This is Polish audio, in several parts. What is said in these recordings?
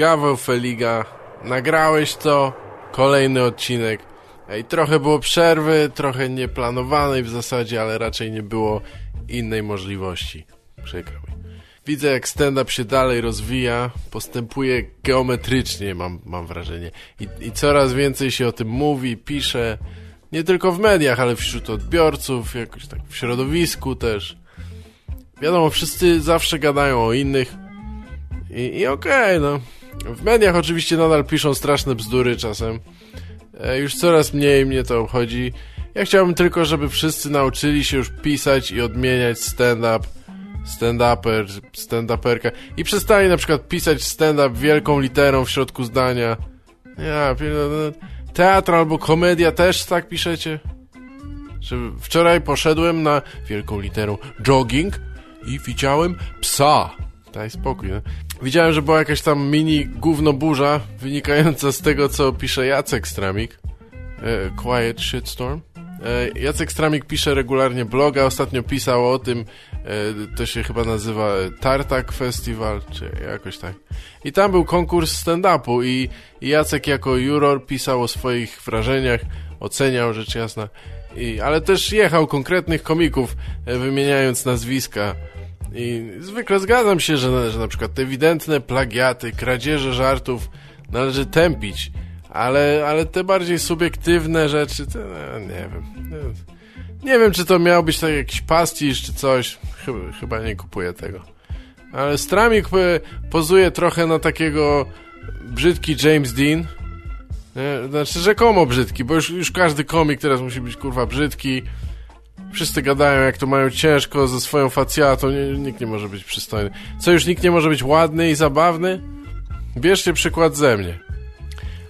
Gaweł Feliga, nagrałeś to, kolejny odcinek. Ej, trochę było przerwy, trochę nieplanowanej w zasadzie, ale raczej nie było innej możliwości. Przykro mi. Widzę, jak stand-up się dalej rozwija, postępuje geometrycznie, mam, mam wrażenie. I, I coraz więcej się o tym mówi, pisze, nie tylko w mediach, ale wśród odbiorców, jakoś tak w środowisku też. Wiadomo, wszyscy zawsze gadają o innych i, i okej, okay, no. W mediach oczywiście nadal piszą straszne bzdury czasem. E, już coraz mniej mnie to obchodzi. Ja chciałbym tylko, żeby wszyscy nauczyli się już pisać i odmieniać stand-up, stand-uper, stand-uperka i przestali na przykład pisać stand-up wielką literą w środku zdania. Ja, teatr albo komedia też tak piszecie? Wczoraj poszedłem na wielką literą jogging i widziałem psa. Daj spokój, no. Widziałem, że była jakaś tam mini gówno burza wynikająca z tego, co pisze Jacek Stramik. E, Quiet Shitstorm. E, Jacek Stramik pisze regularnie bloga, ostatnio pisał o tym, e, to się chyba nazywa Tartak Festival, czy jakoś tak. I tam był konkurs stand-upu i, i Jacek jako juror pisał o swoich wrażeniach, oceniał rzecz jasna. I, ale też jechał konkretnych komików, e, wymieniając nazwiska. I zwykle zgadzam się, że, że na przykład te ewidentne plagiaty, kradzieże żartów należy tępić, ale, ale te bardziej subiektywne rzeczy, to no, nie wiem. Nie, wiem, czy to miał być tak jakiś pastisz czy coś. Chyba, chyba nie kupuję tego. Ale Stramik pozuje trochę na takiego brzydki James Dean. Nie? Znaczy rzekomo brzydki, bo już, już każdy komik teraz musi być kurwa brzydki. Wszyscy gadają, jak to mają ciężko ze swoją facjatą. Nikt nie może być przystojny. Co, już nikt nie może być ładny i zabawny? Bierzcie przykład ze mnie.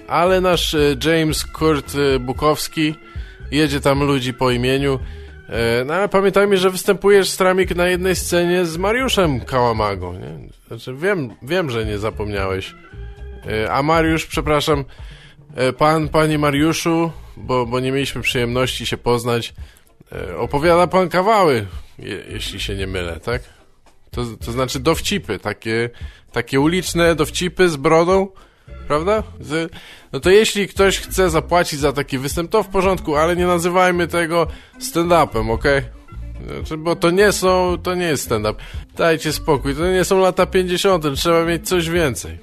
Ale nasz e, James Kurt e, Bukowski jedzie tam ludzi po imieniu. E, no ale pamiętajmy, że występujesz Stramik na jednej scenie z Mariuszem Kałamagą, nie? Znaczy wiem, wiem, że nie zapomniałeś. A Mariusz, przepraszam, pan, panie Mariuszu, bo, bo nie mieliśmy przyjemności się poznać, opowiada pan kawały, je, jeśli się nie mylę, tak? To, to znaczy dowcipy, takie, takie uliczne dowcipy z brodą, prawda? Z, no to jeśli ktoś chce zapłacić za taki występ, to w porządku, ale nie nazywajmy tego stand-upem, ok? Znaczy, bo to nie są, to nie jest stand-up. Dajcie spokój, to nie są lata 50., trzeba mieć coś więcej.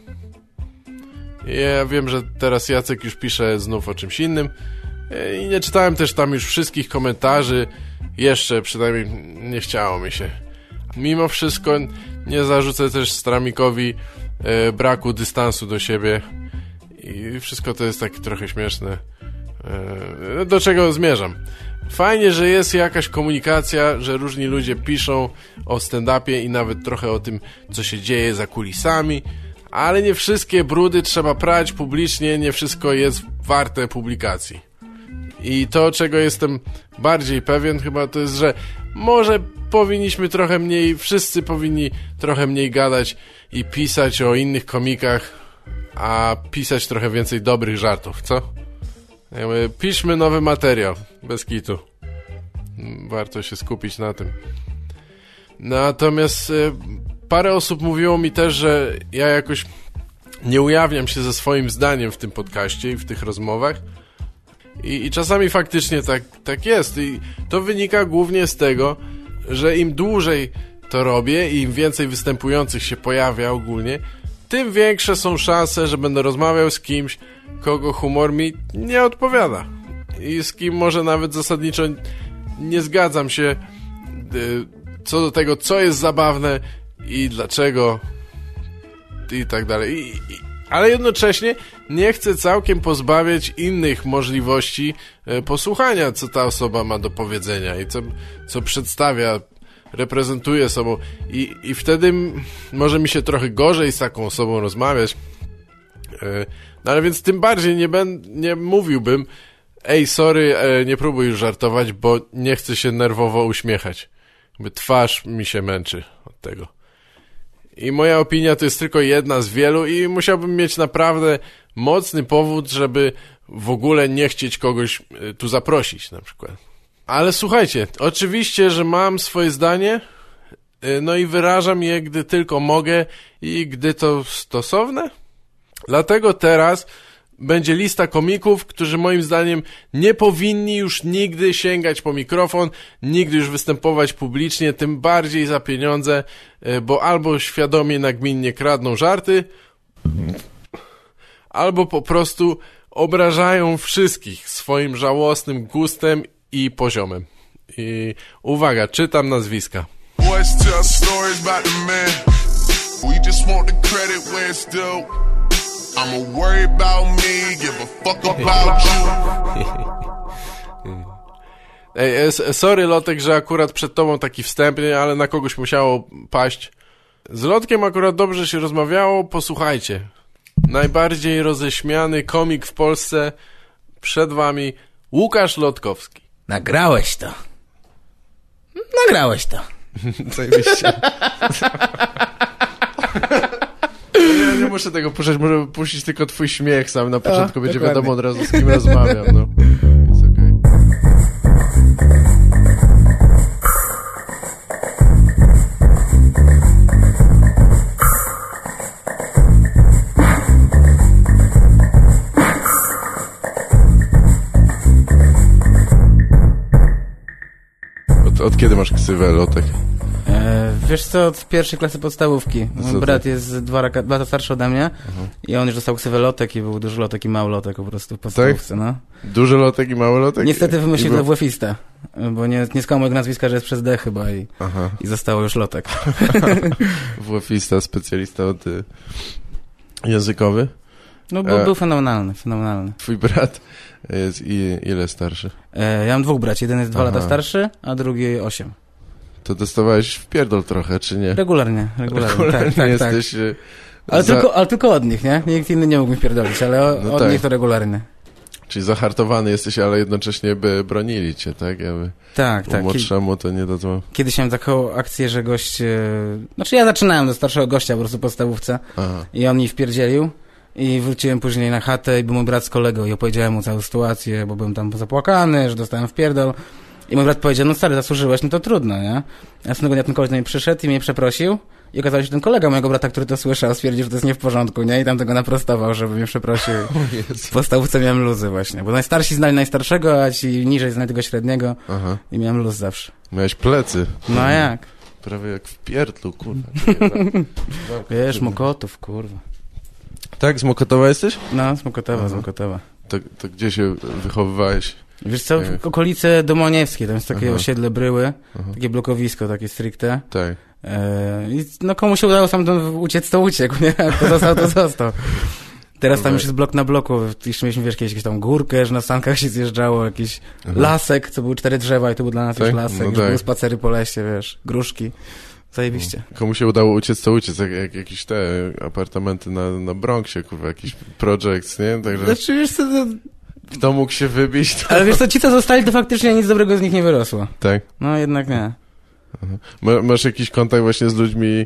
Ja wiem, że teraz Jacek już pisze znów o czymś innym, i nie czytałem też tam już wszystkich komentarzy. Jeszcze przynajmniej nie chciało mi się. Mimo wszystko nie zarzucę też Stramikowi e, braku dystansu do siebie. I wszystko to jest takie trochę śmieszne. E, do czego zmierzam? Fajnie, że jest jakaś komunikacja, że różni ludzie piszą o stand-upie i nawet trochę o tym, co się dzieje za kulisami, ale nie wszystkie brudy trzeba prać publicznie, nie wszystko jest warte publikacji. I to, czego jestem bardziej pewien chyba, to jest, że może powinniśmy trochę mniej, wszyscy powinni trochę mniej gadać i pisać o innych komikach, a pisać trochę więcej dobrych żartów, co? Piszmy nowy materiał, bez kitu. Warto się skupić na tym. Natomiast e, parę osób mówiło mi też, że ja jakoś nie ujawniam się ze swoim zdaniem w tym podcaście i w tych rozmowach, i, I, czasami faktycznie tak, tak jest. I to wynika głównie z tego, że im dłużej to robię i im więcej występujących się pojawia ogólnie, tym większe są szanse, że będę rozmawiał z kimś, kogo humor mi nie odpowiada. I z kim może nawet zasadniczo nie zgadzam się y, co do tego, co jest zabawne i dlaczego i tak dalej. I, ale jednocześnie nie chcę całkiem pozbawiać innych możliwości e, posłuchania, co ta osoba ma do powiedzenia i co, co przedstawia, reprezentuje sobą. I, I wtedy może mi się trochę gorzej z taką osobą rozmawiać. E, no ale więc tym bardziej nie, ben, nie mówiłbym ej, sorry, e, nie próbuj już żartować, bo nie chcę się nerwowo uśmiechać. By twarz mi się męczy od tego. I moja opinia to jest tylko jedna z wielu i musiałbym mieć naprawdę mocny powód, żeby w ogóle nie chcieć kogoś e, tu zaprosić na przykład. Ale słuchajcie, oczywiście, że mam swoje zdanie, e, no i wyrażam je, gdy tylko mogę i gdy to stosowne. Dlatego teraz będzie lista komików, którzy moim zdaniem nie powinni już nigdy sięgać po mikrofon, nigdy już występować publicznie, tym bardziej za pieniądze, e, bo albo świadomie nagminnie kradną żarty, albo po prostu obrażają wszystkich swoim żałosnym gustem i poziomem. I uwaga, czytam nazwiska. We just want the credit where it's due. I'ma worry about me, give a fuck about you. Ej, sorry Lotek, że akurat przed tobą taki wstępny, ale na kogoś musiało paść. Z Lotkiem akurat dobrze się rozmawiało, posłuchajcie. Najbardziej roześmiany komik w Polsce przed wami Łukasz Lotkowski. Nagrałeś to. Nagrałeś to. Zajebiście. Nie muszę tego puszczać, może puścić tylko twój śmiech sam na początku, będzie dokładnie. wiadomo od razu z kim rozmawiam, no. Jest okej. Od, od kiedy masz ksywę, Lotek? E, wiesz co, od pierwszej klasy podstawówki. Mój brat jest dwa, raka- dwa lata starszy ode mnie i on już dostał ksywę lotek i był duży lotek i mały lotek po prostu w podstawówce, no. Duży lotek i mały lotek? Niestety wymyślił to WF-ista, bo nie, nie skłamał jego nazwiska, że jest przez D chyba i, Aha, i zostało już lotek. WF-ista, specjalista od y, językowy. No był, E. był fenomenalny, fenomenalny. Twój brat jest i, ile starszy? E, ja mam dwóch braci, jeden jest dwa Aha. lata starszy, a drugi osiem. To dostawałeś w pierdol trochę, czy nie? Regularnie, regularnie, Regularnie tak, tak, tak. jesteś... y, Ale, za- tylko, ale tylko od nich, nie? Nikt inny nie mógł mi pierdolić, ale o, No od tak. nich to regularnie. Czyli zahartowany jesteś, ale jednocześnie by bronili cię, tak? Jakby Tak, tak, tak. Młodszemu to nie dadzą... Kiedyś miałem taką akcję, że gość... e, Znaczy ja zaczynałem do starszego gościa po prostu w podstawówce Aha. i on mi wpierdzielił i wróciłem później na chatę i był mój brat z kolegą i opowiedziałem mu całą sytuację, bo byłem tam zapłakany, że dostałem wpierdol. I mój brat powiedział, no stary, zasłużyłeś, no to trudno, nie? A następnego dnia ten koleś do mnie przyszedł i mnie przeprosił i okazało się, że ten kolega mojego brata, który to słyszał, stwierdził, że to jest nie w porządku, nie? I tam tego naprostował, żeby mnie przeprosił. W podstawówce miałem luzy właśnie, bo najstarsi znali najstarszego, a ci niżej znali tego średniego Aha. i miałem luz zawsze. Miałeś plecy. No a jak? Prawie jak w pierdlu, kurwa. Tak. Wiesz, Mokotów, kurwa. Tak, z Mokotowa jesteś? No, z Mokotowa, z Aha. Mokotowa. To, to gdzie się wychowywałeś? Wiesz co, Jak? w okolice Domoniewskie, tam jest takie Aha. osiedle Bryły, Aha. takie blokowisko takie stricte. Tak. E, I no komu się udało sam uciec, to uciekł, nie? A kto został, to został. Teraz tam Dobra. już jest blok na bloku. Jeszcze mieliśmy, wiesz, kiedyś jakąś tam górkę, że na sankach się zjeżdżało, jakiś Aha. lasek, co były cztery drzewa i to był dla nas Tak? już lasek. No już tak. były spacery po lesie, wiesz, gruszki. Zajebiście. Komu się udało uciec, to uciec, jak, jak jakieś te apartamenty na, na Bronxie, kurwa, jakiś projects, nie? Także Znaczy, wiesz co, to... kto mógł się wybić, to... Ale wiesz co, ci co zostali, to faktycznie nic dobrego z nich nie wyrosło. Tak. No jednak nie. Ma, masz jakiś kontakt właśnie z ludźmi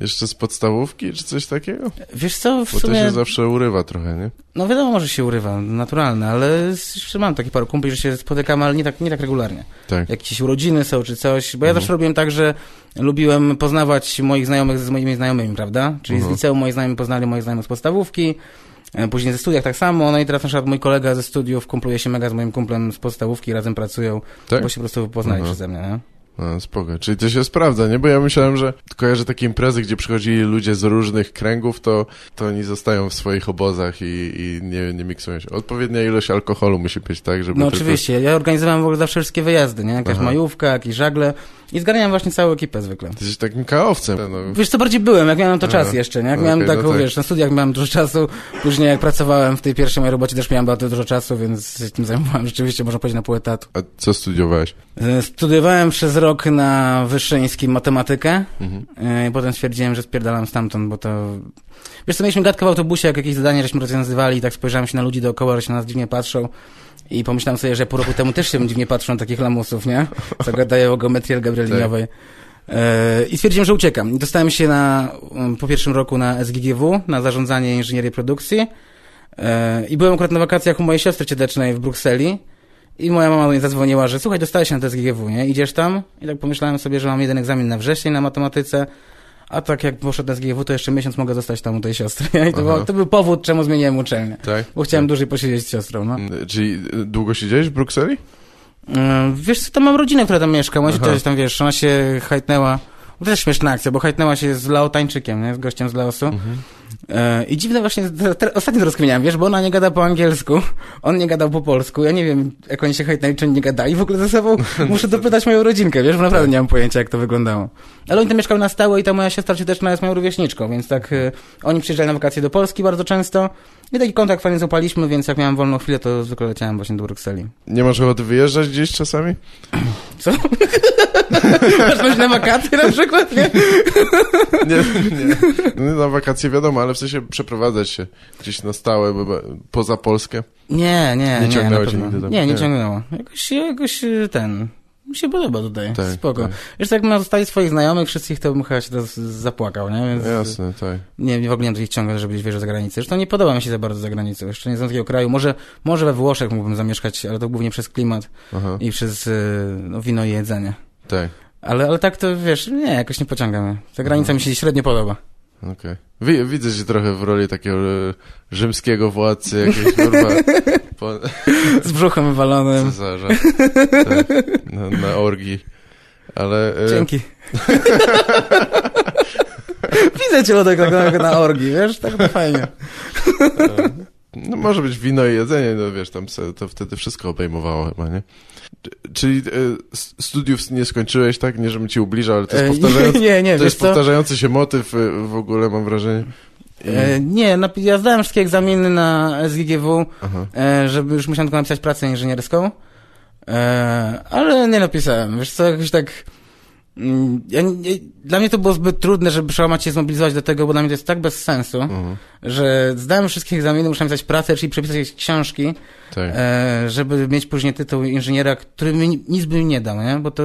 jeszcze z podstawówki, czy coś takiego? Wiesz co, w Bo to sumie... się zawsze urywa trochę, nie? No wiadomo, że się urywa, naturalne, ale mam taki paru kumpli, że się spotykamy, ale nie tak, nie tak regularnie. Tak. Jakieś urodziny są czy coś, bo ja Mhm. zawsze robiłem tak, że lubiłem poznawać moich znajomych z moimi znajomymi, prawda? Czyli Mhm. z liceum moi znajomi poznali moich znajomych z podstawówki, później ze studiach tak samo, no i teraz na przykład mój kolega ze studiów kumpluje się mega z moim kumplem z podstawówki, razem pracują, Tak? bo się po prostu poznali Mhm. przeze mnie, nie? Spoko. Czyli to się sprawdza, nie? Bo ja myślałem, że kojarzę takie imprezy, gdzie przychodzili ludzie z różnych kręgów, to, to oni zostają w swoich obozach i, i nie, nie miksują się. Odpowiednia ilość alkoholu musi być, tak? Żeby No tylko... oczywiście, ja organizowałem w ogóle zawsze wszystkie wyjazdy, nie? Jakaś Aha. majówka, jakieś żagle i zgarniałem właśnie całą ekipę zwykle. Ty jesteś takim kaowcem. No. Wiesz co, bardziej byłem, jak miałem to czas Aha. jeszcze, nie? Jak miałem no taką, tak. wiesz, na studiach miałem dużo czasu, później jak pracowałem w tej pierwszej mojej robocie też miałem bardzo dużo czasu, więc się tym zajmowałem rzeczywiście, można powiedzieć, na pół etatu. A co studiowałeś? E, Studiowałem przez rok na Wyszyńskim matematykę Mhm. i potem stwierdziłem, że spierdalam stamtąd, bo to... Wiesz co, mieliśmy gadkę w autobusie, jak jakieś zadanie żeśmy rozwiązywali i tak spojrzałem się na ludzi dookoła, że się na nas dziwnie patrzą i pomyślałem sobie, że pół roku temu też się dziwnie patrzą na takich lamusów, nie? Co gadają o geometrii algebralinowej. E, I stwierdziłem, że uciekam. Dostałem się na, um, po pierwszym roku na SGGW, na zarządzanie inżynierii produkcji. E, I byłem akurat na wakacjach u mojej siostry ciotecznej w Brukseli. I moja mama mnie zadzwoniła, że słuchaj, dostałeś się na SGGW, nie? Idziesz tam? I tak pomyślałem sobie, że mam jeden egzamin na wrzesień na matematyce, a tak jak poszedł na SGW, to jeszcze miesiąc mogę zostać tam u tej siostry. I to, było, to był powód, czemu zmieniłem uczelnię. Tak? Bo chciałem dłużej posiedzieć z siostrą, no. Mm, Czyli y, długo siedziałeś w Brukseli? E, Wiesz co, tam mam rodzinę, która tam mieszka, też tam, wiesz, ona się hajtnęła, też śmieszna akcja, bo hajtnęła się z Laotańczykiem, nie, z gościem z Laosu. Mhm. E, I dziwne właśnie, te- te- ostatnio to rozkminiałem, wiesz, bo ona nie gada po angielsku, on nie gadał po polsku, ja nie wiem, jak oni się hajtnęli, czy nie gadali w ogóle ze sobą, muszę dopytać moją rodzinkę, wiesz, bo naprawdę nie mam pojęcia, jak to wyglądało. Ale oni tam mieszkały na stałe i ta moja siostra czyteczna jest moją rówieśniczką, więc tak, e, oni przyjeżdżali na wakacje do Polski bardzo często i taki kontakt fajnie złapaliśmy, więc jak miałem wolną chwilę, to zwykle leciałem właśnie do Brukseli. Nie masz ochoty wyjeżdżać gdzieś czasami? Co? Masz coś na wakacje na przykład, nie? Nie, nie. No, Na wakacje wiadomo, ale w sensie przeprowadzać się gdzieś na stałe, poza Polskę. Nie, nie, Nie nie. ciągnęło cię nigdy tam? Nie, nie Nie. ciągnęło. Jakoś, jakoś e, ten... Mi się podoba tutaj. Tak, Spoko. tak. Wiesz, jak miał zostali swoich znajomych, wszystkich, to bym chyba się teraz zapłakał, nie? Więc Jasne, tak. nie, nie w ogóle nie ich ciągnąć, żeby wyjeżdżać za granicę. Zresztą nie podoba mi się za bardzo za granicą. Jeszcze nie znam takiego kraju. Może, może we Włoszech mógłbym zamieszkać, ale to głównie przez klimat Aha, i przez e, no, wino i jedzenie. tak. Ale, ale tak to, wiesz, nie, jakoś nie pociąga mnie. Ta granica mi się średnio podoba. Okej. Wi- Widzę cię trochę w roli takiego e, rzymskiego władcy, jakiegoś kurwa, po, Z brzuchem wywalonym. cesarza. Tak, na, na orgii. Ale... e, Dzięki. Widzę cię tak, tak na orgi, wiesz? Tak to fajnie. No może być wino i jedzenie, no wiesz, tam se, to wtedy wszystko obejmowało chyba, nie? Czy- Czyli e, studiów nie skończyłeś, tak? Nie, żebym ci ubliżał, ale to jest, E, powtarzający, nie, nie, to jest powtarzający się motyw e, w ogóle, mam wrażenie. I, nie, napi- ja zdałem wszystkie egzaminy na SGGW, aha, żeby już musiałem tylko napisać pracę inżynierską, ale nie napisałem. Wiesz co, jakoś tak... mm, Ja, nie, dla mnie to było zbyt trudne, żeby przełamać się, zmobilizować do tego, bo dla mnie to jest tak bez sensu, mhm, że zdałem wszystkie egzaminy, muszę napisać pracę, czyli przepisać jakieś książki, tak. e, żeby mieć później tytuł inżyniera, który mi ni- nic by mi nie dał, nie? Bo to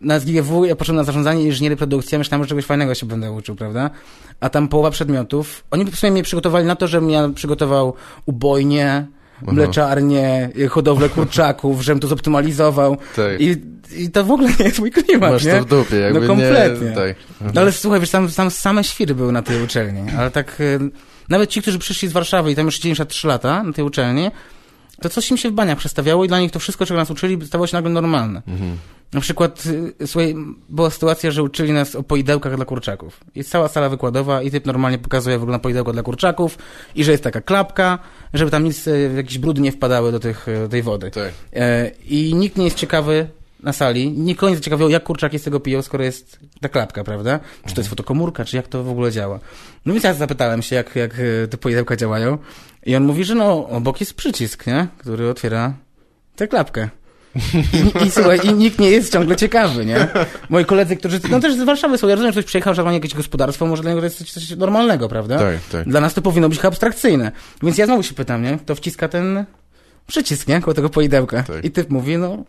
na SGGW ja poszedłem na zarządzanie inżynierii produkcji, ja myślałem, że czegoś fajnego się będę uczył, prawda? A tam połowa przedmiotów, oni w sumie mnie przygotowali na to, żebym ja przygotował ubojnie, mleczarnię, hodowlę kurczaków, żebym to zoptymalizował tak. i, i to w ogóle nie jest mój klimat, Masz nie? to w dupie, jakby No kompletnie. nie... Tak. No ale słuchaj, wiesz, tam, tam same świry były na tej uczelni, ale tak, y, nawet ci, którzy przyszli z Warszawy i tam już siedzieli już 3 lata na tej uczelni, to coś im się w baniach przestawiało i dla nich to wszystko, czego nas uczyli, stało się nagle normalne. Mhm. Na przykład, y, słuchaj, była sytuacja, że uczyli nas o poidełkach dla kurczaków. Jest cała sala wykładowa i typ normalnie pokazuje, jak wygląda poidełko dla kurczaków i że jest taka klapka, żeby tam nic, y, jakieś brudy nie wpadały do tych, y, tej wody. Tak. E, I nikt nie jest ciekawy na sali, nikogo nie zaciekawiło, jak kurczaki z tego piją, skoro jest ta klapka, prawda? Czy to jest fotokomórka, czy jak to w ogóle działa? No więc ja zapytałem się, jak, jak te pojedełka działają i on mówi, że no, obok jest przycisk, nie? Który otwiera tę klapkę. I, I słuchaj, i nikt nie jest ciągle ciekawy, nie? Moi koledzy, którzy, no też z Warszawy są, ja rozumiem, że ktoś przyjechał, że ma jakieś gospodarstwo, może dla niego to jest coś, coś normalnego, prawda? Tak, tak. Dla nas to powinno być chyba abstrakcyjne. Więc ja znowu się pytam, nie? Kto wciska ten przycisk, nie? Koło tego poidełka. Tak. I typ mówi, no...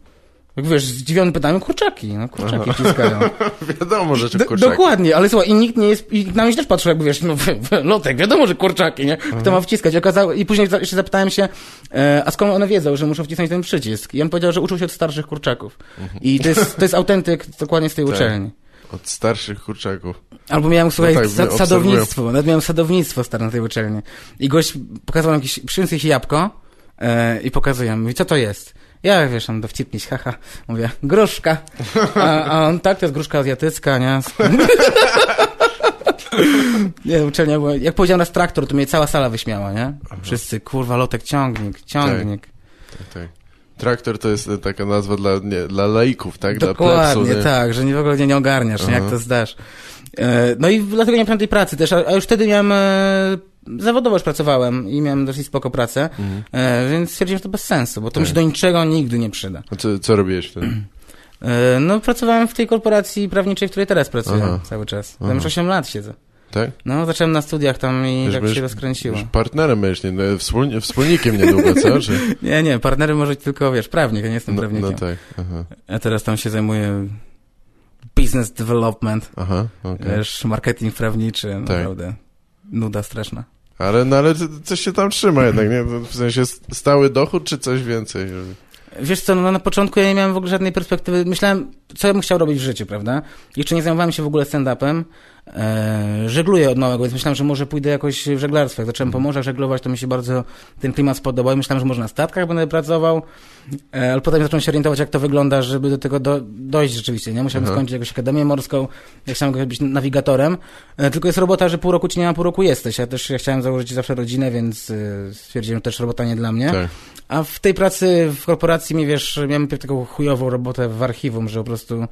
Jak wiesz, zdziwiony pytaniem, kurczaki, no kurczaki wciskają. Wiadomo, że Do, kurczaki. dokładnie, ale słuchaj, i nikt nie jest, i na mnie też patrzył, jakby wiesz, no lotek, wiadomo, że kurczaki, nie? Kto ma wciskać? Okazało, I później jeszcze zapytałem się, e, a skąd one wiedzą, że muszą wcisnąć ten przycisk? I on powiedział, że uczył się od starszych kurczaków. I to jest, to jest autentyk dokładnie z tej Tak. uczelni. Od starszych kurczaków. Albo miałem, słuchaj, tak, sa- obserwują. sadownictwo, nawet miałem sadownictwo stare na tej uczelni. I gość pokazał nam jakieś, przyniósł jakieś jabłko e, i pokazuje, mówi, co to jest? Ja, wiesz, tam dowcipnić, haha, mówię, gruszka. A, a on, tak, to jest gruszka azjatycka, nie? nie, uczelnia była, jak powiedział nas traktor, to mnie cała sala wyśmiała, nie? Wszyscy, kurwa, lotek, ciągnik, ciągnik. Tak, tak. Traktor to jest taka nazwa dla, nie, dla laików, tak? Dla Dokładnie, plebsu, nie? tak, że nie, w ogóle nie, nie ogarniasz, nie, jak to zdasz. E, No i dlatego nie miałem tej pracy też, a, a już wtedy miałem, e, zawodowo już pracowałem i miałem dosyć spoko pracę, e, więc stwierdziłem, że to bez sensu, bo to mi się do niczego nigdy nie przyda. A co, co robiłeś wtedy? No pracowałem w tej korporacji prawniczej, w której teraz pracuję Aha. cały czas. Aha. Tam już 8 lat siedzę. Tak? No, zacząłem na studiach tam i Już tak będziesz- się rozkręciło. Już partnerem będziesz, nie? No, wspólni, wspólnikiem niedługo, co? Czy? Nie, nie, partnerem może być tylko, wiesz, prawnik, ja nie jestem No, prawnikiem. no tak, aha. Ja teraz tam się zajmuję business development, Aha, okej. wiesz, marketing prawniczy, Tak. naprawdę. Nuda straszna. Ale, no, ale coś się tam trzyma jednak, nie? W sensie st- stały dochód, czy coś więcej? Wiesz co, no na początku ja nie miałem w ogóle żadnej perspektywy. Myślałem, co ja bym chciał robić w życiu, prawda? Jeszcze nie zajmowałem się w ogóle stand-upem. E, żegluję od małego, więc myślałem, że może pójdę jakoś w żeglarstwo. Jak zacząłem po morzach żeglować, to mi się bardzo ten klimat spodobał. Myślałem, że może na statkach będę pracował, e, ale potem zacząłem się orientować, jak to wygląda, żeby do tego do, dojść rzeczywiście. Nie musiałem Aha. skończyć jakąś akademię morską, ja chciałem być nawigatorem. E, tylko jest robota, że pół roku ci nie ma, pół roku jesteś. Ja też ja chciałem założyć zawsze rodzinę, więc stwierdziłem, że też robota nie dla mnie. Tak. A w tej pracy w korporacji mi wiesz, miałem taką chujową robotę w archiwum, że po prostu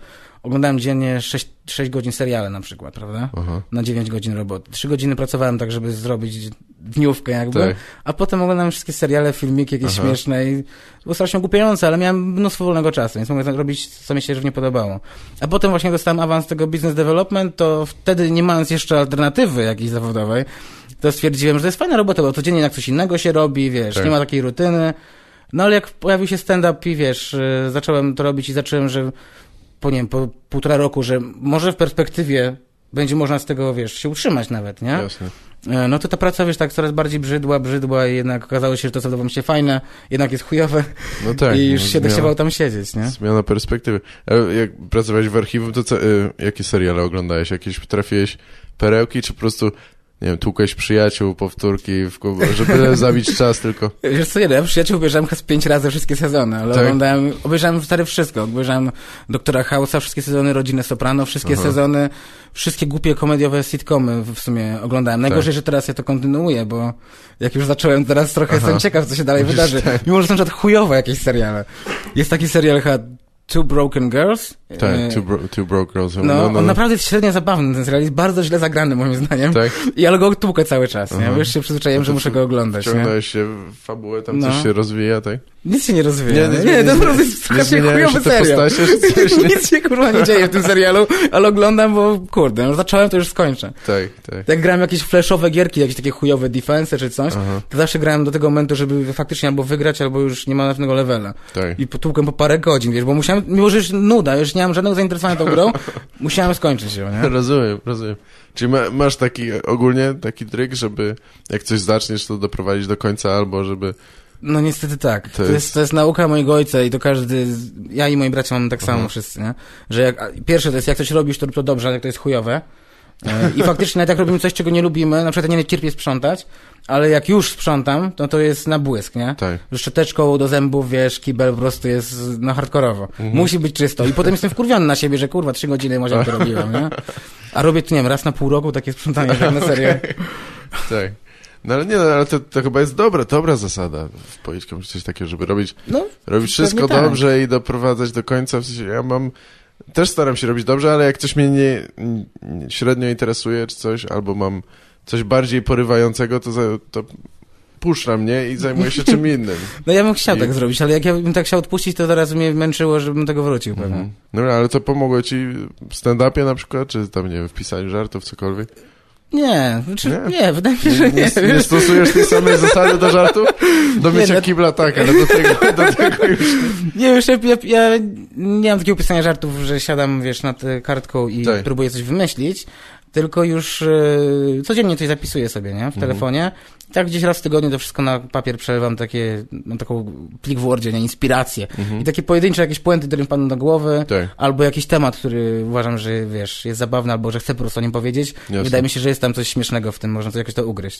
oglądałem dziennie 6, 6 godzin seriale na przykład, prawda? Aha. Na 9 godzin roboty. 3 godziny pracowałem tak, żeby zrobić dniówkę jakby, Tak. a potem oglądałem wszystkie seriale, filmiki jakieś Aha. śmieszne i było strasznie głupiające, ale miałem mnóstwo wolnego czasu, więc mogłem robić, co mi się żywnie podobało. A potem właśnie dostałem awans tego business development, to wtedy nie mając jeszcze alternatywy jakiejś zawodowej, to stwierdziłem, że to jest fajna robota, bo codziennie jak coś innego się robi, wiesz, Tak. nie ma takiej rutyny. No ale jak pojawił się stand-up i wiesz, y, zacząłem to robić i zacząłem, że po nie wiem, po półtora roku, że może w perspektywie będzie można z tego, wiesz, się utrzymać nawet, nie? Jasne. E, No to ta praca, wiesz, tak coraz bardziej brzydła, brzydła i jednak okazało się, że to, co wydawało mi się fajne, jednak jest chujowe No tak. i już no, się zmiana- chciało tam siedzieć, nie? Zmiana perspektywy. Ale jak pracowałeś w archiwum, to co, y, jakie seriale oglądałeś? Jakieś trafiłeś perełki, czy po prostu, nie wiem, tłukłeś przyjaciół, powtórki, w, kół- żeby zabić czas tylko? Wiesz co, nie, ja przyjaciół obejrzałem chyba z pięć razy wszystkie sezony, ale Tak? oglądałem, obejrzałem stary wszystko. Obejrzałem Doktora House'a, wszystkie sezony Rodzinę Soprano, wszystkie Aha. sezony, wszystkie głupie komediowe sitcomy w sumie oglądałem. Najgorzej, że teraz ja to kontynuuję, bo jak już zacząłem, teraz trochę Tak. Aha. jestem ciekaw, co się dalej Już wydarzy. tak. Mimo, że są na przykład chujowe jakieś seriale. Jest taki serial chyba Two Broken Girls. E, Tak, Two, bro, two Broke Girls. No, on naprawdę jest średnio zabawny, ten serial jest bardzo źle zagrany moim zdaniem. Tak? I ale go tłukę cały czas, nie? Aha. Już się przyzwyczaiłem, że muszę go oglądać, nie? Ciągnąłeś się w fabułę, tam No. coś się rozwija, tak? Nic się nie rozwija. Nie, Nie, nie, nie, nie, nie, nie strasznie chujowy serial. postacie, coś, nie? Nic się kurwa nie dzieje w tym serialu, ale oglądam, bo kurde, no zacząłem, to już skończę. Tak, tak. Jak grałem jakieś flashowe gierki, jakieś takie chujowe defense czy coś, Aha. to zawsze grałem do tego momentu, żeby faktycznie albo wygrać, albo już nie ma następnego levela. Tak. I potłukłem po parę godzin, wiesz, bo musiałem, mimo że już nuda, już nie mam żadnego zainteresowania tą grą, musiałem skończyć ją, nie? Rozumiem, rozumiem. Czyli ma, masz taki, ogólnie taki tryk, żeby jak coś zaczniesz, to doprowadzić do końca, albo żeby... No niestety tak. To To, jest- jest... to jest nauka mojego ojca i to każdy, z- ja i moi bracia mamy tak samo Mhm. wszyscy, nie? Że jak, pierwsze to jest, jak coś robisz, to rób to dobrze, ale jak to jest chujowe. E, I faktycznie nawet jak robimy coś, czego nie lubimy, na przykład ja nie cierpię sprzątać, ale jak już sprzątam, to to jest na błysk, nie? Tak. Że szczoteczką do zębów, wiesz, kibel po prostu jest no hardkorowo. Mhm. Musi być czysto. I potem jestem wkurwiony na siebie, że kurwa, trzy godziny może to robiłem, nie? A robię to, nie wiem, raz na pół roku takie sprzątanie, tak na serio. Tak. No ale nie, no, ale to, to chyba jest dobra, dobra zasada w polityce, coś takiego, żeby robić, No, robić wszystko tak. dobrze i doprowadzać do końca. W sensie, ja mam, też staram się robić dobrze, ale jak coś mnie nie, nie średnio interesuje czy coś, albo mam coś bardziej porywającego, to, za, to puszcza mnie i zajmuję się czym innym. No ja bym chciał I- tak zrobić, ale jak ja bym tak chciał odpuścić, to zaraz mnie męczyło, żebym tego wrócił pewnie. Mhm. No ale to pomogło ci w stand-upie na przykład, czy tam, nie wiem, w pisaniu żartów, cokolwiek? Nie, znaczy, Nie? nie? wydaje mi się, że nie. Nie, nie stosujesz tej samej zasady do żartu? Do Nie, mycia no- kibla tak, ale do tego, do tego już... Nie, wiesz, ja, ja, ja nie mam takiego pisania żartów, że siadam, wiesz, nad kartką i Tak. próbuję coś wymyślić, tylko już e, codziennie coś zapisuję sobie, nie, w Mhm. telefonie. Tak gdzieś raz w tygodniu to wszystko na papier przelewam takie, no, taką plik w Wordzie, nie, inspiracje. I takie pojedyncze jakieś puenty, które mi padną do głowy, Mhm. Tak. albo jakiś temat, który uważam, że, wiesz, jest zabawny, albo że chcę po prostu o nim powiedzieć. Jasne. Wydaje mi się, że jest tam coś śmiesznego w tym, można to jakoś to ugryźć.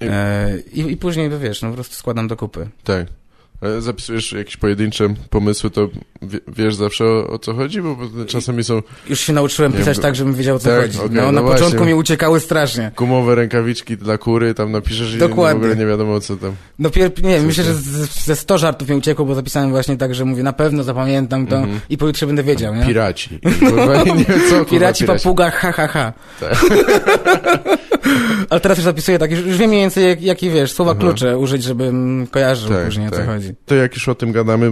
I- E, I, I później, wiesz, no po prostu składam do kupy. Tak. Ale zapisujesz jakieś pojedyncze pomysły, to wie, wiesz zawsze o, o co chodzi, bo czasami są Już się nauczyłem pisać bo- tak, żebym wiedział o co Tak, chodzi. okej, no, no na właśnie. początku mi uciekały strasznie. gumowe rękawiczki dla kury, tam napiszesz i Dokładnie. w ogóle nie wiadomo o co tam. No pier... nie, Co myślę, że ze 100 żartów mi uciekło, bo zapisałem właśnie tak, że mówię, na pewno zapamiętam to Mhm. i pojutrze będę wiedział, nie? Piraci. Kurwa, nie wiem co, kurwa, Piraci, papuga, ha, ha, ha. Tak. Ale teraz już zapisuję tak, już, już wiem mniej więcej, jak, jakie, wiesz, słowa Aha. klucze użyć, żebym kojarzył Tak, później, o co tak. chodzi. To jak już o tym gadamy,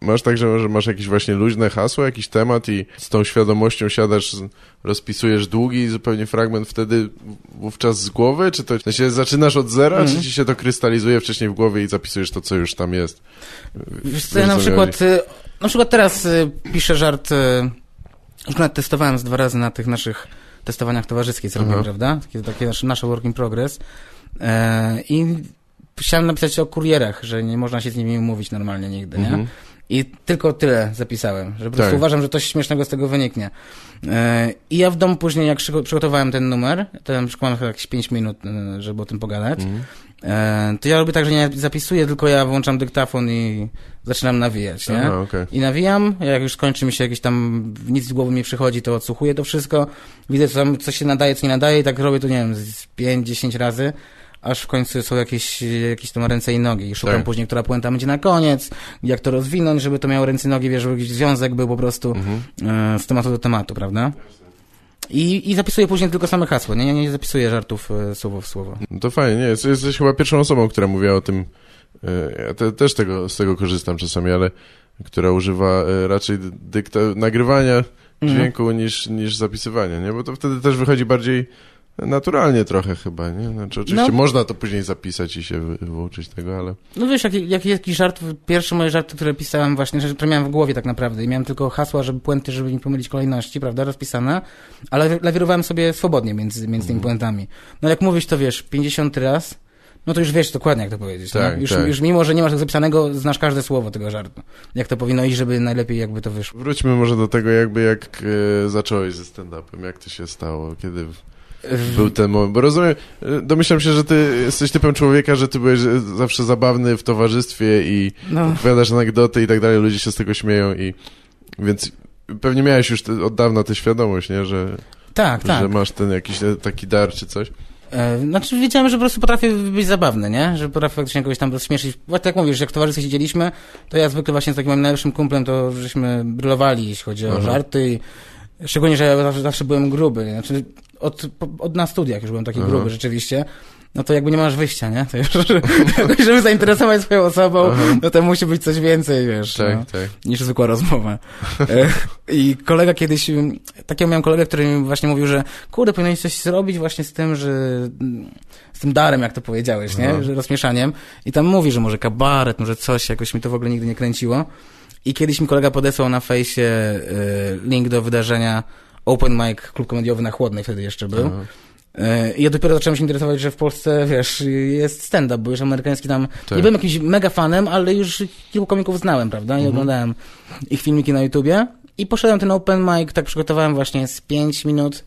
masz tak, że masz jakieś właśnie luźne hasło, jakiś temat i z tą świadomością siadasz, rozpisujesz długi zupełnie fragment wtedy wówczas z głowy, czy to sensie zaczynasz od zera, Mhm. czy ci się to krystalizuje wcześniej w głowie i zapisujesz to, co już tam jest? Wiesz co, ja na przykład, y, na przykład teraz y, piszę żart, y, już nawet testowałem z dwa razy na tych naszych testowaniach towarzyskich, robimy, Aha. prawda? Takie, takie nasze, nasze work in progress. E, I chciałem napisać o kurierach, że nie można się z nimi umówić normalnie nigdy, nie? I tylko tyle zapisałem, że po prostu Tak. uważam, że coś śmiesznego z tego wyniknie. E, I ja w domu później, jak przygo- przygotowałem ten numer, to ja przykładam chyba jakieś 5 minut, e, żeby o tym pogadać, Mhm. e, to ja robię tak, że nie zapisuję, tylko ja włączam dyktafon i zaczynam nawijać, nie? Aha, okej. I nawijam, jak już skończy mi się jakieś tam, nic z głowy mi przychodzi, to odsłuchuję to wszystko, widzę co, tam, co się nadaje, co nie nadaje i tak robię to, nie wiem, z 5-10 razy, aż w końcu są jakieś, jakieś tam ręce i nogi i szukam Tak. później, która puenta będzie na koniec, jak to rozwinąć, żeby to miało ręce i nogi, wiesz, żeby jakiś związek był po prostu Mhm. e, z tematu do tematu, prawda? I, I zapisuję później tylko same hasło, nie, nie, nie zapisuję żartów e, słowo w słowo. No to fajnie, nie, jest- jesteś chyba pierwszą osobą, która mówiła o tym, e, ja te, też tego, z tego korzystam czasami, ale która używa raczej dykta, nagrywania Mhm. dźwięku niż, niż zapisywania, nie? Bo to wtedy też wychodzi bardziej naturalnie trochę chyba, nie? Znaczy oczywiście No. można to później zapisać i się wy, wyuczyć tego, ale... No wiesz, jak, jak jakiś żart, pierwsze moje żarty, które pisałem właśnie, że które miałem w głowie tak naprawdę i miałem tylko hasła, żeby puenty, żeby nie pomylić kolejności, prawda, rozpisane, ale lawirowałem sobie swobodnie między, między tymi puentami. No jak mówisz to, wiesz, 50 raz, no to już wiesz dokładnie, jak to powiedzieć. Tak, no? już, tak. już mimo, że nie masz tego zapisanego, znasz każde słowo tego żartu. Jak to powinno iść, żeby najlepiej jakby to wyszło. Wróćmy może do tego jakby jak e, zacząłeś ze stand-upem, jak to się stało, kiedy był ten moment, bo rozumiem, e, domyślam się, że ty jesteś typem człowieka, że ty byłeś e, zawsze zabawny w towarzystwie i No, opowiadasz anegdoty i tak dalej, ludzie się z tego śmieją i więc pewnie miałeś już te, od dawna tę świadomość, nie, że, tak, tak. że masz ten jakiś e, taki dar czy coś. E, Znaczy wiedziałem, że po prostu potrafię być zabawny, nie? Że potrafię faktycznie kogoś tam rozśmieszyć. Właśnie tak jak mówisz, jak w towarzystwie siedzieliśmy, to ja zwykle właśnie z takim moim najlepszym kumplem to żeśmy brylowali, jeśli chodzi o Aha. żarty szczególnie, że ja zawsze, zawsze byłem gruby, znaczy od, od na studiach już byłem taki Aha. gruby rzeczywiście. No to jakby nie masz wyjścia, nie? To już, żeby zainteresować swoją osobą, Aha. no to musi być coś więcej, wiesz. Tak, no tak. niż zwykła rozmowa. E, I kolega kiedyś, takiego miałem kolegę, który mi właśnie mówił, że kurde, powinieneś coś zrobić właśnie z tym, że z tym darem, jak to powiedziałeś, nie? Aha. Że rozmieszaniem. I tam mówi, że może kabaret, może coś, jakoś mi to w ogóle nigdy nie kręciło. I kiedyś mi kolega podesłał na fejsie y, link do wydarzenia Open Mic, klub komediowy na Chłodnej wtedy jeszcze był. Aha. E, I ja dopiero zacząłem się interesować, że w Polsce, wiesz, jest stand-up, bo już amerykański tam... Tak. Nie byłem jakimś mega fanem, ale już kilku komików znałem, prawda? I Mhm. oglądałem ich filmiki na YouTubie. I poszedłem ten open mic, tak przygotowałem właśnie z 5 minut,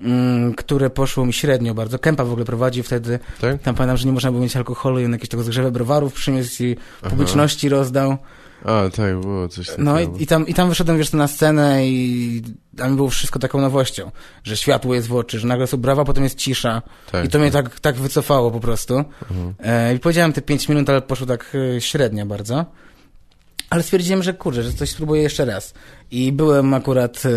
mm, które poszło mi średnio bardzo. Kępa w ogóle prowadził wtedy. Tak? Tam pamiętam, że nie można było mieć alkoholu i on jakieś tego zgrzewę browarów przyniósł i publiczności rozdał. A, tak, było coś takiego. No i, i, tam, i tam wyszedłem, wiesz, na scenę i tam było wszystko taką nowością, że światło jest w oczy, że nagle są brawa, potem jest cisza. tak, I to mnie tak, tak wycofało po prostu. Mhm. E, I powiedziałem te 5 minut, ale poszło tak e, średnio bardzo. Ale stwierdziłem, że kurczę, że coś spróbuję jeszcze raz. I byłem akurat, e,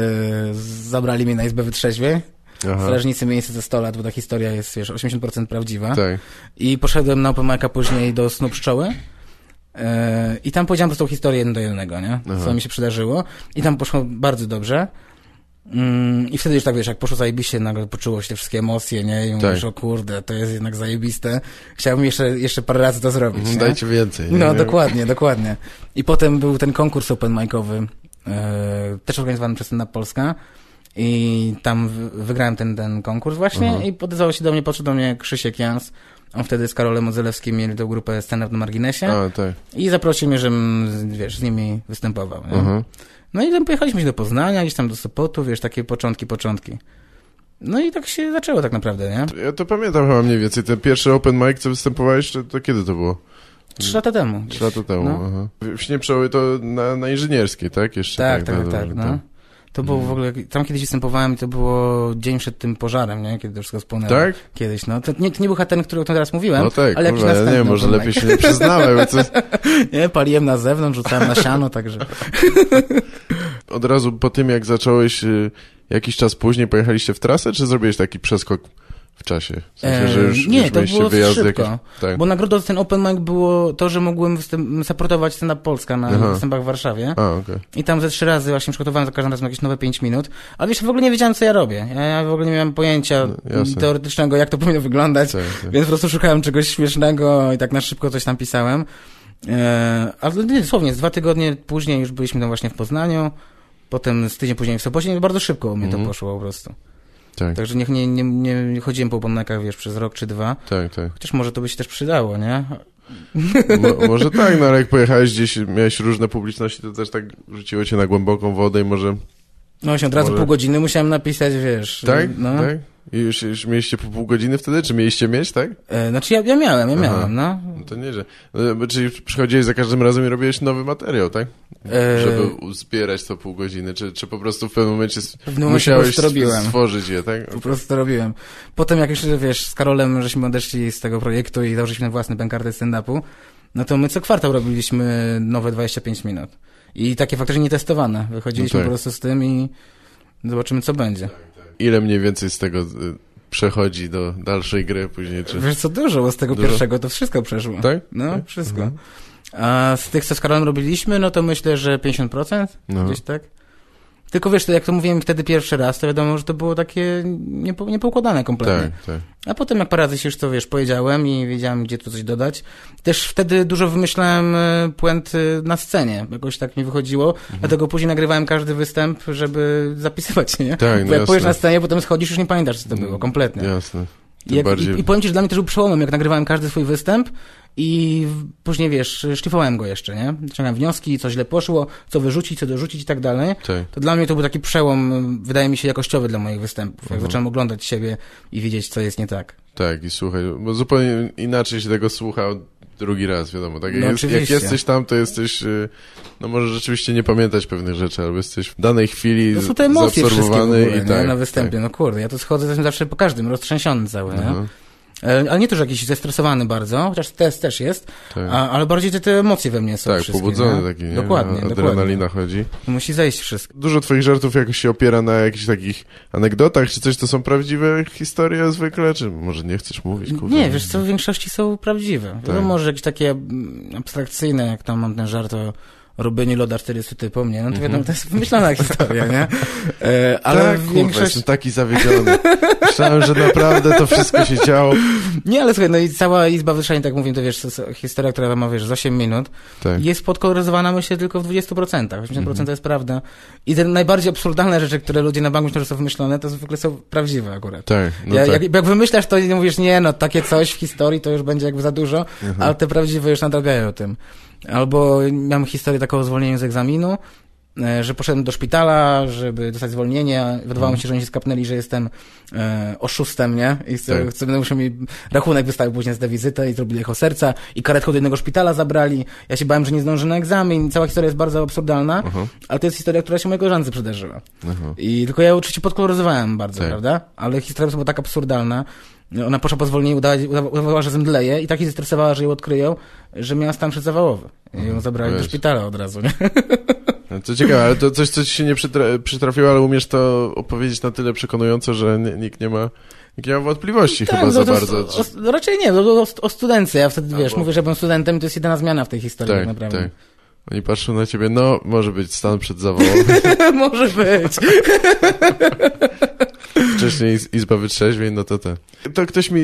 zabrali mnie na izbę wytrzeźwiej. Aha, Strażnicy miejsce ze 100 lat, bo ta historia jest, wiesz, 80% prawdziwa. tak. I poszedłem na Open później do Snu Pszczoły. E, I tam powiedziałem prostą historię jeden do jednego, nie? Aha. Co mi się przydarzyło. I tam poszło bardzo dobrze. Mm, I wtedy już tak, wiesz, jak poszło zajebiście, nagle poczuło się te wszystkie emocje, nie? I mówisz, Tak. o kurde, to jest jednak zajebiste. Chciałbym jeszcze, jeszcze parę razy to zrobić, nie? Dajcie więcej. nie? No, Nie? dokładnie, dokładnie. I potem był ten konkurs open micowy, e, też organizowany przez Up Polska. I tam wygrałem ten, ten konkurs właśnie Mhm. i podezwał się do mnie, podszedł do mnie Krzysiek Jans. On wtedy z Karolem Modzelewskim mieli tą grupę Stand Up na Marginesie. A, tak. I zaprosił mnie, żebym, wiesz, z nimi występował. Nie? Aha. No i tam pojechaliśmy do Poznania, gdzieś tam do Sopotu, wiesz, takie początki, początki. No i tak się zaczęło tak naprawdę, nie? Ja to pamiętam chyba mniej więcej. Ten pierwszy open mic, co występowałeś, to, to kiedy to było? Trzy lata temu. Trzy lata temu. No. Aha. W Śnieprzoły to na, na inżynierskie, tak? Jeszcze Tak, tak, dobrze, tak, no. To było w ogóle, tam kiedyś występowałem i to było dzień przed tym pożarem, nie? Kiedy to wszystko spłonęło. Tak? Kiedyś, no. To nie, to nie był ten, który teraz mówiłem, No tak, ale jakiś kurwa, ja nie wiem, może lepiej się nie przyznałem. Co, Nie, paliłem na zewnątrz, rzucałem na siano, także... od razu po tym, jak zacząłeś y, jakiś czas później, pojechaliście w trasę, czy zrobiłeś taki przeskok w czasie? W sensie, że już, nie, już to było wyjazdy szybko. jakieś... Tak. Bo nagrodą ten open mic było to, że mogłem supportować up Polska na Aha. występach w Warszawie. A, okej. I tam ze trzy razy właśnie przygotowałem za każdym razem jakieś nowe pięć minut. Ale wiesz, w ogóle nie wiedziałem, co ja robię. Ja, ja w ogóle nie miałem pojęcia No, teoretycznego, jak to powinno wyglądać. Tak, tak. Więc po prostu szukałem czegoś śmiesznego i tak na szybko coś tam pisałem. E, ale nie, dosłownie, dwa tygodnie później już byliśmy tam właśnie w Poznaniu. Potem z tydzień później w Sopocie i bardzo szybko u mnie Mhm. to poszło po prostu. Tak, Także nie, nie, nie, nie chodziłem po pomnikach, wiesz, przez rok czy dwa. tak, tak. Chociaż może to by się też przydało, nie? Mo, może tak, no ale jak pojechałeś gdzieś, miałeś różne publiczności, to też tak rzuciło cię na głęboką wodę i może... No właśnie, od razu Może- pół godziny musiałem napisać, wiesz. Tak? No. tak? I już, już mieliście po pół godziny wtedy? Czy mieliście mieć, tak? E, znaczy ja, ja miałem, ja Aha. miałem, no. No to nieźle. No, bo czyli przychodziłeś za każdym razem i robiłeś nowy materiał, tak? E, Żeby uzbierać to pół godziny, czy, czy po prostu w pewnym momencie, s- pewnym musiałeś stworzyć je, tak? Po prostu to robiłem. Potem jak już, wiesz, z Karolem żeśmy odeszli z tego projektu i założyliśmy własny bankarty stand-upu, no to my co kwartał robiliśmy nowe 25 minut. I takie faktycznie nietestowane. Wychodziliśmy No tak. po prostu z tym i zobaczymy co będzie. Ile mniej więcej z tego y, przechodzi do dalszej gry później, czy... Wiesz co, dużo, bo z tego Dużo? pierwszego to wszystko przeszło. Tak? No, Tak? wszystko. Mhm. A z tych, co z Karolem robiliśmy, no to myślę, że 50%, No. gdzieś tak. Tylko wiesz, to jak to mówiłem wtedy pierwszy raz, to wiadomo, że to było takie niepo, niepoukładane kompletnie. Tak, tak. A potem jak parę razy się już to, wiesz, powiedziałem i wiedziałem, gdzie tu coś dodać. Też wtedy dużo wymyślałem e, puenty na scenie. Jakoś tak mi wychodziło. Mhm. Dlatego później nagrywałem każdy występ, żeby zapisywać, nie? Tak, no Bo jak jasne. na scenie, potem schodzisz, już nie pamiętasz, co to było, kompletnie. Jasne. I, jak, bardziej... i, I powiem ci, że dla mnie też był przełomem, jak nagrywałem każdy swój występ i później, wiesz, szlifowałem go jeszcze, nie? Ciągnąłem wnioski, co źle poszło, co wyrzucić, co dorzucić i tak dalej. Tak. To dla mnie to był taki przełom, wydaje mi się, jakościowy dla moich występów. Jak Mhm. zacząłem oglądać siebie i wiedzieć, co jest nie tak. Tak, i słuchaj, bo zupełnie inaczej się tego słucha drugi raz, wiadomo. Tak, jak, No jest, jak jesteś tam, to jesteś, y, no może rzeczywiście nie pamiętać pewnych rzeczy, albo jesteś w danej chwili To są te emocje wszystkie w zaabsorbowany ogóle, i nie? tak. na występie. No kurde, ja to schodzę jestem zawsze po każdym, roztrzęsiony cały, Tak, nie? E, Ale nie to, że jakiś zestresowany bardzo, chociaż test też jest, tak. a, ale bardziej te, te emocje we mnie są tak, wszystkie, pobudzony nie? taki, nie? Dokładnie, A- dokładnie. Adrenalina chodzi. Musi zejść wszystko. Dużo twoich żartów jakoś się opiera na jakichś takich anegdotach, czy coś to są prawdziwe historie zwykle, czy może nie chcesz mówić, kurwa. Nie, wiesz co, w większości są prawdziwe. Tak. Wiadomo, może jakieś takie abstrakcyjne, jak tam mam ten żart o robieniu loda 40 typu mnie, no to wiadomo, to jest wymyślona historia, nie? E, ale Mhm. tak, w kurwa, większość... jestem taki zawiedziony. Myślałem, że naprawdę to wszystko się działo. Nie, ale słuchaj, no i cała Izba Wyszczeń, tak mówię, to wiesz, to historia, która ma, wiesz, z 8 minut, Tak. jest podkoloryzowana, myślę, tylko w 20%. 80% Mhm. to jest prawda. I te najbardziej absurdalne rzeczy, które ludzie na banku myślą, że są wymyślone, to zwykle są prawdziwe akurat. Tak, no ja, tak. jak, jak wymyślasz, to nie mówisz, nie, no takie coś w historii to już będzie jakby za dużo, Mhm. ale te prawdziwe już nadrogają o tym. Albo miałem historię taką o zwolnieniu z egzaminu, e, że poszedłem do szpitala, żeby dostać zwolnienie. Wydawało mi się, że oni się skapnęli, że jestem e, oszustem, nie? I chcę, Tak. musiał mi rachunek wystawił później za tę wizytę i zrobili echo serca i karetką do innego szpitala zabrali. Ja się bałem, że nie zdążę na egzamin. Cała historia jest bardzo absurdalna, Aha, ale to jest historia, która się mojej koleżance przydarzyła. aha. I tylko ja oczywiście podkoloryzowałem bardzo, Tak. prawda? Ale historia była tak absurdalna. Ona poszła po udała, udawa- udawała, że zemdleje i tak się zestresowała, że ją odkryją, że miała stan przedzawałowy. I ją zabrali do wiesz. szpitala od razu, nie? No, To ciekawe, ale to coś, co ci się nie przytra- przytrafiło, ale umiesz to opowiedzieć na tyle przekonująco, że nikt nie ma, nikt nie ma wątpliwości chyba no za bardzo. O, raczej nie, o, o, o studencie. Ja wtedy, wiesz, Albo- mówię, że byłem studentem i to jest jedyna zmiana w tej historii tak, tak, naprawdę. tak. Oni patrzą na ciebie, no, może być stan przedzawałowy. Może być. Wcześniej iz- Izba Wytrzeźwień, no to te. To ktoś mi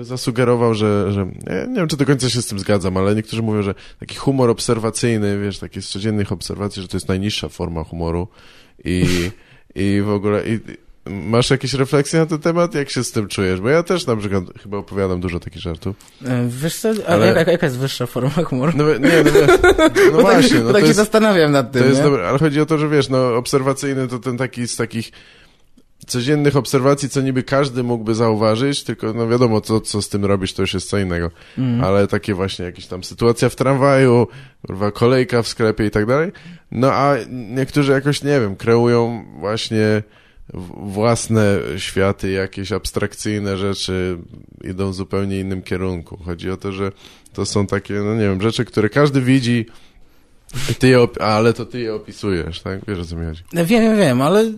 y, zasugerował, że, że ja nie wiem, czy do końca się z tym zgadzam, ale niektórzy mówią, że taki humor obserwacyjny, wiesz, taki z codziennych obserwacji, że to jest najniższa forma humoru i, i w ogóle... I, Masz jakieś refleksje na ten temat? Jak się z tym czujesz? Bo ja też na przykład chyba opowiadam dużo takich żartów. E, Wiesz co, ale... Jaka, jaka jest wyższa forma humoru? No nie, no, no Bo właśnie, tak, no tak się jest, zastanawiam nad tym, to jest dobre, ale chodzi o to, że wiesz, no obserwacyjny to ten taki z takich codziennych obserwacji, co niby każdy mógłby zauważyć, tylko no wiadomo, co, co z tym robisz, to już jest co innego. Mm. Ale takie właśnie jakieś tam sytuacja w tramwaju, kurwa, kolejka w sklepie i tak dalej. No a niektórzy jakoś, nie wiem, kreują właśnie własne światy, jakieś abstrakcyjne rzeczy, idą w zupełnie innym kierunku. Chodzi o to, że to są takie, no nie wiem, rzeczy, które każdy widzi ty je, ale to ty je opisujesz, tak? Wiesz o co mi chodzi. Wiem, wiem, wiem, ale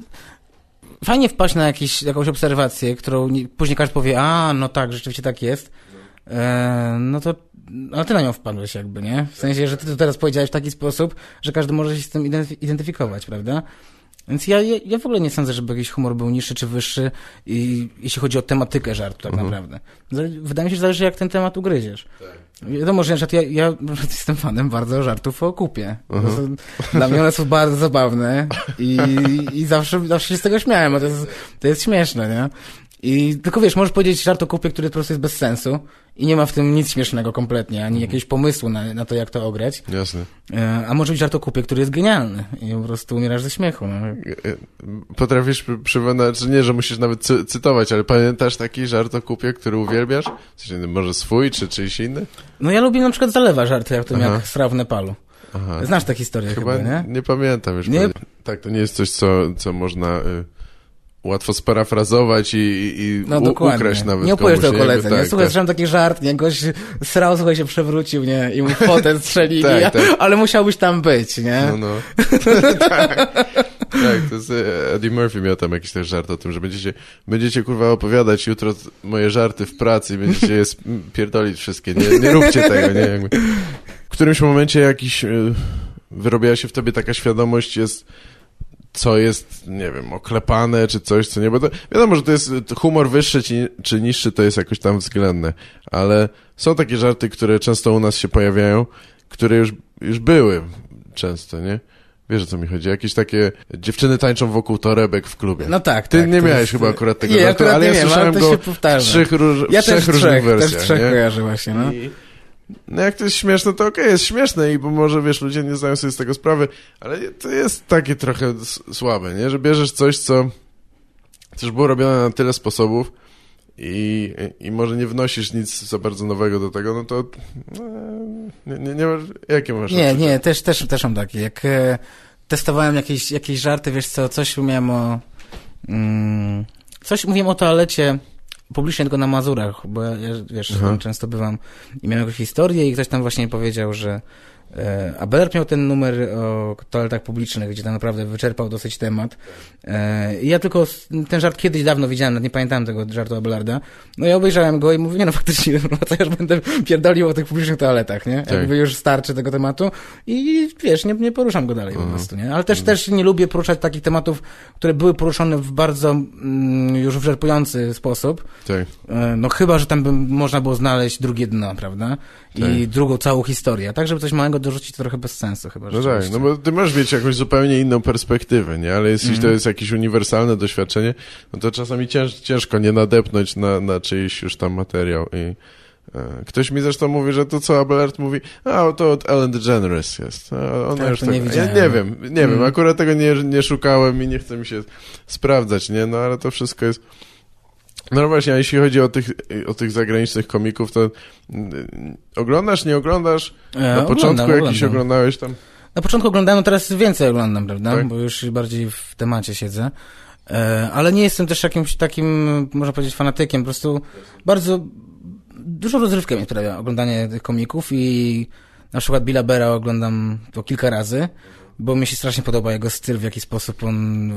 fajnie wpaść na jakiś, jakąś obserwację, którą nie, później każdy powie, a, no tak, rzeczywiście tak jest. E, no to, ale ty na nią wpadłeś jakby, nie? W sensie, że ty to teraz powiedziałeś w taki sposób, że każdy może się z tym identyf- identyfikować, prawda? Więc ja, ja, ja w ogóle nie sądzę, żeby jakiś humor był niższy czy wyższy, i, jeśli chodzi o tematykę żartu tak Mhm. naprawdę. Wydaje mi się, że zależy jak ten temat ugryziesz. Wiadomo, że na przykład ja, ja jestem fanem bardzo żartów o kupie. Są, dla mnie one są bardzo zabawne i, i zawsze, zawsze się z tego śmiałem, bo to jest, to jest śmieszne, nie? I tylko wiesz, możesz powiedzieć żart o kupie, który po prostu jest bez sensu i nie ma w tym nic śmiesznego kompletnie, ani jakiegoś pomysłu na, na to, jak to ograć. Jasne. E, A może być żart o kupie, który jest genialny i po prostu umierasz ze śmiechu. No. E, e, Potrafisz przy- przypominać, nie, że musisz nawet cy cytować, ale pamiętasz taki żart o kupie, który uwielbiasz? Sensie, może swój, czy czyjś inny? no ja lubię na przykład Zalewa żarty o tym, Aha. jak sra w Nepalu. Aha. Znasz tę historię chyba, Chyba nie? pamiętam już. Nie? Nie? Tak, to nie jest coś, co, co można y, łatwo sparafrazować i, i, No ukraść nawet nie opowiesz tego koledze, nie? Tak, Słuchaj, tak. słyszałem taki żart, nie? Goś srał, słuchaj, się przewrócił, nie? I mu fotę strzelili, Tak, tak. ale musiałbyś tam być, nie? No, no. tak. tak, to jest, e, Eddie Murphy miał tam jakiś też żart o tym, że będziecie, będziecie kurwa opowiadać jutro moje żarty w pracy i będziecie je pierdolić wszystkie. Nie, nie róbcie tego, nie? Jakby. W którymś momencie jakiś, y, wyrobiła się w tobie taka świadomość, jest co jest, nie wiem, oklepane, czy coś, co nie, bo to, wiadomo, że to jest humor wyższy czy, czy niższy, to jest jakoś tam względne, ale są takie żarty, które często u nas się pojawiają, które już, już były często, nie? Wiesz o co mi chodzi? Jakieś takie dziewczyny tańczą wokół torebek w klubie. No tak, Ty tak, nie miałeś jest- chyba akurat tego nie, żartu, akurat ale nie ja słyszałem ale to go się powtarza. w trzech, róż, Ja w trzech też z różnych trzech, też wersjach, z trzech nie? kojarzę właśnie, no. I, no jak to jest śmieszne, to okej, jest śmieszne i bo może, wiesz, ludzie nie zdają sobie z tego sprawy, ale to jest takie trochę słabe, nie? Że bierzesz coś, co też było robione na tyle sposobów i, i może nie wnosisz nic za bardzo nowego do tego, no to e, nie, nie, nie masz, jakie masz Nie, odczucia? nie, też, też, też mam takie. Jak e, testowałem jakieś, jakieś żarty, wiesz co, coś umiałem o... Mm, coś mówiłem o toalecie publicznie tylko na Mazurach, bo ja, wiesz, Aha. tam często bywam i miałem jakąś historię i ktoś tam właśnie powiedział, że e, Abelard miał ten numer o toaletach publicznych, gdzie tam naprawdę wyczerpał dosyć temat. E, i ja tylko ten żart kiedyś dawno widziałem, nawet nie pamiętałem tego żartu Abelarda. No i obejrzałem go i mówię, nie no faktycznie, no co już będę pierdolił o tych publicznych toaletach, nie? Tak. Jakby już starczy tego tematu i wiesz, nie, nie poruszam go dalej po Mhm. prostu, nie? Ale też, też nie lubię poruszać takich tematów, które były poruszone w bardzo mm, już wyczerpujący sposób. Tak. E, No chyba, że tam by można było znaleźć drugie dno, prawda? I Tak. drugą całą historię. Tak, żeby coś małego dorzucić, to trochę bez sensu chyba. No tak, no bo ty masz, wiecie, jakąś zupełnie inną perspektywę, nie? Ale jeśli to jest jakieś uniwersalne doświadczenie, no to czasami cięż, ciężko nie nadepnąć na, na czyjś już tam materiał i e, ktoś mi zresztą mówi, że to co Abelard mówi, a to od Ellen DeGeneres jest. Ona Tak, już to tak, nie ja widziałem. nie wiem, nie wiem, Mm. akurat tego nie, nie szukałem i nie chcę mi się sprawdzać, nie? No ale to wszystko jest no właśnie, a jeśli chodzi o tych, o tych zagranicznych komików, to mm, oglądasz, nie oglądasz? E, Na oglądam, początku jakiś oglądam. oglądałeś tam? Na początku oglądałem, teraz więcej oglądam, prawda? Tak. Bo już bardziej w temacie siedzę. E, ale nie jestem też jakimś takim, można powiedzieć, fanatykiem. Po prostu bardzo dużo rozrywkę mi sprawia oglądanie tych komików i na przykład Billa Bera oglądam to kilka razy, bo mi się strasznie podoba jego styl, w jaki sposób on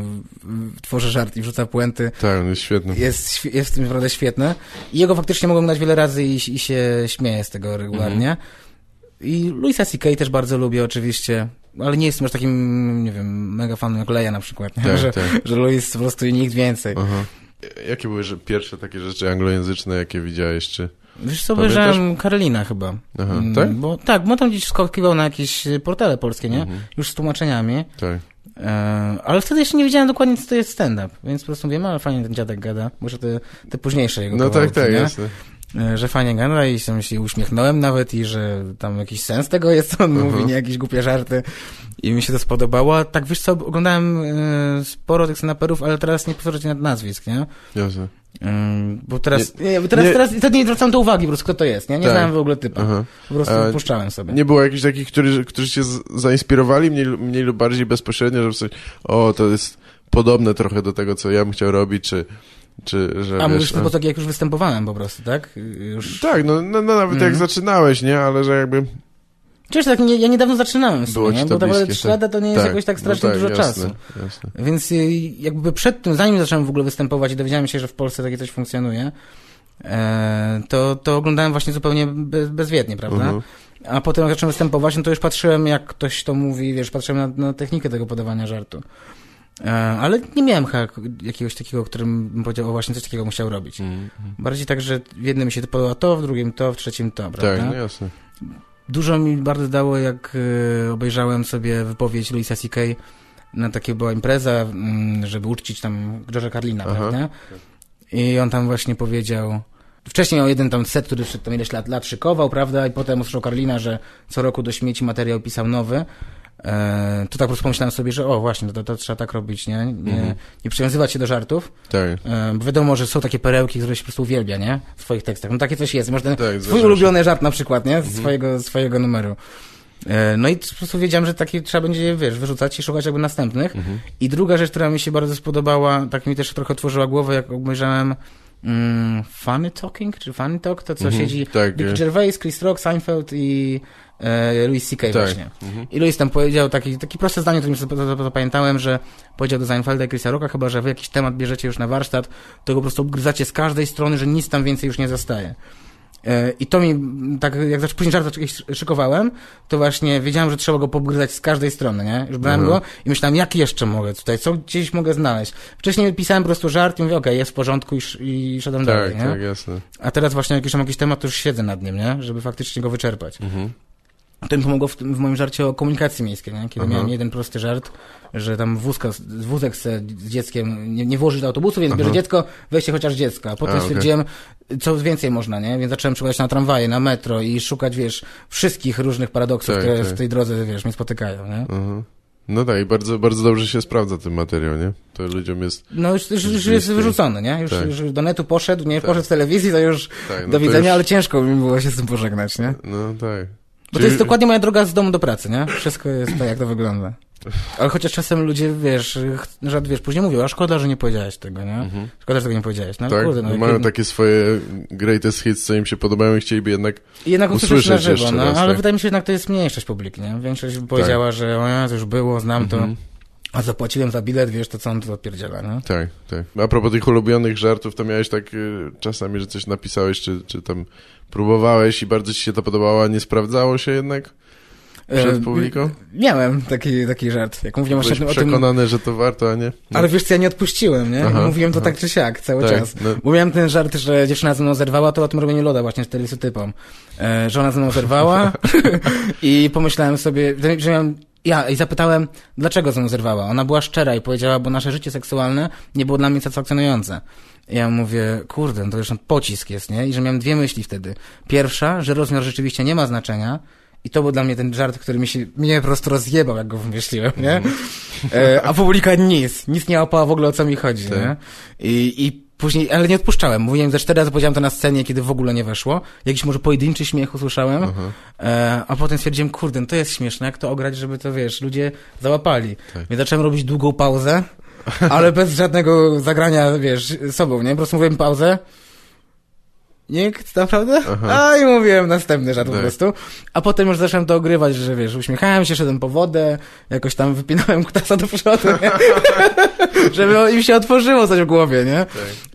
w- tworzy żart i wrzuca puenty. Tak, on jest świetny. Jest, jest w tym naprawdę świetne. I jego faktycznie mogę oglądać wiele razy i, i się śmieję z tego regularnie. I Louisa C.K. też bardzo lubię oczywiście, ale nie jestem już takim, nie wiem, mega fanem jak Leia na przykład? Tak, że, tak. że Louis po prostu i nikt więcej. Aha. Jakie były pierwsze takie rzeczy anglojęzyczne, jakie widziałeś, czy... Wiesz co, Pamiętasz? obejrzałem Karolina chyba. Aha, Mm, tak? Bo, tak, bo tam gdzieś skakiwał na jakieś portale polskie, nie? Mhm. Już z tłumaczeniami. Tak. E, ale wtedy jeszcze nie wiedziałem dokładnie, co to jest stand-up, więc po prostu wiem, ale fajnie ten dziadek gada. Może te, te późniejsze jego No tak, kawałki, tak, nie? jasne. E, że fajnie gada i sam się uśmiechnąłem nawet i że tam jakiś sens tego jest, co on Mhm. mówi, nie jakieś głupie żarty i mi się to spodobało. Tak, wiesz co, oglądałem e, sporo tych snaperów, ale teraz nie powtórzę nad nazwisk, nie? jasne. Bo teraz, nie, bo teraz, nie- teraz wtedy nie zwracam do uwagi po prostu, kto to jest, nie? Nie Tak. znałem w ogóle typa. Aha. Po prostu A puszczałem sobie. Nie było jakichś takich, którzy, którzy cię zainspirowali mniej, mniej lub bardziej bezpośrednio, żeby coś, o, to jest podobne trochę do tego, co ja bym chciał robić, czy, czy że A wiesz... mówisz to a- po tak, jak już występowałem po prostu, tak? Już... Tak, no, no, no nawet jak Mhm. zaczynałeś, nie? Ale że jakby... Przecież tak, nie, ja niedawno zaczynałem w sumie, nie? Bo tak naprawdę bliskie, 3 lata to nie jest jakoś tak strasznie no dużo jasne, czasu. Jasne. Więc y, jakby przed tym, zanim zacząłem w ogóle występować i dowiedziałem się, że w Polsce takie coś funkcjonuje, e, to, to oglądałem właśnie zupełnie bez, bezwiednie, prawda? Mhm. A potem jak zacząłem występować, no to już patrzyłem, jak ktoś to mówi, wiesz, patrzyłem na, na technikę tego podawania żartu. E, ale nie miałem chyba jakiegoś takiego, którym bym powiedział, o właśnie coś takiego musiał robić. Mhm. Bardziej tak, że w jednym mi się to podoba to, w drugim to, w trzecim to, prawda? Tak, no jasne. Dużo mi bardzo dało, jak y, obejrzałem sobie wypowiedź Louisa C.K. na takie była impreza, mm, żeby uczcić tam George'a Carlina, Aha. prawda? i on tam właśnie powiedział... Wcześniej miał jeden tam set, który tam ileś lat, lat szykował, prawda? I potem usłyszał Karlina, że co roku do śmieci materiał pisał nowy. E, to tak po prostu pomyślałem sobie, że o właśnie, to, to trzeba tak robić, nie? Nie, Mhm. nie przywiązywać się do żartów. Tak. E, Bo wiadomo, że są takie perełki, które się po prostu uwielbia, nie? W swoich tekstach. No takie coś jest. Ten Tak, swój ulubiony żart na przykład, nie? Z swojego, swojego numeru. E, No i po prostu wiedziałem, że takie trzeba będzie, wiesz, wyrzucać i szukać jakby następnych. I druga rzecz, która mi się bardzo spodobała, tak mi też trochę otworzyła głowę, jak obejrzałem mm, Funny Talking, czy Funny Talk, to co Mhm, siedzi tak, Ricky e. Gervais, Chris Rock, Seinfeld i Louis C.K. Tak. właśnie. I Louis tam powiedział taki, taki proste zdanie, które zapamiętałem, że powiedział do Seinfelda i Chrisa Rocka, chyba, że wy jakiś temat bierzecie już na warsztat, to go po prostu obgryzacie z każdej strony, że nic tam więcej już nie zostaje. E, I to mi, m, tak jak zaczął później żart szykowałem, to właśnie wiedziałem, że trzeba go pobgryzać z każdej strony, nie? Już brałem Mhm. go i myślałem, jak jeszcze mogę tutaj, co gdzieś mogę znaleźć. Wcześniej pisałem po prostu żart i mówię, okej, jest w porządku i, i szedłem dalej, Tak, nie? tak, jasne. A teraz właśnie jak już mam jakiś temat, to już siedzę nad nim, nie? Żeby faktycznie go wyczerpać. Mhm. To mi pomogło w, w moim żarcie o komunikacji miejskiej, nie? Kiedy Aha. miałem jeden prosty żart, że tam wózka, wózek z dzieckiem nie, nie włożyć do autobusu, więc Aha. bierze dziecko, weźcie chociaż dziecko. A potem A, okej. stwierdziłem, co więcej można, nie? Więc zacząłem szukać na tramwaje, na metro i szukać, wiesz, wszystkich różnych paradoksów, Tak, które tak. w tej drodze, wiesz, mnie spotykają, nie? Aha. No tak, i bardzo, bardzo dobrze się sprawdza ten materiał, nie? To ludziom jest... No już, już, już jest wyrzucony, nie? Już, Tak. już do netu poszedł, nie? Tak. Poszedł w telewizji, to już Tak, no do widzenia, już- ale ciężko mi było się z tym pożegnać, nie? No tak. Bo to jest dokładnie moja droga z domu do pracy, nie? Wszystko jest tak, jak to wygląda. Ale chociaż czasem ludzie, wiesz, że wiesz, później mówią, a szkoda, że nie powiedziałeś tego, nie? Szkoda, że tego nie powiedziałeś. No Tak, kurde, no, no, mają jedno- takie swoje greatest hits, co im się podobają i chcieliby jednak... Jednak usłyszeć na żywo, jeszcze no, raz, ale tak. wydaje mi się, że jednak to jest mniejszość publiki, nie? Większość by powiedziała, że o ja, to już było, znam to, Mhm. A zapłaciłem za bilet, wiesz, to co on tu odpierdziela, nie? Tak, tak. A propos tych ulubionych żartów, to miałeś tak y, czasami, że coś napisałeś, czy, czy tam próbowałeś i bardzo ci się to podobało, a nie sprawdzało się jednak przed E, publiką? Miałem taki, taki żart, jak mówiłem Byłeś o tym, przekonany, że to warto, a nie? No. ale wiesz co, ja nie odpuściłem, nie? Aha, Mówiłem to aha. tak czy siak, cały Tak, czas. no. Bo miałem ten żart, że dziewczyna ze mną zerwała, to o tym robieniu loda właśnie cztery typom. E, że ona ze mną zerwała i pomyślałem sobie, że miałem... Ja i zapytałem, dlaczego ze mną zerwała. Ona była szczera i powiedziała, bo nasze życie seksualne nie było dla mnie satysfakcjonujące. Ja mówię, kurde, no to już pocisk jest, nie? I że miałem dwie myśli wtedy. Pierwsza, że rozmiar rzeczywiście nie ma znaczenia, i to był dla mnie ten żart, który mi się, mnie po prostu rozjebał, jak go wymyśliłem, nie? E, a publika nic. Nic nie łapała w ogóle o co mi chodzi, Tak. nie? I, I później, ale nie odpuszczałem. Mówiłem ze cztery razy, powiedziałem to na scenie, kiedy w ogóle nie weszło. Jakiś może pojedynczy śmiech usłyszałem. Aha. E, a potem stwierdziłem, kurde, no to jest śmieszne, jak to ograć, żeby to, wiesz, ludzie załapali. Tak. Więc zacząłem robić długą pauzę, ale bez żadnego zagrania, wiesz, sobą, nie? Po prostu mówiłem pauzę. Nikt, naprawdę? Aha. A i mówiłem następny żart po Tak. prostu. A potem już zacząłem to ogrywać, że wiesz, uśmiechałem się, szedłem po wodę, jakoś tam wypinałem kutasa do przodu? Żeby im się otworzyło coś w głowie, nie? Tak.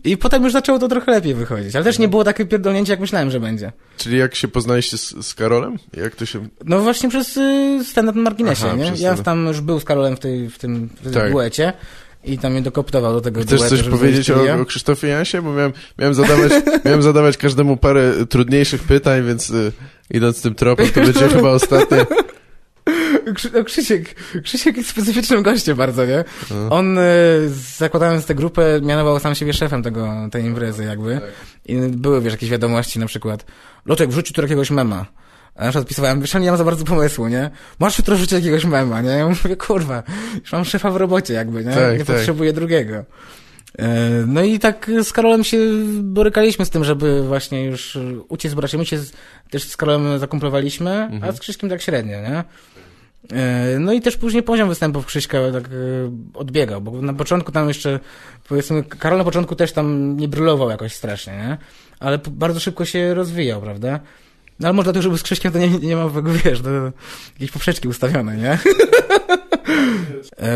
I potem już zaczęło to trochę lepiej wychodzić. Ale też nie było takie pierdolnięcie, jak myślałem, że będzie. Czyli jak się poznaliście z, z Karolem? Jak to się... No właśnie przez y, stand-up na marginesie, Aha, nie? Ja tam już był z Karolem w, tej, w tym, w tym Tak. duecie i tam mnie dokoptował do tego Chcesz duetu, coś powiedzieć o, o Krzysztofie Jansie? Bo miałem, miałem, zadawać, miałem zadawać każdemu parę trudniejszych pytań, więc y, idąc tym tropem, to będzie chyba ostatnie. No, Krzysiek, Krzysiek jest specyficznym gościem bardzo, nie? No. On, y, zakładając tę grupę, mianował sam siebie szefem tego, tej imprezy jakby. Tak. I były, wiesz, jakieś wiadomości na przykład, Loczek, wrzucił tu jakiegoś mema. A na przykład odpisywałem, wiesz, ja nie mam za bardzo pomysłu, nie? Masz jutro wrzucić jakiegoś mema, nie? Ja mówię, kurwa, już mam szefa w robocie jakby, nie? Tak, nie tak. potrzebuję drugiego. E, No i tak z Karolem się borykaliśmy z tym, żeby właśnie już uciec z braci. My się też z Karolem zakumplowaliśmy, Mhm. a z Krzyśkiem tak średnio, nie? E, No i też później poziom występów Krzyśka tak e, odbiegał, bo na początku tam jeszcze, powiedzmy, Karol na początku też tam nie brylował jakoś strasznie, nie? Ale bardzo szybko się rozwijał, prawda? No ale może dlatego, żeby z Krzyśkiem to nie, nie ma, wiesz, do, jakieś poprzeczki ustawione, nie? E,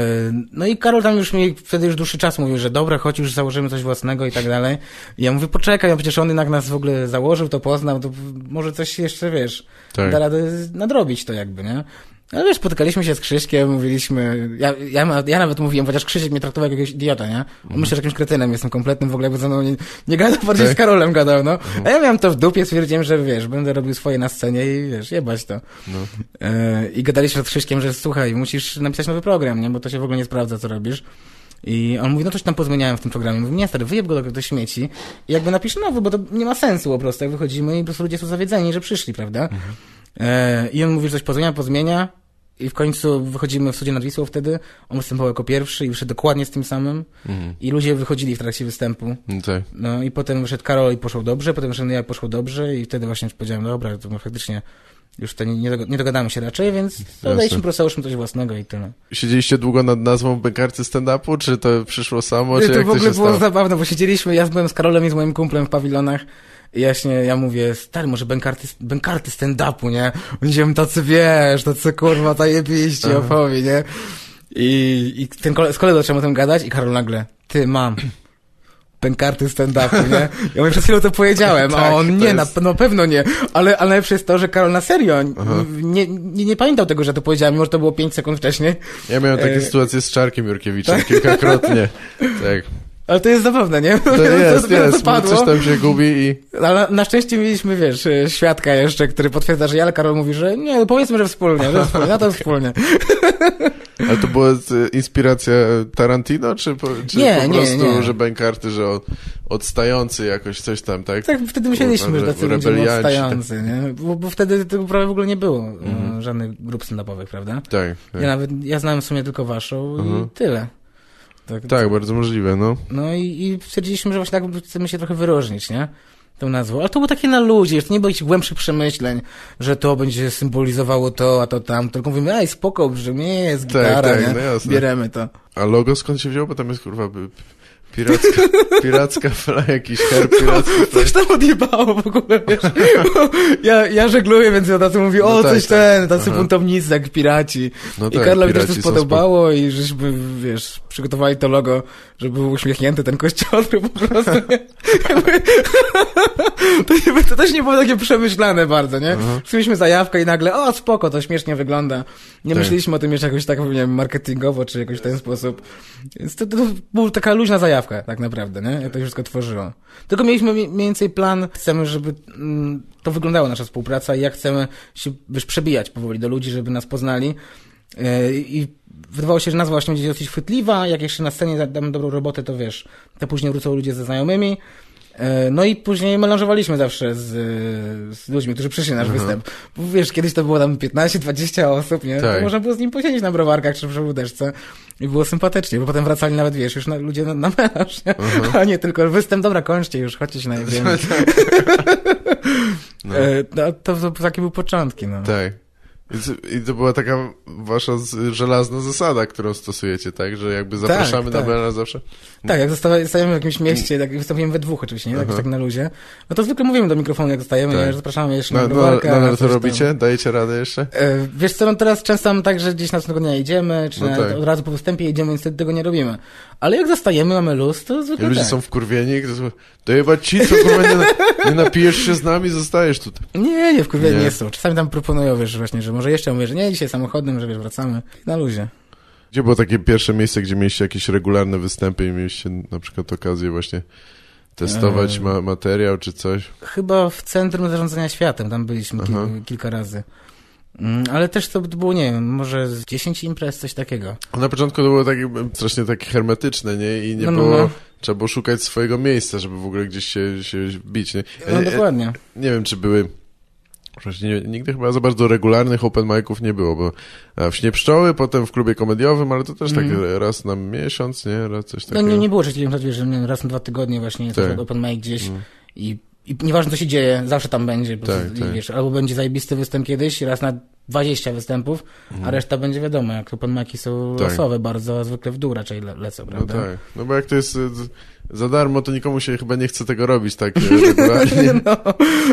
No i Karol tam już mi wtedy już dłuższy czas mówił, że dobra, chodź już założymy coś własnego i tak dalej. I ja mówię, poczekaj, no przecież on jednak nas w ogóle założył, to poznał, to może coś jeszcze, wiesz, Tak. da radę nadrobić to jakby, nie? Ale wiesz, spotykaliśmy się z Krzyśkiem, mówiliśmy, ja, ja, ja nawet mówiłem, chociaż Krzysiek mnie traktował jak jakiegoś idiota, nie? On myślał, że jakimś kretynem jestem kompletnym, w ogóle jakby ze mną nie, nie gadał, bardziej Tak. z Karolem gadał, no. A ja miałem to w dupie, stwierdziłem, że wiesz, będę robił swoje na scenie i wiesz, jebać to. No. E, I gadaliśmy z Krzyśkiem, że słuchaj, musisz napisać nowy program, nie? Bo to się w ogóle nie sprawdza, co robisz. I on mówi, no coś tam pozmieniałem w tym programie. Mówi, nie stary, wyjeb go do, do śmieci i jakby napisz nowy, bo to nie ma sensu po prostu, jak wychodzimy i po prostu ludzie są zawiedzeni, że przyszli, prawda? E, I on mówi, że coś pozmienia, pozmienia i w końcu wychodzimy w studio nad Wisłą wtedy, on występował jako pierwszy i wyszedł dokładnie z tym samym i ludzie wychodzili w trakcie występu. No tak. No i potem wyszedł Karol i poszło dobrze, potem wyszedł ja poszło dobrze i wtedy właśnie powiedziałem, dobra, to faktycznie już to nie, nie, dog- nie dogadamy się raczej, więc dodaliśmy załóżmy coś własnego i tyle. Siedzieliście długo nad nazwą Bękarty stand-upu, czy to przyszło samo, czy to jak w ogóle to było stało? zabawne, bo siedzieliśmy, ja byłem z Karolem i z moim kumplem w pawilonach i jaśnie, ja mówię, stary, może bękarty, bękarty stand-upu, nie? Będziemy tacy, wiesz, tacy kurwa, zajebiście opowie, nie? I, i ten kole, z kolegą zacząłem o tym gadać i Karol nagle, ty, mam, bękarty stand-upu, nie? Ja mówię, przed chwilą to powiedziałem, Tak, a on, to nie, jest- na, no pewno nie, ale, ale najlepsze jest to, że Karol na serio nie, nie, nie pamiętał tego, że to powiedziałem, mimo że to było 5 sekund wcześniej. Ja miałem takie E, sytuacje z Czarkiem Jurkiewiczem kilkakrotnie. Tak. Ale to jest zabawne, nie? To jest, dopiero jest, bo coś tam się gubi i... Ale na szczęście mieliśmy, wiesz, e, świadka jeszcze, który potwierdza, że ja, ale Karol mówi, że nie, no powiedzmy, że wspólnie, że wspólnie, no to wspólnie. Ale to była e, inspiracja Tarantino, czy po, czy Nie, po nie, prostu, nie. że Bękarty, że od, odstający jakoś coś tam, tak? Tak wtedy myśleliśmy, że tacy będziemy rebelianci. odstający, nie? Bo, bo wtedy tego prawie w ogóle nie było Mhm. e, żadnych grup stand-upowych, prawda? Tak, tak. Ja nawet, ja znałem w sumie tylko waszą Mhm. i tyle. Tak, Tak, bardzo możliwe, no. No i, i stwierdziliśmy, że właśnie tak chcemy się trochę wyróżnić, nie? Tą nazwą. Ale to było takie na ludzie, to nie było jakichś głębszych przemyśleń, że to będzie symbolizowało to, a to tam. Tylko mówimy, ej, spoko, brzmi, jest Tak, gitara, tak, nie? no. Bieremy to. A logo skąd się wzięło? Bo tam jest kurwa by- piracka, piracka fla, jakiś herb piracki. Coś tam odjebało w ogóle, wiesz. ja, ja żegluję, więc ja tacy mówi, o, No tak, coś tak. ten, tacy Aha. buntownicy jak piraci. No I tak, Karlowi też to spodobało i żeśmy, wiesz, przygotowali to logo, żeby był uśmiechnięty ten kościotr po prostu. to, nie- to też nie było takie przemyślane bardzo, nie? Przyjęliśmy zajawkę i nagle, o, spoko, to śmiesznie wygląda. Nie Tak. myśleliśmy o tym jeszcze jakoś tak, nie wiem, marketingowo, czy jakoś w ten sposób. Więc to, to, to była taka luźna zajawka, tak naprawdę, nie? Jak to się wszystko tworzyło. Tylko mieliśmy mniej więcej plan, chcemy, żeby mm, to wyglądała nasza współpraca i jak chcemy się, wiesz, przebijać powoli do ludzi, żeby nas poznali. Yy, I wydawało się, że nazwa właśnie będzie dosyć chwytliwa, jak jeszcze na scenie damy dobrą robotę, to wiesz, to później wrócą ludzie ze znajomymi. Yy, No i później melanżowaliśmy zawsze z, z ludźmi, którzy przyszli na nasz występ. Bo wiesz, kiedyś to było tam 15-20 osób, nie? Tak. To można było z nim posiedzieć na browarkach czy przy łódeczce i było sympatycznie, bo potem wracali nawet, wiesz, już na, ludzie na, na melanż, nie? a nie tylko występ, dobra, kończcie już, chodźcie się najebiemy. No. E, no, to, to takie były początki, no. Tak. I to, była taka wasza żelazna zasada, którą stosujecie, tak? Że jakby zapraszamy tak. na melanż zawsze. Tak, jak zostajemy w jakimś mieście, tak, występujemy we dwóch oczywiście, nie? Tak, Aha. tak na luzie, no to zwykle mówimy do mikrofonu, jak zostajemy, Tak. nie? zapraszamy jeszcze na No, no, browarka. no, na no to coś tam. robicie? Dajecie radę jeszcze? E, Wiesz co, no teraz często mam tak, że gdzieś następnego dnia jedziemy, czy No na, tak. od razu po występie jedziemy, więc wtedy tego nie robimy. Ale jak zostajemy, mamy luz, to zwykle ludzie tak. są wkurwieni, to dojebać ci, co kurwa nie, nie napijesz się z nami, zostajesz tutaj. Nie, nie, wkurwieni Nie. nie są. Czasami tam proponują, wiesz, właśnie, że może jeszcze, mówię, że nie, dzisiaj samochodem, że wiesz, wracamy na luzie. Gdzie było takie pierwsze miejsce, gdzie mieliście jakieś regularne występy i mieliście na przykład okazję właśnie testować Eee. ma materiał czy coś? Chyba w Centrum Zarządzania Światem, tam byliśmy kil, kilka razy. Mm, Ale też to było, nie wiem, może z 10 imprez, coś takiego. Na początku to było takie strasznie takie hermetyczne, nie? I nie No, no, było... no. Trzeba było szukać swojego miejsca, żeby w ogóle gdzieś się, się bić, nie? No E, e, dokładnie. nie wiem, czy były... Właśnie nie, nigdy chyba za bardzo regularnych open miców nie było, bo e, w Śnie Pszczoły, potem w klubie komediowym, ale to też tak raz na miesiąc, nie? Raz coś Mhm. No takiego. nie, nie było takiego, wiesz, że nie wiem, raz na dwa tygodnie właśnie Tak. tak. open mic gdzieś i, i nieważne co się dzieje, zawsze tam będzie. Tak, tak. Wiesz, albo będzie zajebisty występ kiedyś, raz na 20 występów, a reszta będzie wiadomo, jak open mic'i są Tak. losowe bardzo, a zwykle w dół raczej le lecą, No prawda? tak. No bo jak to jest z- za darmo, to nikomu się chyba nie chce tego robić tak e, regularnie. No,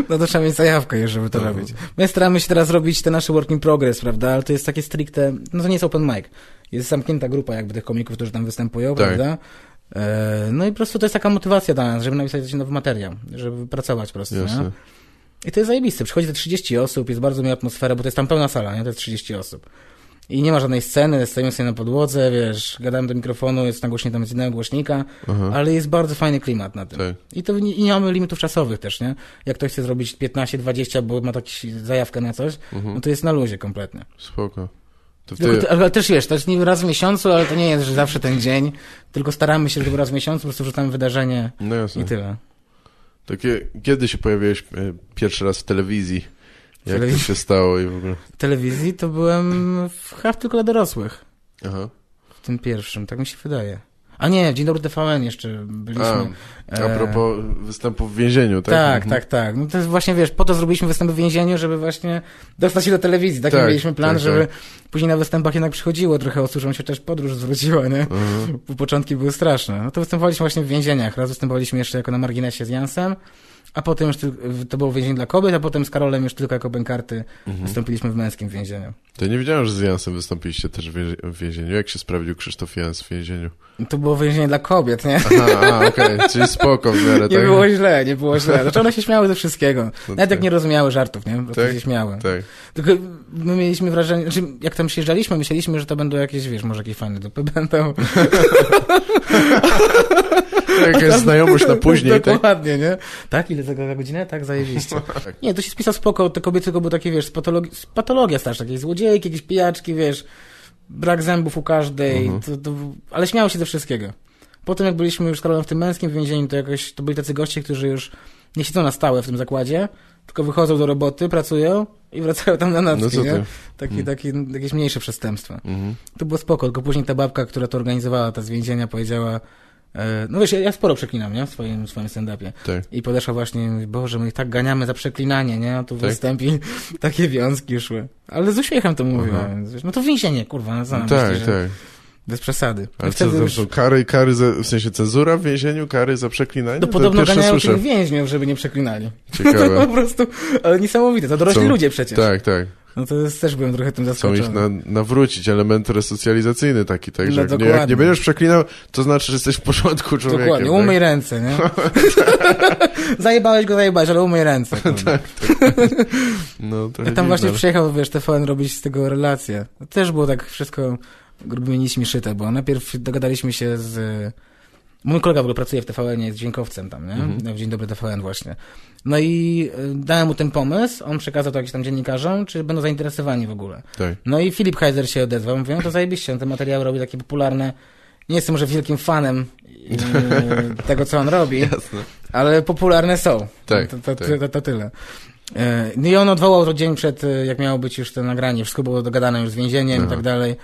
no to trzeba mieć zajawkę żeby to No. robić. My staramy się teraz robić te nasze work in progress, prawda? Ale to jest takie stricte, no to nie jest open mic. Jest zamknięta grupa jakby tych komików, którzy tam występują, Tak. prawda? E, no i po prostu to jest taka motywacja dla nas, żeby napisać coś nowy materiał, żeby pracować po prostu, Jasne. I to jest zajebiste. Przychodzi te 30 osób, jest bardzo miła atmosfera, bo to jest tam pełna sala, nie? To jest 30 osób. I nie ma żadnej sceny, stoimy sobie na podłodze, wiesz, gadamy do mikrofonu, jest nagłośnik tam z innego głośnika, ale jest bardzo fajny klimat na tym. Tak. I to i nie mamy limitów czasowych też, nie? Jak ktoś chce zrobić 15-20, bo ma taki zajawkę na coś, no to jest na luzie kompletnie. Spoko. Tylko, ty- ale też wiesz, to jest nie raz w miesiącu, ale to nie jest, że zawsze ten dzień, tylko staramy się, żeby raz w miesiącu po prostu wrzucamy wydarzenie No jasne. i tyle. Takie, kiedy się pojawiłeś e, pierwszy raz w telewizji? Jak to się stało i w ogóle? W telewizji to byłem w tylko dla dorosłych, Aha. w tym pierwszym, tak mi się wydaje. A nie, Dzień Dobry TVN jeszcze byliśmy. A, a propos występu w więzieniu, tak? Tak, Mhm. tak, tak. No to jest właśnie, wiesz, po to zrobiliśmy występ w więzieniu, żeby właśnie dostać się do telewizji. Taki Tak, mieliśmy plan, tak, żeby później na występach jednak przychodziło trochę osób, żeby się też podróż zwróciła, nie? Mhm. Początki były straszne. No to występowaliśmy właśnie w więzieniach. Raz występowaliśmy jeszcze jako na marginesie z Jansem, a potem już tyl- to było więzienie dla kobiet, a potem z Karolem już tylko jako bękarty Mhm. wystąpiliśmy w męskim więzieniu. To nie wiedziałem, że z Jansem wystąpiliście też w więzie- w więzieniu. Jak się sprawdził Krzysztof Jans w więzieniu? To było więzienie dla kobiet, nie? Aha, okej, czyli spoko w miarę, Nie tak? było źle, nie było źle. Znaczy one się śmiały ze wszystkiego. No Nawet jak tak. nie rozumiały żartów, nie? Po Tak? się śmiały. Tak. Tylko my mieliśmy wrażenie, znaczy jak tam przyjeżdżaliśmy, myśleliśmy, że to będą jakieś, wiesz, może jakieś fajne dupy będą. Jakaś znajomość na później, tak? Dokładnie, nie? Tak, ile tego za godzinę? Tak, zajebiście. Nie, to się spisał spoko, te kobiety tylko były takie, wiesz, z patologia straszna, jakieś złodziejki, jakieś pijaczki, wiesz, brak zębów u każdej, Mhm. to, to, ale śmiało się ze wszystkiego. Potem jak byliśmy już z Karolem w tym męskim więzieniu, to jakoś, to byli tacy goście, którzy już nie siedzą na stałe w tym zakładzie, tylko wychodzą do roboty, pracują i wracają tam na nocki, No nie? ty? Takie, Mm. takie, jakieś mniejsze przestępstwa. Mhm. To było spoko, tylko później ta babka, która to organizowała, ta z więzienia, powiedziała, no wiesz, ja, ja sporo przeklinam, nie? W swoim, w swoim stand-upie. Tak. I podeszła właśnie mówi, Boże, my ich tak ganiamy za przeklinanie, nie? A tu Tak? występie takie wiązki szły. Ale z uśmiechem to mówiła. Aha. więc wiesz, No to więzienie, kurwa, no co No na tak, myśli, tak. Bez przesady. Ale I co to kary, kary za, w sensie cenzura w więzieniu, kary za przeklinanie? No To podobno ganiają słyszę. tych więźniów, żeby nie przeklinali. To Ciekawe. po prostu, ale niesamowite, to dorośli Są- ludzie przecież. Tak, tak. No to jest, też byłem trochę tym Chcą zaskoczony. ich na, nawrócić, element resocjalizacyjny taki, tak, że No jak, nie, jak nie będziesz przeklinał, to znaczy, że jesteś w porządku człowiekiem. Dokładnie, tak? umyj ręce, nie? zajebałeś go, zajebałeś, ale umyj ręce. kurwa. No, trochę Jak tam właśnie dziwne, przyjechał, wiesz, TVN robić z tego relację. To też było tak wszystko grubymi nićmi szyte, bo najpierw dogadaliśmy się z... Mój kolega w ogóle pracuje w TVN, jest dźwiękowcem tam, nie? Mhm. W Dzień Dobry TVN właśnie. No i y, dałem mu ten pomysł, on przekazał to jakimś tam dziennikarzom, czy będą zainteresowani w ogóle. Tak. No i Filip Heiser się odezwał, mówię, no to zajebiście, on te materiały robi takie popularne. Nie jestem może wielkim fanem y, tego, co on robi, Jasne. ale popularne są. Tak, To, to, tak. to, to tyle. E, No i on odwołał to dzień przed, jak miało być już to nagranie. Wszystko było dogadane już z więzieniem i Aha. tak dalej.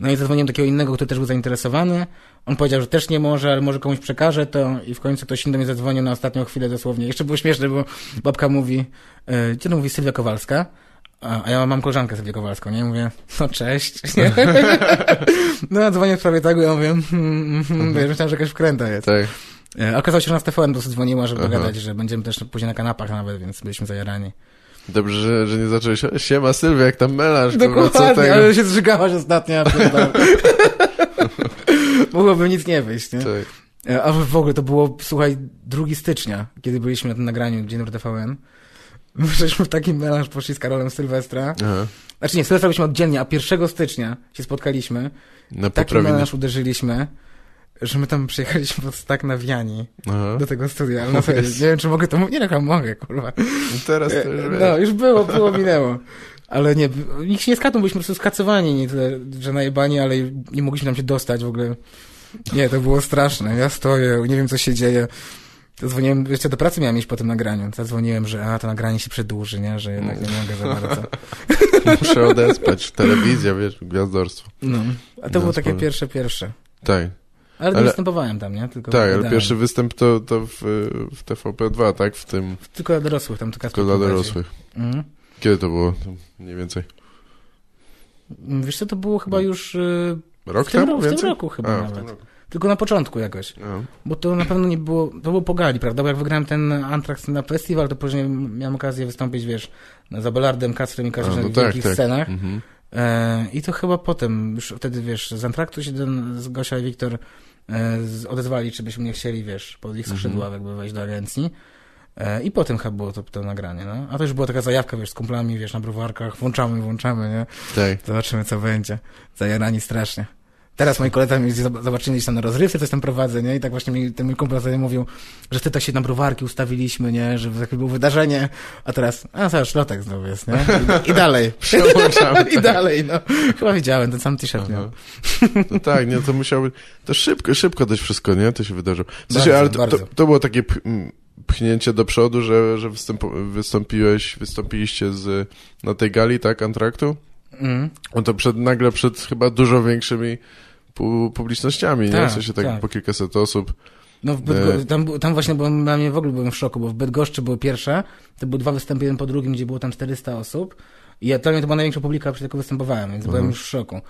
No i zadzwoniłem takiego innego, który też był zainteresowany. On powiedział, że też nie może, ale może komuś przekaże to i w końcu ktoś inny do mnie zadzwonił na ostatnią chwilę dosłownie. Jeszcze było śmieszne, bo babka mówi, e, gdzie to mówi Sylwia Kowalska? A, ja mam koleżankę Sylwię Kowalską, nie? Mówię, no cześć. No dzwonię w sprawie tego i ja mówię, hmm, wiesz, myślałem, że jakaś wkręta jest. Tak. E, Okazało się, że nas TVN dosyć dzwoniła, żeby Aha. dogadać, że będziemy też później na kanapach nawet, więc byliśmy zajarani. Dobrze, że, że nie zacząłeś. "O, Siema Sylwia, jak tam melasz? kurwa, co Dokładnie, tego? ale się zżygałaś ostatnio. Mogłoby nic nie wyjść, nie? Tak. E, A w ogóle to było, słuchaj, 2 stycznia, kiedy byliśmy na tym nagraniu Dzień Dobry TVN. My Żeśmy w taki melanż poszli z Karolem Sylwestra. Aha. Znaczy nie, Sylwestra byliśmy oddzielnie, a 1 stycznia się spotkaliśmy. Na Taki melanż uderzyliśmy, że my tam przyjechaliśmy pod tak nawiani Aha. do tego studia. Ale no sobie, nie wiem, czy mogę to mówić. Nie, no, mogę, kurwa. Teraz to już wiesz. No, już było, było, minęło. Ale nie, nikt się nie skatnął, byliśmy po prostu skacowani, nie tyle, że najebani, ale nie mogliśmy tam się dostać w ogóle. Nie, to było straszne. Ja stoję, nie wiem co się dzieje. To dzwoniłem, jeszcze do pracy miałem iść po tym nagraniu. Zadzwoniłem, że a, to nagranie się przedłuży, nie? Że jednak nie mogę za bardzo. Muszę odespać. Telewizja, wiesz, gwiazdorstwo. No. A to było takie pierwsze, pierwsze. Tak. Ale, nie Ale- występowałem tam, nie? Tylko Tak, ale pierwszy występ to, to w, w TVP2, tak? W tym, Tylko dla dorosłych, tam tylko tylko dla dorosłych. Mhm. Kiedy to było? Mniej więcej. Wiesz co, to było chyba już y, Rok w, tym, temu? roku- w tym roku chyba A, nawet. roku. Tylko na początku jakoś. A. Bo to na pewno nie było, to było po gali, prawda? Bo jak wygrałem ten Antrax na festiwal, to później miałem okazję wystąpić, wiesz, za Belardem, Kacprem i Kazimierzem no w tak, wielkich tak. scenach. Mhm. E, I to chyba potem, już wtedy, wiesz, z Antraktu się ten, z Gosia i Wiktor e, z, odezwali, czy byśmy nie chcieli, wiesz, pod ich skrzydła jakby wejść do agencji. E, I potem chyba było to, to nagranie, no. A to już była taka zajawka, wiesz, z kumplami, wiesz, na browarkach, włączamy, włączamy, nie? Tak. Zobaczymy, co będzie. Zajarani strasznie. Teraz moi koledzy mi zob- zobaczyli gdzieś tam na rozrywce, coś tam prowadzę, nie? I tak właśnie mi ten mój kumpel sobie mówił, że ty tak się na browarki ustawiliśmy, nie? Że takie było wydarzenie, a teraz, a co, szlotek znowu jest, nie? I, i dalej. I dalej, no. Chyba widziałem, ten sam t-shirt miał. No tak, nie, to musiało To szybko, szybko dość wszystko, nie? To się wydarzyło. W sensie, Bardzo, ale to, to, bardzo. to było takie pchnięcie do przodu, że, że występu, wystąpiłeś, wystąpiliście z, na tej gali, tak, Antraktu? Mm. No to przed, nagle przed chyba dużo większymi pu, publicznościami, nie? Tak, W sensie tak, tak. po kilkaset osób. No, w Bydgo- E. tam, tam właśnie byłem, dla mnie w ogóle byłem w szoku, bo w Bydgoszczy były pierwsze, to były dwa występy, jeden po drugim, gdzie było tam 400 osób i ja, dla mnie to była największa publika, przy jaką występowałem, więc byłem już w szoku.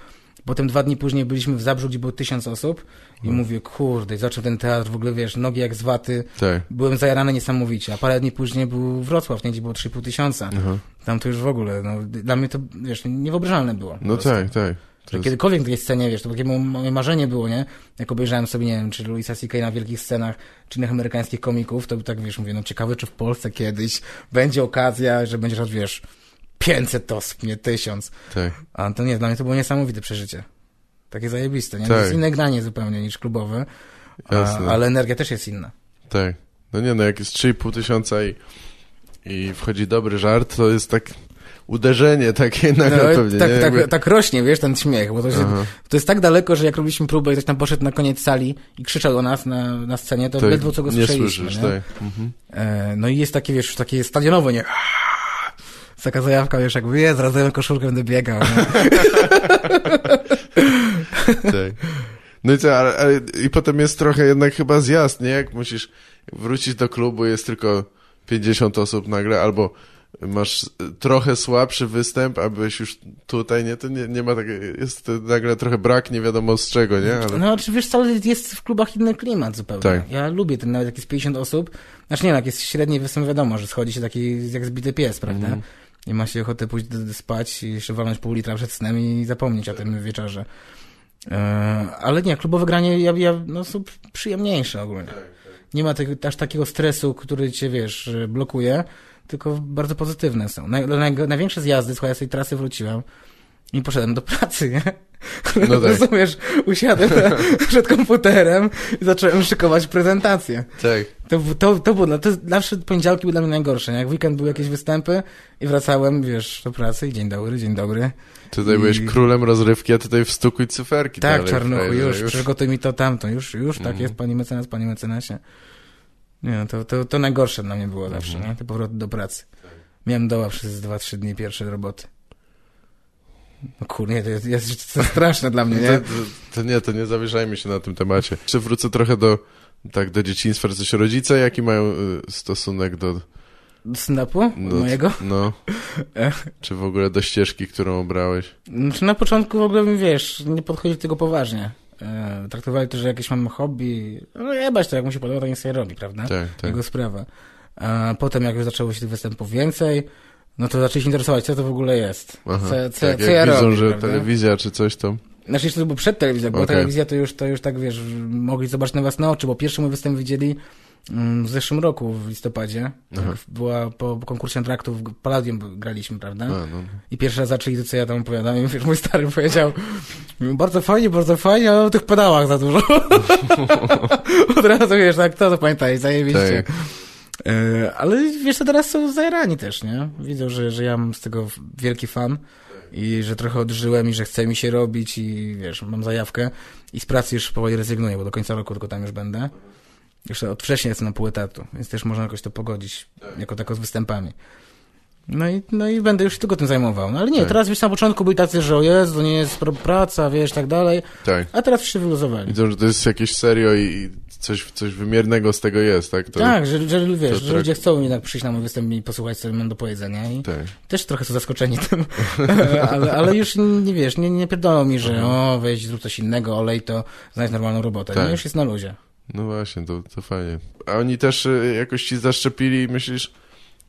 Potem dwa dni później byliśmy w Zabrzu, gdzie było tysiąc osób i mówię, kurde, zaczął ten teatr, w ogóle wiesz, nogi jak z waty, Tak. byłem zajarany niesamowicie, a parę dni później był Wrocław, nie, gdzie było 3,5 tysiąca. Aha. Tam to już w ogóle, no, dla mnie to, wiesz, niewyobrażalne było. No tak, tak. Że jest- kiedykolwiek na tej scenie, wiesz, to takie mo- moje marzenie było, nie? Jak obejrzałem sobie, nie wiem, czy Louisa C.K. na wielkich scenach, czy innych amerykańskich komików, to tak, wiesz, mówię, no ciekawe, czy w Polsce kiedyś będzie okazja, że będziesz, wiesz, 500 osób, nie 1000. tak. A to nie, dla mnie to było niesamowite przeżycie. Takie zajebiste, nie? To Tak. jest inne granie zupełnie niż klubowe, a, ale energia też jest inna. Tak. No nie, no jak jest 3,5 tysiąca i, i wchodzi dobry żart, to jest tak uderzenie takie nagle No, pewnie, tak, tak, Jakby- tak rośnie, wiesz, ten śmiech, bo to, się, to jest tak daleko, że jak robiliśmy próbę i ktoś tam poszedł na koniec sali i krzyczał do nas na, na scenie, to, to ledwo co go nie słyszeliśmy. słyszysz, nie? tak. Mhm. E, no i jest takie, wiesz, takie stadionowe, nie? Taka zajawka, wiesz, jakby jest, razem koszulkę będę biegał. Nie? tak. No i co, ale, ale i potem jest trochę jednak chyba zjazd, nie? Jak musisz wrócić do klubu, jest tylko 50 osób nagle, albo masz trochę słabszy występ, a byłeś już tutaj, nie? To nie, nie ma takiego, jest nagle trochę brak, nie wiadomo z czego, nie? Ale, No, czy wiesz, jest w klubach inny klimat zupełnie. Tak. Ja lubię ten, nawet jak jest 50 osób, znaczy nie, no, jak jest średni występ, wiadomo, że schodzi się taki jak zbity pies, prawda? Mhm. I ma się ochotę pójść spać i jeszcze walnąć pół litra przed snem i zapomnieć o tym wieczorze. E, ale nie, klubowe granie ja, ja, no, są przyjemniejsze ogólnie. Nie ma tego, aż takiego stresu, który cię, wiesz, blokuje, tylko bardzo pozytywne są. Naj, naj, największe zjazdy, słuchaj, ja z tej trasy wróciłem i poszedłem do pracy, nie? No tak. Rozumiesz, usiadłem przed komputerem i zacząłem szykować prezentację. tak. To, to, to było, no, to zawsze poniedziałki były dla mnie najgorsze. nie? Jak weekend były jakieś występy i wracałem, wiesz, do pracy i dzień dobry, dzień dobry. Tutaj I- byłeś królem rozrywki, a tutaj wstukuj cyferki. Tak, dalej, czarnuchu, frajerze, już, przygotuj mi to, tamto, już, już, tak Mhm. jest, pani mecenas, panie mecenasie. Nie, no, to, to, to najgorsze dla mnie było zawsze, Mhm. nie? Te powroty do pracy. Miałem doła przez 2-3 dni pierwsze roboty. No kurde, to jest, jest to straszne dla mnie, nie? to, to nie, to nie zawieszajmy się na tym temacie. Jeszcze wrócę trochę do, tak, do dzieciństwa. Coś rodzice, jaki mają y, stosunek do... Stand-upu No, mojego? No. Czy w ogóle do ścieżki, którą obrałeś? Znaczy na początku w ogóle, wiesz, nie podchodzi do tego poważnie. E, traktowali to, że jakieś mam hobby. No jebać to, jak mu się podoba, to niech sobie robi, prawda? Tak, tak. Jego sprawa. A potem jak już zaczęło się tych występów więcej, no to zaczęli się interesować, co to w ogóle jest. Aha, Co, co, tak, co jak ja widzą, robię, że prawda? telewizja czy coś tam. Znaczy jeszcze to było przed telewizją, bo Okej. telewizja to już, to już tak, wiesz, mogli zobaczyć na własne oczy, bo pierwszy mój występ widzieli mm, w zeszłym roku, w listopadzie. Jak była po konkursie antraktów, w Palladium graliśmy, prawda? A, no. I pierwszy raz zaczęli to, co ja tam opowiadam. I wiesz, mój stary powiedział, bardzo fajnie, bardzo fajnie, ale o tych pedałach za dużo. Od razu, wiesz, tak, to, to pamiętaj, zajebiście. Tak. E, ale wiesz, to teraz są zajerani też, nie? Widzą, że, że ja mam z tego wielki fan i że trochę odżyłem i że chce mi się robić i wiesz, mam zajawkę i z pracy już powoli rezygnuję, bo do końca roku tylko tam już będę. Jeszcze od września jestem na pół etatu, więc też można jakoś to pogodzić jako tako z występami. No i, no i będę już się tylko tym zajmował. No ale nie, Tak. teraz wiesz, na początku byli tacy, że o Jezu, to nie jest praca, wiesz, tak dalej, tak. a teraz się wyluzowali. Widzą, że to jest jakieś serio i i coś, coś wymiernego z tego jest, tak? To, Tak, że, że wiesz, że tak- ludzie chcą jednak przyjść na mój występ i posłuchać, co mam do powiedzenia i Tak. też trochę są zaskoczeni tym, ale, ale już nie wiesz, nie, nie pierdolą mi, że o, weź, zrób coś innego, olej to, znajdź normalną robotę. Tak. No już jest na luzie. No właśnie, to, to fajnie. A oni też y, jakoś ci zaszczepili, myślisz,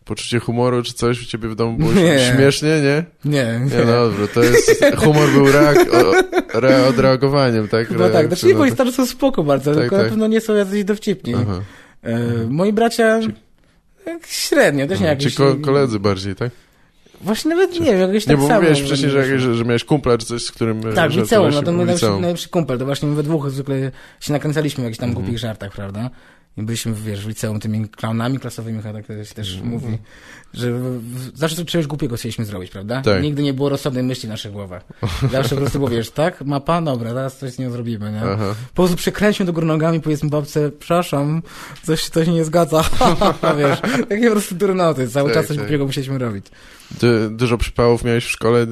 poczucie humoru czy coś u ciebie w domu było Nie. śmiesznie, nie? Nie, nie. Nie, no dobra, to jest, humor był reak, o, re, odreagowaniem, tak? Chyba tak, Reakcją znaczy nie, moi starzy są spoko bardzo, Tak, tylko tak. na pewno nie są jacyś dowcipni. Aha. E, moi bracia tak średnio, też nie Aha. jakieś... Ci ko- koledzy bardziej, tak? Właśnie nawet nie wiem, jakoś Nie, tak bo samo. mówiłeś wcześniej, że, że, że miałeś kumpla czy coś, z którym Tak, liceum, no to mój najlepszy, najlepszy kumpel, to właśnie my we dwóch zwykle się nakręcaliśmy w jakichś tam Mhm. głupich żartach, prawda? I byliśmy, wiesz, w liceum tymi klaunami klasowymi, chyba tak się też Mhm. mówi, że zawsze czegoś głupiego chcieliśmy zrobić, prawda? Tak. Nigdy nie było rozsądnej myśli w naszych głowach. Zawsze po prostu było, wiesz, tak, mapa, dobra, teraz coś z nią zrobimy, nie? Aha. Po prostu przekręćmy do góry nogami, powiedzmy babce, przepraszam, coś, coś nie zgadza, wiesz, takie po prostu durnoty, cały Tak, czas coś tak. głupiego musieliśmy robić. Ty, dużo przypałów miałeś w szkole?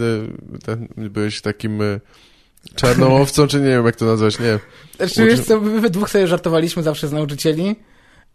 Ten, byłeś takim e, czarną owcą, czy nie wiem jak to nazwać, nie. Znaczy, wiesz co, my we dwóch sobie żartowaliśmy zawsze z nauczycieli,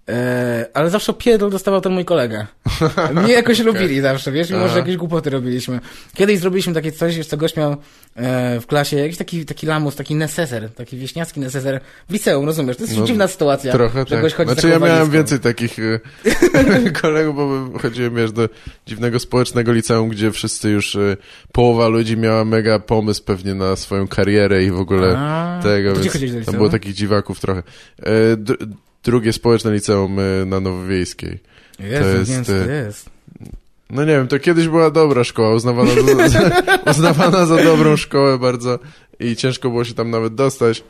e, ale zawsze pierdol dostawał ten mój kolega. Mnie jakoś lubili zawsze, wiesz, mimo że jakieś głupoty robiliśmy. Kiedyś zrobiliśmy takie coś, co, gość miał e, w klasie jakiś taki, taki lamus, taki neseser, taki wieśniacki neseser w liceum, rozumiesz? To jest No, dziwna sytuacja. Trochę tak. Znaczy ja miałem więcej takich e, kolegów, bo chodziłem wiesz, do dziwnego społecznego liceum, gdzie wszyscy już, e, połowa ludzi miała mega pomysł pewnie na swoją karierę i w ogóle A, tego, więc tam było takich dziwaków trochę. D- drugie społeczne liceum e, na Nowowiejskiej. Jezu, to jest, to e, jest. No nie wiem, to kiedyś była dobra szkoła, uznawana za, za, uznawana za dobrą szkołę bardzo i ciężko było się tam nawet dostać.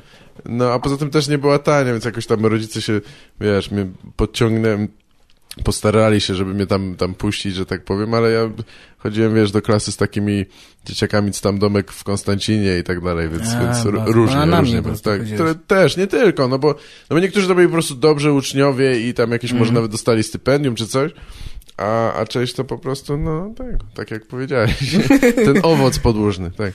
No a poza tym też nie była tania, więc jakoś tam rodzice się, wiesz, mnie podciągnę, postarali się, żeby mnie tam, tam puścić, że tak powiem, ale ja chodziłem, wiesz, do klasy z takimi dzieciakami, co tam domek w Konstancinie i tak dalej, więc, A, więc r- bardzo. różnie, mnie różnie. prostu Tak, które też, nie tylko, no bo, no bo niektórzy to byli po prostu dobrzy uczniowie i tam jakieś może Mhm. nawet dostali stypendium czy coś, a, a część to po prostu, no tak, tak jak powiedziałeś, ten owoc podłużny, tak.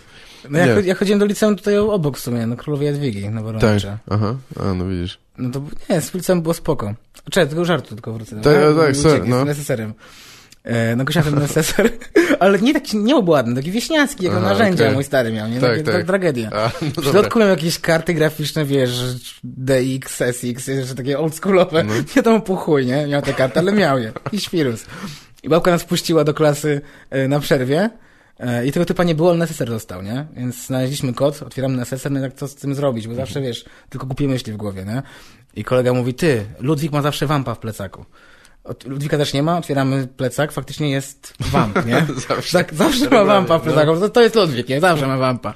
No ja, nie. cho- ja chodziłem do liceum tutaj obok w sumie, na Królowej Jadwigi, na Tak, Worowicza. aha, a no widzisz. No to nie, z liceum było spoko. Czekaj, tego żartu tylko wrócę. Tak, A, tak, jest no. neseserem. E, no gościa ten neseser, ale nie taki nieobładny, taki wieśniacki, jako Aha, narzędzia okej. mój stary miał, nie? Tak, Takie, tak. tak. tragedia. A, no W środku miał jakieś karty graficzne, wiesz, DX, SX, jeszcze takie oldschoolowe. No. Nie wiadomo po chuj, nie? Miał te karty, ale miał je. I świrus. I babka nas puściła do klasy e, na przerwie. E, I tego typa nie było, ale neseser został, nie? Więc znaleźliśmy kod, otwieramy neseser, no i tak co z tym zrobić, bo zawsze, wiesz, tylko głupie myśli w głowie, nie? I kolega mówi, ty, Ludwik ma zawsze wampa w plecaku. Ludwika też nie ma, otwieramy plecak, faktycznie jest wamp, nie? Zawsze. Tak, zawsze ma wampa w no. plecaku, to, to jest Ludwik, nie? Zawsze ma wampa.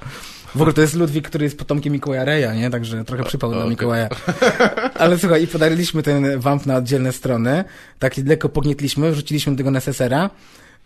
W ogóle to jest Ludwik, który jest potomkiem Mikołaja Reja, nie? Także trochę przypał na okej. Mikołaja. Ale słuchaj, i podariliśmy ten wamp na oddzielne strony, tak lekko pognietliśmy, wrzuciliśmy do tego nesesera,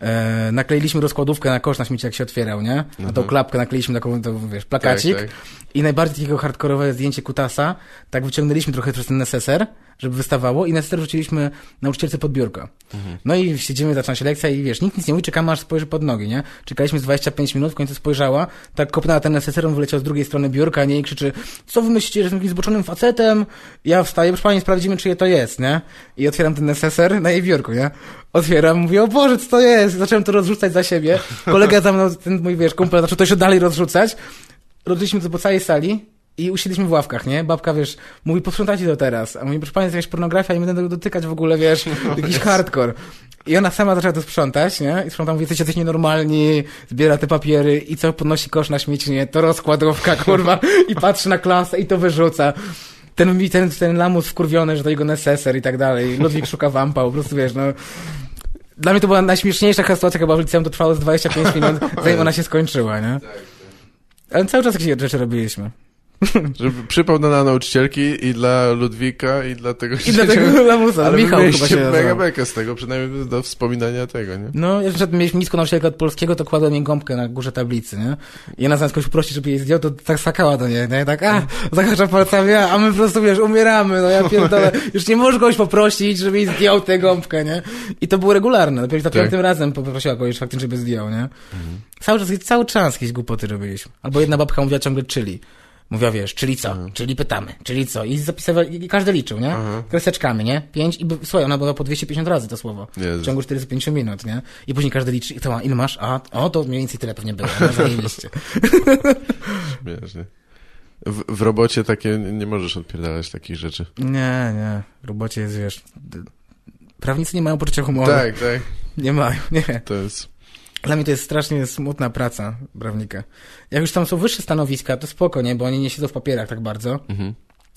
e, nakleiliśmy rozkładówkę na kosz na śmieci, jak się otwierał, nie? Na tą klapkę nakleiliśmy taką, to, wiesz, plakacik. Mhm. Tak, I najbardziej takiego hardkorowe zdjęcie kutasa, tak wyciągnęliśmy trochę przez ten neseser, żeby wystawało i neseser wrzuciliśmy nauczycielce pod biurko. Mhm. No i siedzimy, zaczyna się lekcja i wiesz, nikt nic nie mówi, czekamy aż spojrzy pod nogi, nie? Czekaliśmy z 25 minut, w końcu spojrzała, tak kopnęła ten neseser, on wyleciał z drugiej strony biurka, nie? I krzyczy, co wy myślicie, że jestem jakimś zboczonym facetem? Ja wstaję, proszę pani, sprawdzimy, czyje to jest, nie? I otwieram ten neseser na jej biurku, nie? Otwieram, mówię, o Boże, co to jest? Zacząłem to rozrzucać za siebie. Kolega za mną, ten mój, wiesz, kumpel, zaczął to jeszcze dalej rozrzucać. Rozrzuciliśmy to po całej sali i usiedliśmy w ławkach, nie? Babka, wiesz, mówi, posprzątajcie to teraz. A mówi, proszę pani, jest jakaś pornografia i nie będę tego dotykać w ogóle, wiesz, jakiś hardcore. I ona sama zaczęła to sprzątać, nie? I sprzątam, mówi, jesteście coś nienormalni, zbiera te papiery i co, podnosi kosz na śmieci, nie? To rozkładówka, kurwa, i patrzy na klasę i to wyrzuca. Ten, ten, ten lamus wkurwiony, że to jego neseser i tak dalej. Ludwik szuka wampa, po prostu, wiesz, no... Dla mnie to była najśmieszniejsza sytuacja, chyba w liceum to trwało z 25 minut, zanim ona się skończyła, nie? Ale cały czas jakieś rzeczy robiliśmy. Żeby przypał dla nauczycielki i dla Ludwika i dla tego I dlatego lamusa, Ale Michał chyba się mega bekę z tego, przynajmniej do wspominania tego, nie? No, ja przed mieliśmy nisko nauczycielkę od polskiego, to kładłem jej gąbkę na górze tablicy, nie? I ona zamiast kogoś poprosić, żeby jej zdjął, to tak sakała do niej, nie? Tak, a, zahacza palcami, a my po prostu, wiesz, umieramy, no ja pierdolę. Już nie możesz kogoś poprosić, żeby jej zdjął tę gąbkę, nie? I to było regularne. Dopiero za Tak. piątym razem poprosiła kogoś faktycznie, żeby zdjął, nie? Cały czas, cały czas jakieś głupoty robiliśmy. Albo jedna babka mówiła ciągle czyli. Mówiła, wiesz, czyli co? Czyli pytamy, czyli co? I zapisywali, i każdy liczył, nie? Aha. Kreseczkami, nie? Pięć i, słuchaj, ona była po 250 razy to słowo. Jezu. W ciągu 45 minut, nie? I później każdy liczy, i to ma, ile masz? A, o, to mniej więcej tyle pewnie było. No, zajebiście. Śmiesznie. W, w robocie takie nie możesz odpierdalać takich rzeczy. Nie, nie. W robocie jest, wiesz... Prawnicy nie mają poczucia humoru. Tak, tak. Nie mają, nie. To jest... Dla mnie to jest strasznie smutna praca prawnika. Jak już tam są wyższe stanowiska, to spoko, nie? Bo oni nie siedzą w papierach tak bardzo. Mhm.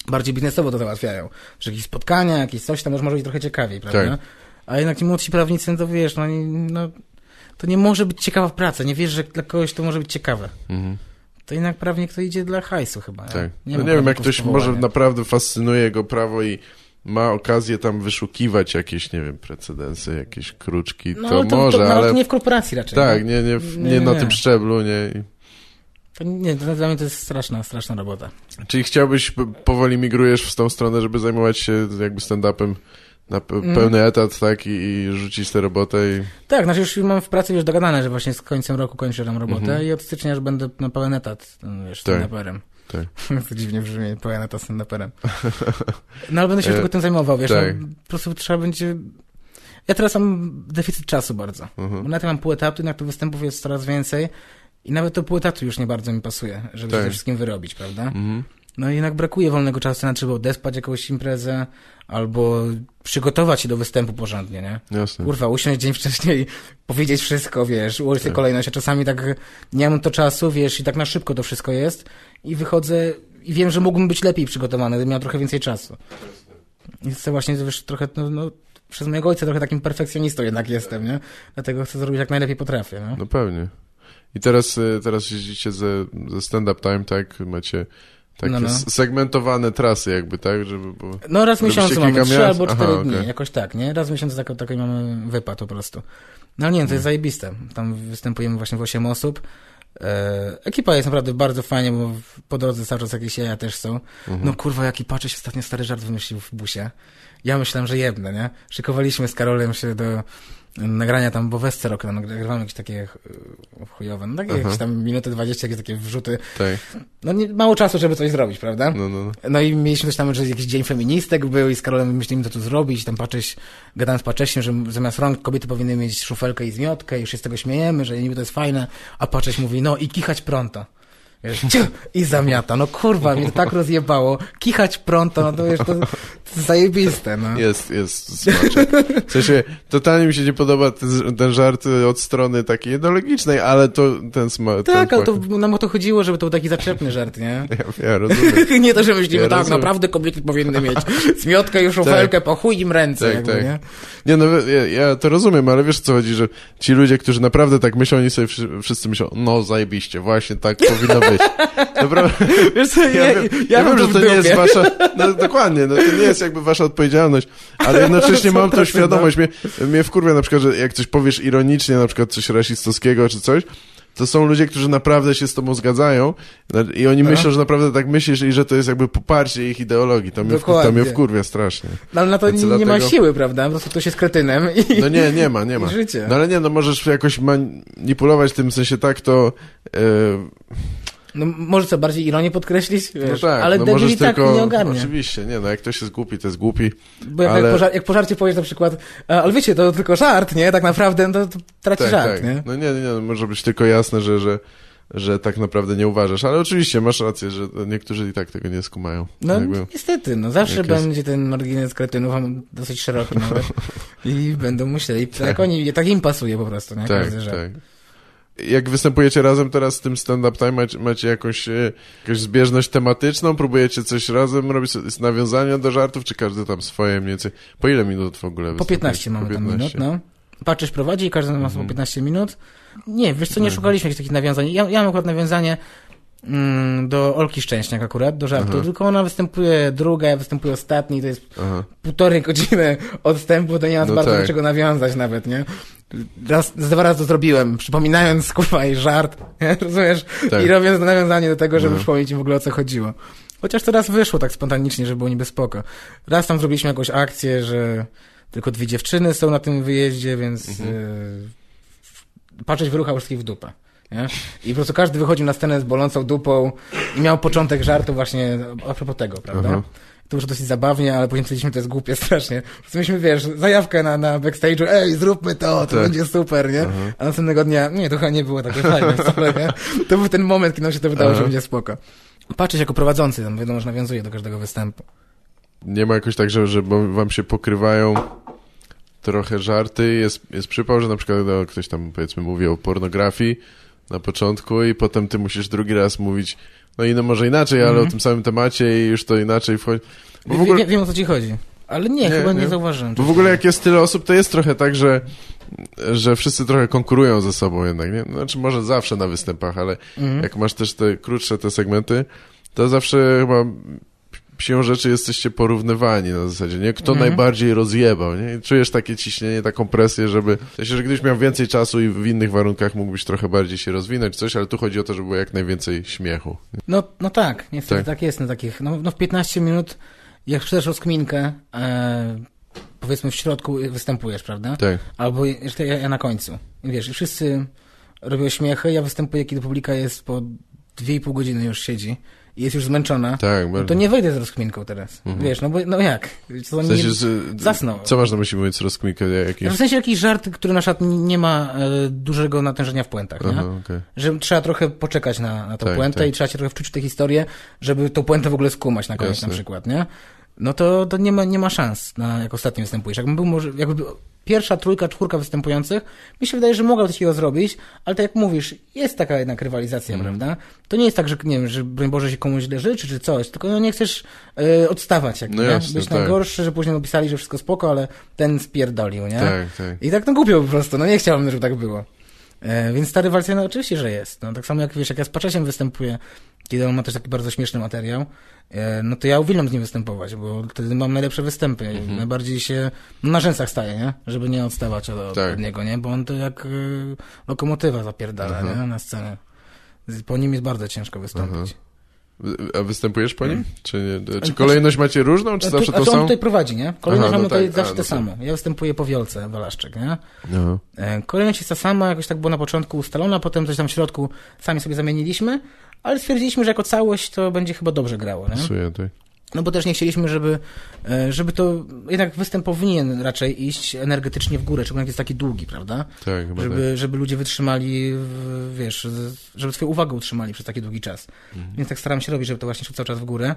Bardziej biznesowo to załatwiają. Że jakieś spotkania, jakieś coś tam już może być trochę ciekawiej, prawda? Tak. A jednak ci młodsi prawnicy, no to wiesz, no, no to nie może być ciekawa praca. Nie wiesz, że dla kogoś to może być ciekawe. Mhm. To jednak prawnie kto idzie dla hajsu chyba. Tak. Nie, no nie wiem, jak ktoś może naprawdę fascynuje go prawo i ma okazję tam wyszukiwać jakieś, nie wiem, precedensy, jakieś kruczki, No, to, to, może, to, no, ale nie w korporacji raczej. tak, no. nie, nie, w- nie, Nie, na nie. tym szczeblu, nie. Nie, dla mnie to jest straszna, straszna robota. Czyli chciałbyś, powoli migrujesz w tą stronę, żeby zajmować się jakby stand-upem na Mm. pełny etat, tak, i, i rzucić tę robotę i... Tak, znaczy już mam w pracy już dogadane, że właśnie z końcem roku kończę tam robotę Mhm. i od stycznia już będę na pełen etat, wiesz, Tak. stand-uperem. Tak. to dziwnie brzmi, pełen etat stand-uperem. No ale będę się E, tylko tym zajmował, wiesz, tak. no, po prostu trzeba będzie... Ja teraz mam deficyt czasu bardzo. Mhm. Bo na tym mam pół etatu, jednak tu występów jest coraz więcej i nawet to pół etatu już nie bardzo mi pasuje, żeby Tak. ze wszystkim wyrobić, prawda? Mhm. No i jednak brakuje wolnego czasu na trzeba odespać jakąś imprezę albo przygotować się do występu porządnie, nie? Jasne. Kurwa, usiąść dzień wcześniej, powiedzieć wszystko, wiesz, ułożyć Tak. kolejność, a czasami tak nie mam to czasu, wiesz, i tak na szybko to wszystko jest i wychodzę i wiem, że mógłbym być lepiej przygotowany, gdybym miał trochę więcej czasu. I chcę właśnie, wiesz, trochę, no, no przez mojego ojca trochę takim perfekcjonistą jednak jestem, nie? Dlatego chcę zrobić jak najlepiej potrafię, no. No pewnie. I teraz, y, teraz jeździcie ze, ze stand-up time, tak? Macie takie No, no. segmentowane trasy jakby, tak? Żeby było... No raz w miesiącu mamy, trzy albo cztery dni, okej. jakoś tak, nie? Raz w miesiącu taki, taki mamy wypad po prostu. No nie, to jest zajebiste. Tam występujemy właśnie w 8 osób. E, ekipa jest naprawdę bardzo fajnie, bo po drodze cały czas jakieś jaja też są. No kurwa, jaki patrzeć ostatnio stary żart wymyślił w busie. Ja myślałem, że jedne, nie? Szykowaliśmy z Karolem się do nagrania tam, bo Wesce rok tam nagrywamy jakieś takie e, chujowe, no takie Aha. jakieś tam minuty 20, jakieś takie wrzuty. Tak. No nie, mało czasu, żeby coś zrobić, prawda? No, no, no. No i mieliśmy też tam, że jakiś dzień feministek był i z Karolem myślimy, co tu zrobić. Tam Pacześ, gadałem z Paczesiem, że zamiast rąk kobiety powinny mieć szufelkę i zmiotkę już się z tego śmiejemy, że niby to jest fajne. A Pacześ mówi, no i kichać pronto. Wiesz, ciu, I zamiata. No kurwa, mnie to tak rozjebało. Kichać pronto, no to wiesz, to, to zajebiste, no. Jest, jest smaczek. W sensie, totalnie mi się nie podoba ten, ten żart od strony takiej ideologicznej, ale to ten smak. Tak, ale to nam o to chodziło, żeby to był taki zaczepny żart, nie? Ja, ja rozumiem. nie to, że myślimy, Ja tak, rozumiem. naprawdę kobiety powinny mieć zmiotkę i szufelkę, po chuj im ręce, Tak, jakby, tak. nie? Nie no, ja, ja to rozumiem, ale wiesz o co chodzi, że ci ludzie, którzy naprawdę tak myślą, oni sobie wszy- wszyscy myślą, no zajebiście, właśnie tak powinno być. Naprawdę, Wiesz co, ja, ja, wiem, ja, ja wiem, że w to nie jest wasza, no dokładnie, no to nie jest jakby wasza odpowiedzialność, ale jednocześnie mam tą świadomość, mnie, mnie wkurwia na przykład, że jak coś powiesz ironicznie, na przykład coś rasistowskiego czy coś, to są ludzie, którzy naprawdę się z tobą zgadzają no, i oni No. myślą, że naprawdę tak myślisz i że to jest jakby poparcie ich ideologii. To mnie, wkur- to mnie Dokładnie. wkurwia strasznie. No, ale na to Więc nie, nie ma siły, prawda? Po prostu ktoś jest kretynem i... No nie, nie ma, nie ma. Życie. No ale nie, no możesz jakoś manipulować w tym sensie tak, to... e, No, może co, bardziej ironię podkreślić? no Wiesz, tak, ale no debil możesz i tak tylko... nie ogarnie. Oczywiście, nie, no jak ktoś jest głupi, to jest głupi. Bo jak, ale- jak, jak po żarcie powiesz na przykład, "A, ale wiecie, to tylko żart, nie? Tak naprawdę, no, to traci Tak, żart, tak. nie? No nie, nie, no, może być tylko jasne, że, że, że tak naprawdę nie uważasz, ale oczywiście masz rację, że niektórzy i tak tego nie skumają. No Jakby- niestety, no zawsze jak jest- będzie ten margines kretynów, dosyć szeroki nawet. I będą myśleli, tak oni, tak im pasuje po prostu, nie? Tak, tak. Jak występujecie razem teraz z tym stand-up time, macie, macie jakąś, e, jakąś zbieżność tematyczną? Próbujecie coś razem robić, z nawiązania do żartów, czy każdy tam swoje mniej więcej? Po ile minut w ogóle Po występujecie? 15 mamy Po tam minut, 15. no. Patrzysz prowadzi i każdy ma Mhm. po 15 minut. Nie, wiesz co, nie szukaliśmy jakichś takich nawiązań. Ja, ja mam akurat nawiązanie do Olki Szczęśniak akurat, do żartu, Aha. tylko ona występuje druga, ja występuję ostatni, to jest Aha. półtorej godziny odstępu, to nie ma No bardzo tak. do czego nawiązać nawet, nie? Raz, z dwa razy to zrobiłem, przypominając kurwa i żart, nie? rozumiesz? Tak. I robiąc nawiązanie do tego, żeby No. przypomnieć im w ogóle o co chodziło. Chociaż to raz wyszło tak spontanicznie, że było niby spoko. Raz tam zrobiliśmy jakąś akcję, że tylko dwie dziewczyny są na tym wyjeździe, więc Mhm. yy, patrzeć wyruchał wszystkich w dupę. Nie? I po prostu każdy wychodził na scenę z bolącą dupą i miał początek żartu właśnie a propos tego, prawda? Aha. To już dosyć zabawnie, ale później stwierdziliśmy, to jest głupie strasznie. Mieliśmy, wiesz, zajawkę na, na backstage'u, ej, zróbmy to, to Tak. będzie super, nie? A następnego dnia, nie, to chyba nie było takie fajne wcale, nie? To był ten moment, kiedy nam się to wydało, Aha. że będzie spoko. Patrzeć jako prowadzący, tam wiadomo, że nawiązuje do każdego występu. Nie ma jakoś tak, że, że wam się pokrywają trochę żarty, jest, jest przypał, że na przykład no, ktoś tam powiedzmy mówi o pornografii na początku i potem ty musisz drugi raz mówić, no i no może inaczej, ale Mhm. o tym samym temacie i już to inaczej wchodzi. Bo w ogóle... wie- Wiem, o co ci chodzi. Ale nie, Nie, chyba nie, nie. zauważyłem. Bo w ogóle jak jest tyle osób, to jest trochę tak, że, że wszyscy trochę konkurują ze sobą jednak, nie? Znaczy może zawsze na występach, ale Mhm. jak masz też te krótsze te segmenty, to zawsze chyba siłą rzeczy jesteście porównywani na zasadzie, nie? Kto Mhm. najbardziej rozjebał, nie? I czujesz takie ciśnienie, taką presję, żeby... W sensie, że gdybyś miał więcej czasu i w innych warunkach mógłbyś trochę bardziej się rozwinąć, coś, ale tu chodzi o to, żeby było jak najwięcej śmiechu. No, no tak, niestety Tak. tak. jest na takich. No, no w 15 minut, jak sprzedasz rozkminkę, e, powiedzmy w środku występujesz, prawda? Tak. Albo jeszcze ja, ja na końcu. I wiesz, wszyscy robią śmiechy, ja występuję, kiedy publika jest po 2,5 godziny już siedzi i jest już zmęczona. Tak, No bardzo. to nie wejdę z rozkminką teraz. Wiesz, no bo no jak? Co, W nie, sensie, że, zasnął. Co masz na myśli mówiąc rozkminkę? Jakieś... w sensie jakiś żart, który na przykład nie ma e, dużego natężenia w puentach, nie? Aha, okej. Że trzeba trochę poczekać na, na tą Tak, puentę tak. i trzeba się trochę wczuć w tę historię, żeby tą puentę w ogóle skumać na koniec Jasne. na przykład, nie? No to, to nie, ma, nie ma szans, na, jak ostatnio występujesz. Jakby był może, jakby pierwsza trójka, czwórka występujących, mi się wydaje, że mogła coś takiego zrobić, ale tak jak mówisz, jest taka jednak rywalizacja, Mhm. prawda? To nie jest tak, że nie wiem, że broń Boże się komuś źle życzy, czy coś, tylko no nie chcesz e, odstawać, jakby, No jasne, Być tak. najgorszy, że później napisali, że wszystko spoko, ale ten spierdolił, nie? Tak, tak. I tak no głupio po prostu, no nie chciałbym, żeby tak było. E, więc ta rywalizacja, no oczywiście, że jest. No, tak samo jak wiesz, jak ja z Paczesiem występuję, kiedy on ma też taki bardzo śmieszny materiał, e, no to ja uwielbiam z nim występować, bo wtedy mam najlepsze występy. Mhm. Najbardziej się no, na rzęsach staje, nie? Żeby nie odstawać od, od Tak. niego, nie? Bo on to jak e, lokomotywa zapierdala, nie? Na scenę. Po nim jest bardzo ciężko wystąpić. A występujesz po nim? Czy, nie? czy kolejność macie różną, czy zawsze to a to on tutaj prowadzi, nie? Kolejność Aha, no mamy tutaj tak, zawsze a, no to- samo. Ja występuję po wiolce Walaszczyk, nie? Aha. E, Kolejność jest ta sama, jakoś tak było na początku ustalona, potem coś tam w środku sami sobie zamieniliśmy, ale stwierdziliśmy, że jako całość to będzie chyba dobrze grało, nie? Pasuje, tak. No bo też nie chcieliśmy, żeby, e, żeby to jednak występ powinien raczej iść energetycznie w górę, szczególnie jak jest taki długi, prawda? Tak, chyba tak. Żeby, żeby ludzie wytrzymali, wiesz, żeby swoją uwagę utrzymali przez taki długi czas. Mhm. Więc tak staram się robić, żeby to właśnie szło cały czas w górę.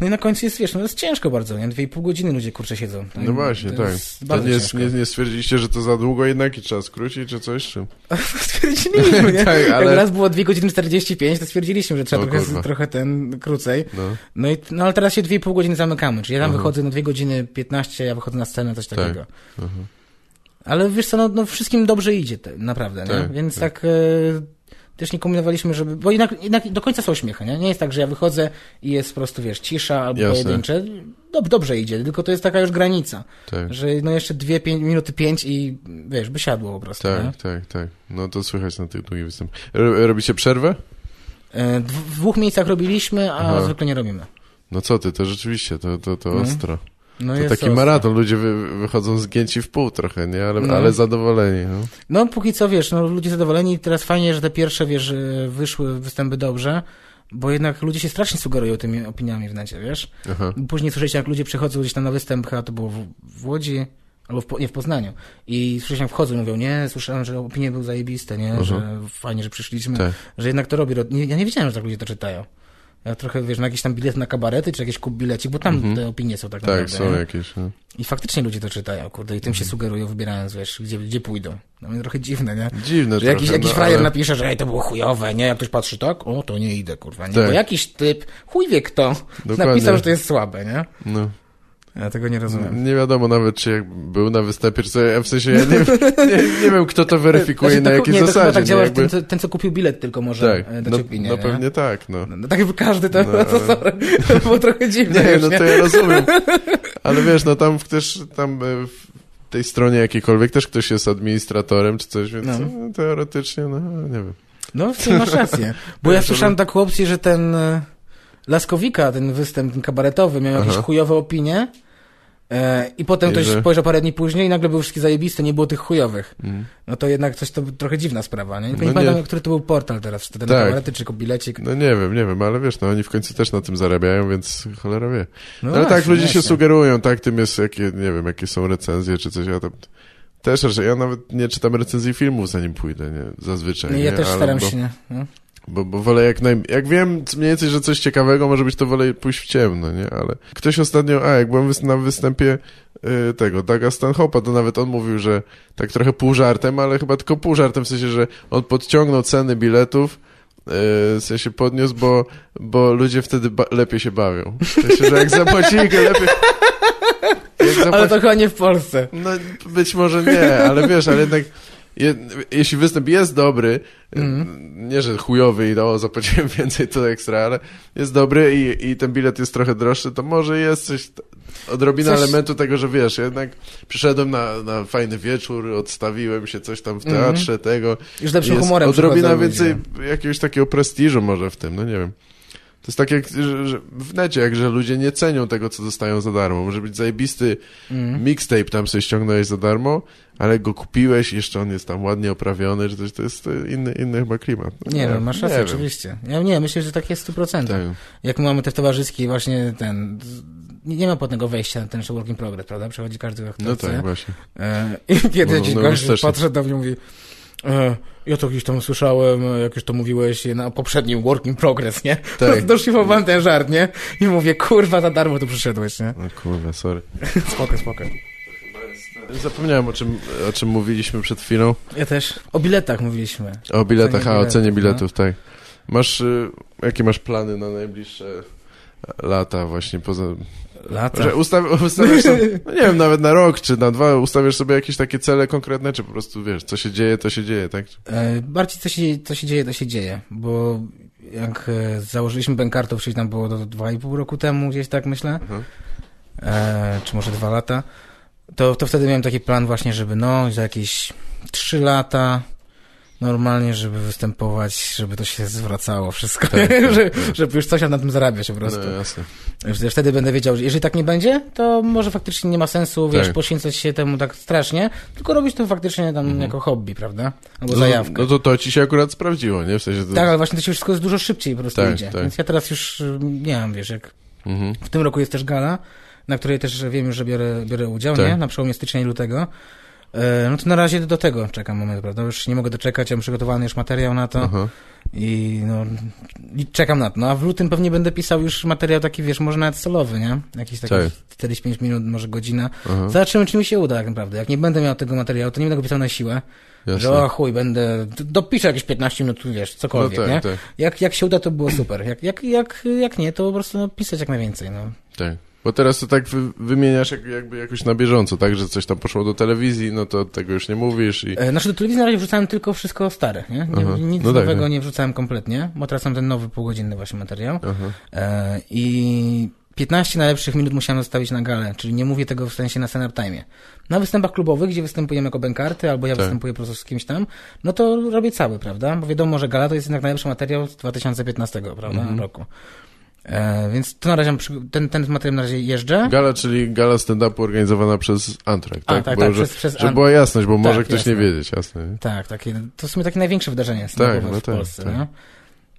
No i na końcu jest, wiesz, no jest ciężko bardzo, nie? Dwie i pół godziny ludzie kurczę siedzą. No właśnie, tak. jest To bardzo nie, ciężko. nie, nie stwierdziliście, że to za długo jednak i trzeba skrócić, czy coś? Czy... Stwierdziliśmy, nie? Tak, ale- Jak raz było 2 godziny 45, to stwierdziliśmy, że trzeba O trochę, trochę ten krócej. No, No, i, no ale teraz się 2,5 godziny zamykamy, czyli ja tam Mhm. wychodzę na 2 godziny 15, ja wychodzę na scenę, coś Tak. takiego. Ale wiesz co, no, no wszystkim dobrze idzie, te, naprawdę, nie? Tak, Więc tak, e, też nie kombinowaliśmy, żeby, bo jednak, jednak do końca są śmiechy, nie? Nie jest tak, że ja wychodzę i jest po prostu, wiesz, cisza albo Jasne. pojedyncze. Dob, dobrze idzie, tylko to jest taka już granica, tak. że no jeszcze dwie, pięć, minuty pięć i wiesz, by siadło po prostu, nie? Tak, tak, tak. No to słychać na tych długich występ. Ro- Robicie przerwę? E, w dwóch miejscach robiliśmy, a Aha. zwykle nie robimy. No co ty, to rzeczywiście, to, to, to Mhm. ostro. No To taki ostro. maraton, ludzie wy, wychodzą zgięci w pół trochę, nie? Ale, No. ale zadowoleni, no. No póki co, wiesz, no ludzie zadowoleni, teraz fajnie, że te pierwsze, wiesz, e, wyszły występy dobrze, bo jednak ludzie się strasznie sugerują tymi opiniami w necie, wiesz? Aha. Później słyszeliście, jak ludzie przychodzą gdzieś tam na występ, chyba to było w, w Łodzi, albo w, nie, w Poznaniu. I słyszeliście, jak wchodzą, mówią, nie, słyszałem, że opinie były zajebiste, nie, że fajnie, że przyszliśmy, Tak. że jednak to robi. ja nie wiedziałem, że tak ludzie to czytają. Ja trochę, wiesz, na jakieś tam bilety na kabarety, czy jakiś kup bilecik, bo tam te opinie są tak Tak, naprawdę. są nie? jakieś, no. I faktycznie ludzie to czytają, kurde, i tym się sugerują, wybierając, wiesz, gdzie, gdzie pójdą. No trochę dziwne, nie? Dziwne Że jakiś, trochę, jakiś no, frajer ale- napisze, że ej, to było chujowe, nie? Jak ktoś patrzy tak, o, to nie idę, kurwa, nie? Tak. Bo jakiś typ, chuj wie kto, Dokładnie. napisał, że to jest słabe, nie? No. Ja tego nie rozumiem. Nie wiadomo nawet, czy jak był na występie, czy co. Ja w sensie ja nie, nie, nie wiem, kto to weryfikuje Znaczy, na to- jakiej nie, zasadzie. tak działa, nie? że ten, co- ten, co kupił bilet tylko może tak, e, dać no, opinię, no nie? pewnie tak, no. No, tak jakby każdy to, No, no, to sorry, to było trochę dziwne Nie, już, no nie? to ja rozumiem. Ale wiesz, no tam też, tam e, w tej stronie jakiejkolwiek też ktoś jest administratorem czy coś, więc No. no. teoretycznie, no nie wiem. No, w tym masz rację. Bo ja Tak, słyszałem taką opcję, że ten e, Laskowika, ten występ ten kabaretowy, miał jakieś Aha. chujowe opinie e, i potem I ktoś że- spojrzał parę dni później i nagle był wszystkie zajebiste, nie było tych chujowych. Mm. No to jednak coś to trochę dziwna sprawa, nie? Tylko No nie pamiętam, nie. który to był portal teraz, czy ten Tak. kabarety, czy bilecik. No nie wiem, nie wiem, ale wiesz, no oni w końcu też na tym zarabiają, więc cholera wie. No ale tak, właśnie, ludzie się właśnie. sugerują, tak, tym jest, jakie, nie wiem, jakie są recenzje czy coś, ja tam też raczej, ja nawet nie czytam recenzji filmów, zanim pójdę, nie, zazwyczaj, Nie, nie, ja też ale staram bo, się, nie? No. Bo, bo wolę jak naj... Jak wiem mniej więcej, że coś ciekawego może być, to wolę pójść w ciemno, nie? Ale ktoś ostatnio, a jak byłem na występie y, tego, Daga Stanhope'a, to nawet on mówił, że tak trochę pół żartem, ale chyba tylko pół żartem, w sensie, że on podciągnął ceny biletów, y, w sensie podniósł, bo, bo ludzie wtedy lepiej się bawią. W sensie, że jak zapłacili lepiej... jak zapłaci... Ale to chyba nie w Polsce. No być może nie, ale wiesz, ale jednak je, jeśli występ jest dobry, Mhm. nie że chujowy i o, zapłaciłem więcej, to ekstra, ale jest dobry i, i ten bilet jest trochę droższy, to może jest coś, odrobina Coś- elementu tego, że wiesz, jednak przyszedłem na, na fajny wieczór, odstawiłem się coś tam w teatrze, tego. Już lepszym humorem odrobina więcej jakiegoś takiego prestiżu może w tym, no nie wiem. To jest tak jak że, że w necie, jak że ludzie nie cenią tego, co dostają za darmo. Może być zajebisty Mhm. mixtape tam sobie ściągnąłeś za darmo, ale go kupiłeś, jeszcze on jest tam ładnie oprawiony, czy coś, to jest e, inny, inny chyba klimat. Nie, no, masz rację, wiem. oczywiście. Ja nie, myślę, że tak jest w 100%. Tak. Jak mamy te w towarzyskiej właśnie ten... Nie, ma płatnego wejścia na ten show work in progress, prawda? Przechodzi każdy jak No tak, właśnie. E, I kiedy No, ci no, podszedł do mnie i mówi e, ja to gdzieś tam słyszałem, e, jak już to mówiłeś na poprzednim work in progress, nie? Tak. Doszlifowałem ten żart, nie? I mówię, kurwa, za darmo tu przyszedłeś, nie? No kurwa, sorry. Spoko, spoko. Zapomniałem o czym, o czym mówiliśmy przed chwilą. Ja też. O biletach mówiliśmy. O biletach, a o cenie biletów, biletów, tak. Masz, y, jakie masz plany na najbliższe lata właśnie poza... Lata. Że ustaw, ustawiasz sobie, no nie wiem, nawet na rok czy na dwa, ustawiasz sobie jakieś takie cele konkretne, czy po prostu wiesz, co się dzieje, to się dzieje, tak? E, bardziej co się, co się dzieje, to się dzieje, bo jak e, założyliśmy Bankartów, czyli tam było do 2,5 roku temu, gdzieś tak myślę, Mhm. e, czy może dwa lata, to, to wtedy miałem taki plan właśnie, żeby no za jakieś 3 lata normalnie, żeby występować, żeby to się zwracało wszystko, Tak, że, żeby już coś na tym zarabiać po prostu. No jasne. Wtedy będę wiedział, że jeżeli tak nie będzie, to może faktycznie nie ma sensu, wiesz, Tak. poświęcać się temu tak strasznie, tylko robić to faktycznie tam jako hobby, prawda? Albo No, zajawkę. no to to ci się akurat sprawdziło, nie? W sensie to... Tak, ale właśnie to się wszystko jest dużo szybciej po prostu Tak, idzie. tak. Więc ja teraz już nie mam, wiesz, jak Mhm. w tym roku jest też gala, na której też wiem już, że biorę, biorę udział, Tak. nie? Na przełomie stycznia i lutego. E, No to na razie do tego czekam moment, prawda? Już nie mogę doczekać, mam przygotowany już materiał na to Aha. i no i czekam na to. No a w lutym pewnie będę pisał już materiał taki, wiesz, może nawet solowy, nie? Jakiś taki Tak. 45 minut, może godzina. Aha. Zobaczymy, czy mi się uda tak naprawdę. Jak nie będę miał tego materiału, to nie będę go pisał na siłę. Jasne. Że o chuj, będę, dopiszę jakieś 15 minut, wiesz, No cokolwiek, tak, nie? tak, Jak, jak się uda, to było super. Jak, jak, jak, jak nie, to po prostu no, pisać jak najwięcej, no. tak. Bo teraz to tak wy, wymieniasz jak, jakby jakoś na bieżąco, tak? Że coś tam poszło do telewizji, no to tego już nie mówisz i... E, Znaczy do telewizji na razie wrzucałem tylko wszystko stare, nie? nie nic No tak, nowego tak. nie wrzucałem kompletnie, bo teraz mam ten nowy półgodzinny właśnie materiał. E, I 15 najlepszych minut musiałem zostawić na galę, czyli nie mówię tego w sensie na stand-up time. Na występach klubowych, gdzie występujemy jako bękarty, albo ja Tak. występuję po prostu z kimś tam, no to robię cały, prawda? Bo wiadomo, że gala to jest jednak najlepszy materiał z 2015, prawda? Mhm. Roku. E, więc to na razie ten, ten materiał na razie jeżdżę. Gala, czyli gala stand-upu organizowana przez Antrak, A, tak? tak, Bo, tak, że, przez- przez żeby była jasność, bo może Tak, ktoś nie jasne. wiedzieć, jasne. nie? Tak, takie, to w sumie takie największe wydarzenie stand-upowe no w tak, Polsce, tak. nie?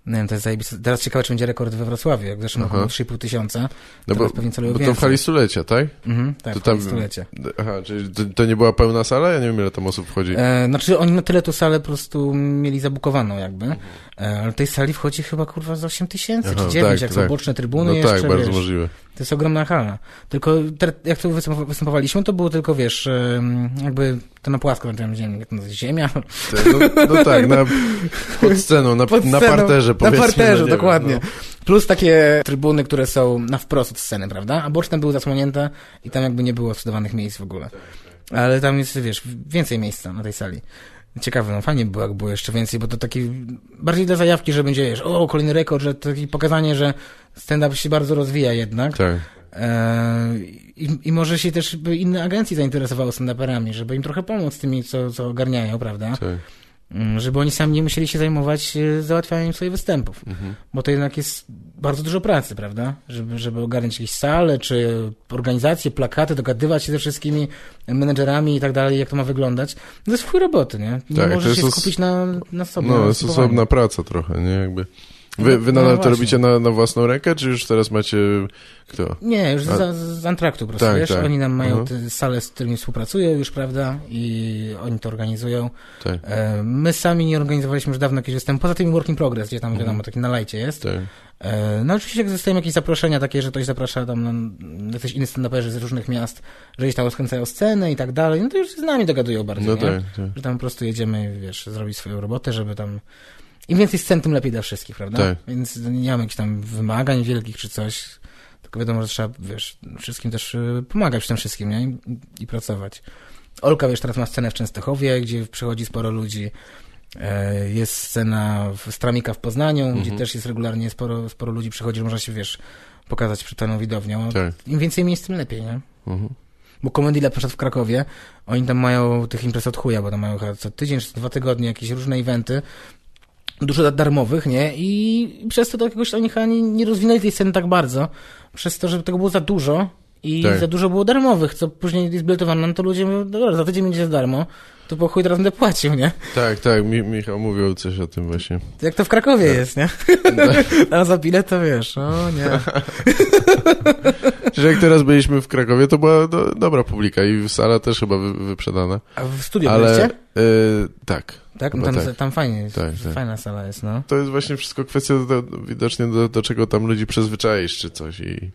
Nie wiem, to jest zajebiste. Teraz ciekawe, czy będzie rekord we Wrocławiu, jak w zeszłym roku Aha. było 3,5 tysiąca. No bo, pewnie celują bo to w więcej. hali stulecia, tak? Mhm, tak, to to tam- stulecie. Aha, czyli to, to nie była pełna sala? Ja nie wiem, ile tam osób wchodzi. E, znaczy, oni na tyle tu salę po prostu mieli zabukowaną jakby, e, ale tej sali wchodzi chyba kurwa z 8 tysięcy czy 9, tak, jak tak. są boczne trybuny No jeszcze, tak, bardzo wiesz, możliwe. To jest ogromna hala. Tylko jak tu występ- występowaliśmy, to było tylko, wiesz, jakby to na płasko na ziemi, ziemia. No, no tak, na, pod sceną, na, Pod na sceną, parterze Na powiedzmy. parterze, no, nie wiem, dokładnie. no. Plus takie trybuny, które są na wprost od sceny, prawda? A boczne były zasłonięte i tam jakby nie było sprzedawanych miejsc w ogóle. Ale tam jest, wiesz, więcej miejsca na tej sali. Ciekawe, no fajnie by było, jak było jeszcze więcej, bo to taki bardziej dla zajawki, że będzie, wiesz, o, kolejny rekord, że takie pokazanie, że stand-up się bardzo rozwija jednak. Tak, Eee, i, I może się też by inne agencje zainteresowały stand-uperami, żeby im trochę pomóc tymi, co, co ogarniają, prawda? tak. Mm, Żeby oni sami nie musieli się zajmować e, załatwianiem swoich występów. Mhm. Bo to jednak jest bardzo dużo pracy, prawda? Żeby, żeby ogarnąć jakieś sale, czy organizacje, plakaty, dogadywać się ze wszystkimi menedżerami i tak dalej, jak to ma wyglądać. To jest chuj roboty, nie? Nie Tak, to możesz się skupić na, na sobie. No, na jest osobna praca trochę, nie? Jakby. Wy, wy No nadal to właśnie. robicie na, na własną rękę, czy już teraz macie... Kto? Nie, już z, z Antraktu po prostu, Tak, wiesz? tak. Oni nam mają Mhm. sale, z którymi współpracują już, prawda? I oni to organizują. Tak, E, my sami nie organizowaliśmy już dawno jakichś występów, poza tym Work in Progress, gdzie tam, wiadomo, taki na lajcie jest. tak. E, No oczywiście jak zostają jakieś zaproszenia takie, że ktoś zaprasza tam no, jacyś inny stand-uperzy z różnych miast, że gdzieś tam rozkręcają scenę i tak dalej, no to już z nami dogadują bardzo, No nie? tak, tak. Że tam po prostu jedziemy, wiesz, zrobić swoją robotę, żeby tam... Im więcej scen, tym lepiej dla wszystkich, prawda? Tak. Więc nie mamy jakichś tam wymagań wielkich czy coś. Tylko wiadomo, że trzeba, wiesz, wszystkim też y, pomagać w tym wszystkim, nie? I, i pracować. Olka, wiesz, teraz ma scenę w Częstochowie, gdzie przychodzi sporo ludzi. E, Jest scena w Stramika w Poznaniu, gdzie też jest regularnie sporo, sporo ludzi przychodzi, że można się, wiesz, pokazać przed pełną widownią. Tak. Im więcej miejsc, tym lepiej, nie? Mhm. Bo Comedy Lab przykład w Krakowie, oni tam mają tych imprez od chuja, bo tam mają chyba co tydzień czy dwa tygodnie jakieś różne eventy, dużo da- darmowych, nie? I przez to do jakiegoś oni chyba nie, nie rozwinęli tej sceny tak bardzo, przez to, że tego było za dużo i Tak. za dużo było darmowych, co później jest biletowane, no to ludzie mówią, dobra, za tydzień będzie za darmo, to po chuj teraz będę płacił, nie? Tak, tak, Mi Michał mówił coś o tym właśnie. Jak to w Krakowie Tak. jest, nie? Tam za bilet to wiesz, o nie. Że jak teraz byliśmy w Krakowie, to była do, dobra publika i sala też chyba wy, wyprzedana. A w studio Ale byliście? y, tak. Tak? No tam, tak. tam fajnie jest, Tak, tak. fajna sala jest, no. To jest właśnie wszystko kwestia do, widocznie do, do czego tam ludzi przyzwyczaisz czy coś i...